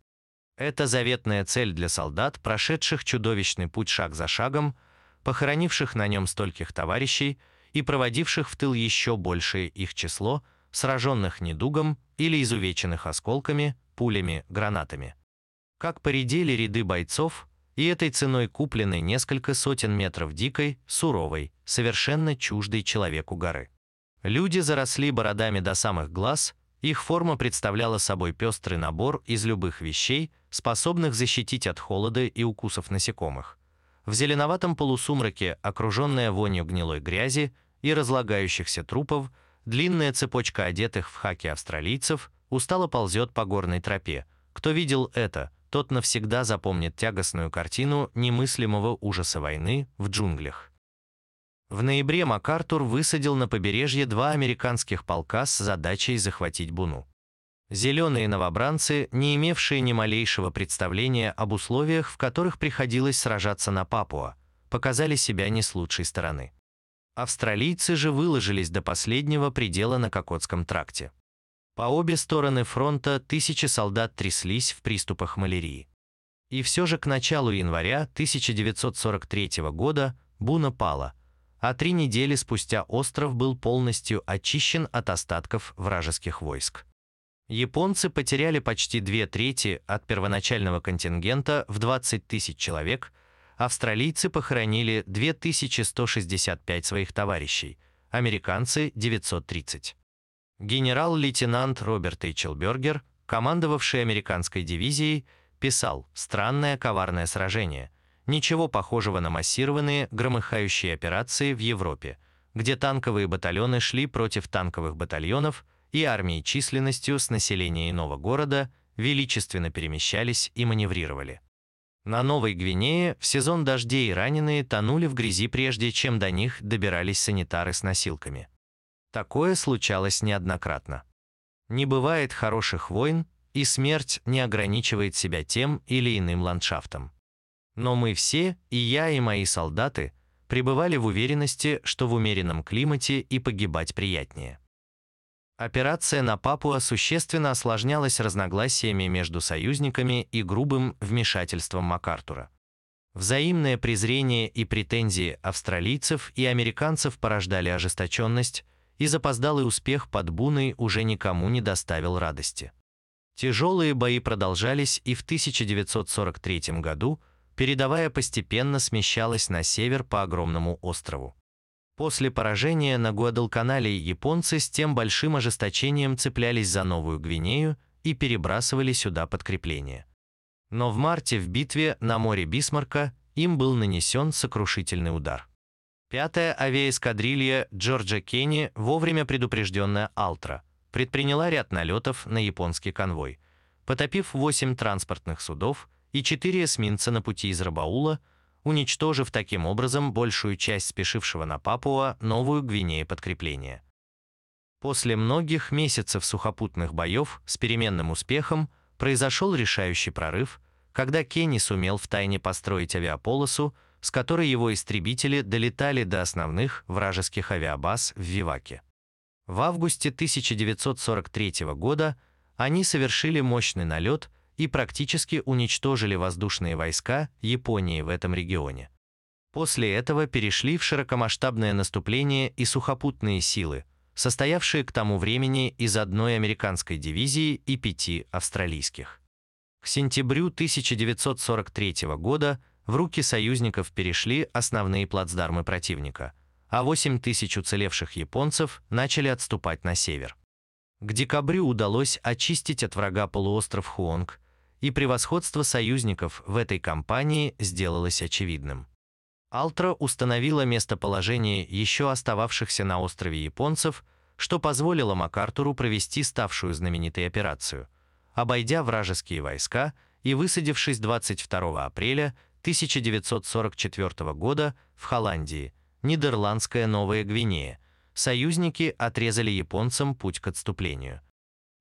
Это заветная цель для солдат, прошедших чудовищный путь шаг за шагом, похоронивших на нем стольких товарищей и проводивших в тыл еще большее их число, сраженных недугом или изувеченных осколками, пулями, гранатами. Как поредели ряды бойцов, и этой ценой куплены несколько сотен метров дикой, суровой, совершенно чуждой человеку горы. Люди заросли бородами до самых глаз, их форма представляла собой пестрый набор из любых вещей, способных защитить от холода и укусов насекомых. В зеленоватом полусумраке, окруженная вонью гнилой грязи и разлагающихся трупов, длинная цепочка одетых в хаки австралийцев устало ползет по горной тропе. Кто видел это, тот навсегда запомнит тягостную картину немыслимого ужаса войны в джунглях. В ноябре МакАртур высадил на побережье два американских полка с задачей захватить Буну. Зеленые новобранцы, не имевшие ни малейшего представления об условиях, в которых приходилось сражаться на Папуа, показали себя не с лучшей стороны. Австралийцы же выложились до последнего предела на Кокотском тракте. По обе стороны фронта тысячи солдат тряслись в приступах малярии. И все же к началу января 1943 года Буна пала, а три недели спустя остров был полностью очищен от остатков вражеских войск. Японцы потеряли почти две трети от первоначального контингента в 20 тысяч человек, австралийцы похоронили 2165 своих товарищей, американцы – 930. Генерал-лейтенант Роберт Эйчелбергер, командовавший американской дивизией, писал «Странное коварное сражение. Ничего похожего на массированные, громыхающие операции в Европе, где танковые батальоны шли против танковых батальонов и армии численностью с населения иного города величественно перемещались и маневрировали. На Новой Гвинее в сезон дождей раненые тонули в грязи прежде, чем до них добирались санитары с носилками. Такое случалось неоднократно. Не бывает хороших войн, и смерть не ограничивает себя тем или иным ландшафтом. Но мы все, и я, и мои солдаты, пребывали в уверенности, что в умеренном климате и погибать приятнее. Операция на Папуа существенно осложнялась разногласиями между союзниками и грубым вмешательством МакАртура. Взаимное презрение и претензии австралийцев и американцев порождали ожесточенность, и запоздалый успех под Буной уже никому не доставил радости. Тяжелые бои продолжались и в 1943 году, передовая постепенно смещалась на север по огромному острову. После поражения на Гуадалканале японцы с тем большим ожесточением цеплялись за Новую Гвинею и перебрасывали сюда подкрепления. Но в марте в битве на море Бисмарка им был нанесен сокрушительный удар. Пятая авиаэскадрилья Джорджа Кенни, вовремя предупрежденная Алтра, предприняла ряд налетов на японский конвой, потопив 8 транспортных судов и 4 эсминца на пути из Рабаула, уничтожив таким образом большую часть спешившего на Папуа Новую Гвинею подкрепления. После многих месяцев сухопутных боев с переменным успехом произошел решающий прорыв, когда Кенни сумел втайне построить авиаполосу, с которой его истребители долетали до основных вражеских авиабаз в Виваке. В августе 1943 года они совершили мощный налет и практически уничтожили воздушные войска Японии в этом регионе. После этого перешли в широкомасштабное наступление и сухопутные силы, состоявшие к тому времени из одной американской дивизии и пяти австралийских. К сентябрю 1943 года в руки союзников перешли основные плацдармы противника, а 8 тысяч уцелевших японцев начали отступать на север. К декабрю удалось очистить от врага полуостров Хуонг, и превосходство союзников в этой кампании сделалось очевидным. Алтра установила местоположение еще остававшихся на острове японцев, что позволило МакАртуру провести ставшую знаменитой операцию, обойдя вражеские войска и высадившись 22 апреля 1944 года в Холландии, Нидерландская Новая Гвинея, союзники отрезали японцам путь к отступлению.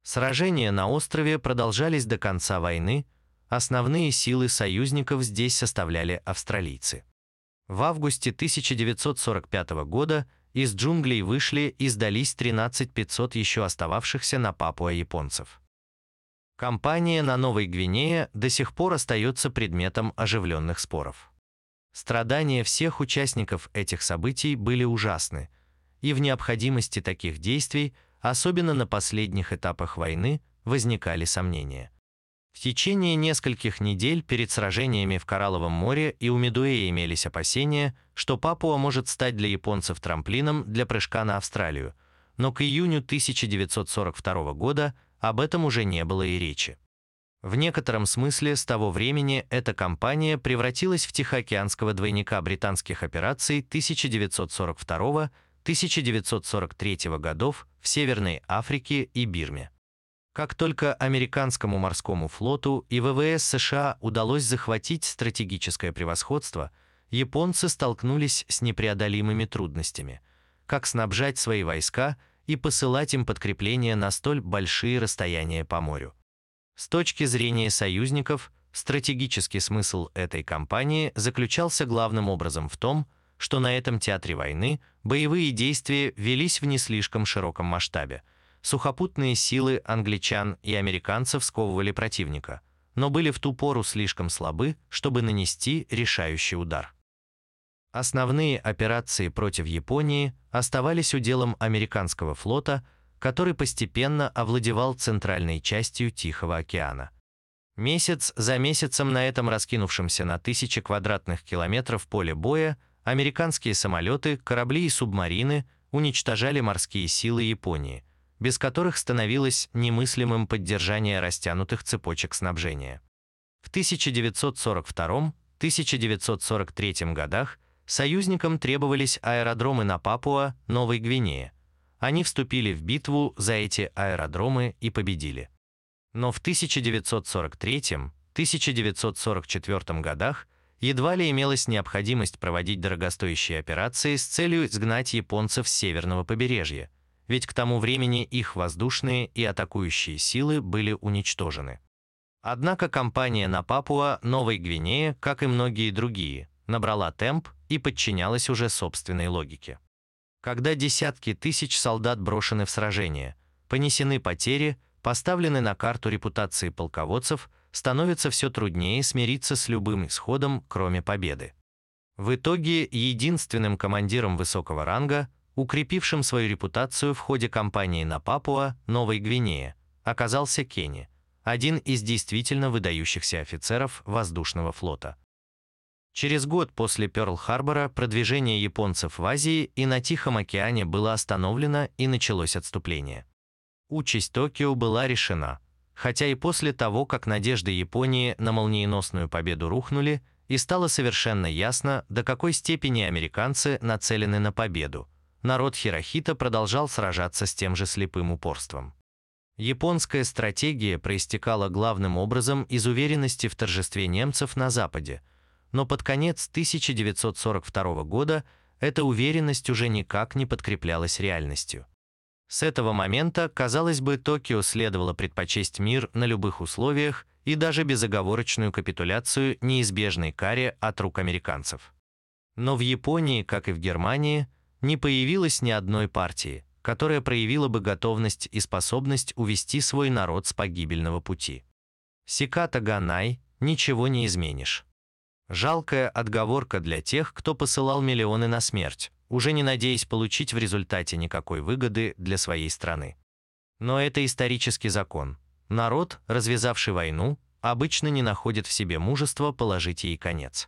Сражения на острове продолжались до конца войны, основные силы союзников здесь составляли австралийцы. В августе 1945 года из джунглей вышли и сдались 13 500 еще остававшихся на Папуа японцев. Компания на Новой Гвинее до сих пор остается предметом оживленных споров. Страдания всех участников этих событий были ужасны, и в необходимости таких действий, особенно на последних этапах войны, возникали сомнения. В течение нескольких недель перед сражениями в Коралловом море и у Медуэя имелись опасения, что Папуа может стать для японцев трамплином для прыжка на Австралию, но к июню 1942 года – об этом уже не было и речи. В некотором смысле с того времени эта кампания превратилась в тихоокеанского двойника британских операций 1942-1943 годов в Северной Африке и Бирме. Как только американскому морскому флоту и ВВС США удалось захватить стратегическое превосходство, японцы столкнулись с непреодолимыми трудностями. Как снабжать свои войска и посылать им подкрепления на столь большие расстояния по морю. С точки зрения союзников, стратегический смысл этой кампании заключался главным образом в том, что на этом театре войны боевые действия велись в не слишком широком масштабе. Сухопутные силы англичан и американцев сковывали противника, но были в ту пору слишком слабы, чтобы нанести решающий удар. Основные операции против Японии оставались уделом американского флота, который постепенно овладевал центральной частью Тихого океана. Месяц за месяцем на этом раскинувшемся на тысячи квадратных километров поле боя американские самолеты, корабли и субмарины уничтожали морские силы Японии, без которых становилось немыслимым поддержание растянутых цепочек снабжения. В 1942-1943 годах союзникам требовались аэродромы на Папуа, Новой Гвинее. Они вступили в битву за эти аэродромы и победили. Но в 1943-1944 годах едва ли имелась необходимость проводить дорогостоящие операции с целью изгнать японцев с северного побережья, ведь к тому времени их воздушные и атакующие силы были уничтожены. Однако кампания на Папуа, Новой Гвинее, как и многие другие, набрала темп и подчинялась уже собственной логике. Когда десятки тысяч солдат брошены в сражение, понесены потери, поставлены на карту репутации полководцев, становится все труднее смириться с любым исходом, кроме победы. В итоге единственным командиром высокого ранга, укрепившим свою репутацию в ходе кампании на Папуа, Новой Гвинее, оказался Кенни, один из действительно выдающихся офицеров воздушного флота. Через год после Пёрл-Харбора продвижение японцев в Азии и на Тихом океане было остановлено и началось отступление. Участь Токио была решена – хотя и после того, как надежды Японии на молниеносную победу рухнули, и стало совершенно ясно, до какой степени американцы нацелены на победу, народ Хирохита продолжал сражаться с тем же слепым упорством. Японская стратегия проистекала главным образом из уверенности в торжестве немцев на Западе, но под конец 1942 года эта уверенность уже никак не подкреплялась реальностью. С этого момента, казалось бы, Токио следовало предпочесть мир на любых условиях и даже безоговорочную капитуляцию неизбежной каре от рук американцев. Но в Японии, как и в Германии, не появилось ни одной партии, которая проявила бы готовность и способность увести свой народ с погибельного пути. Сиката Ганай ничего не изменишь. Жалкая отговорка для тех, кто посылал миллионы на смерть, уже не надеясь получить в результате никакой выгоды для своей страны. Но это исторический закон. Народ, развязавший войну, обычно не находит в себе мужества положить ей конец.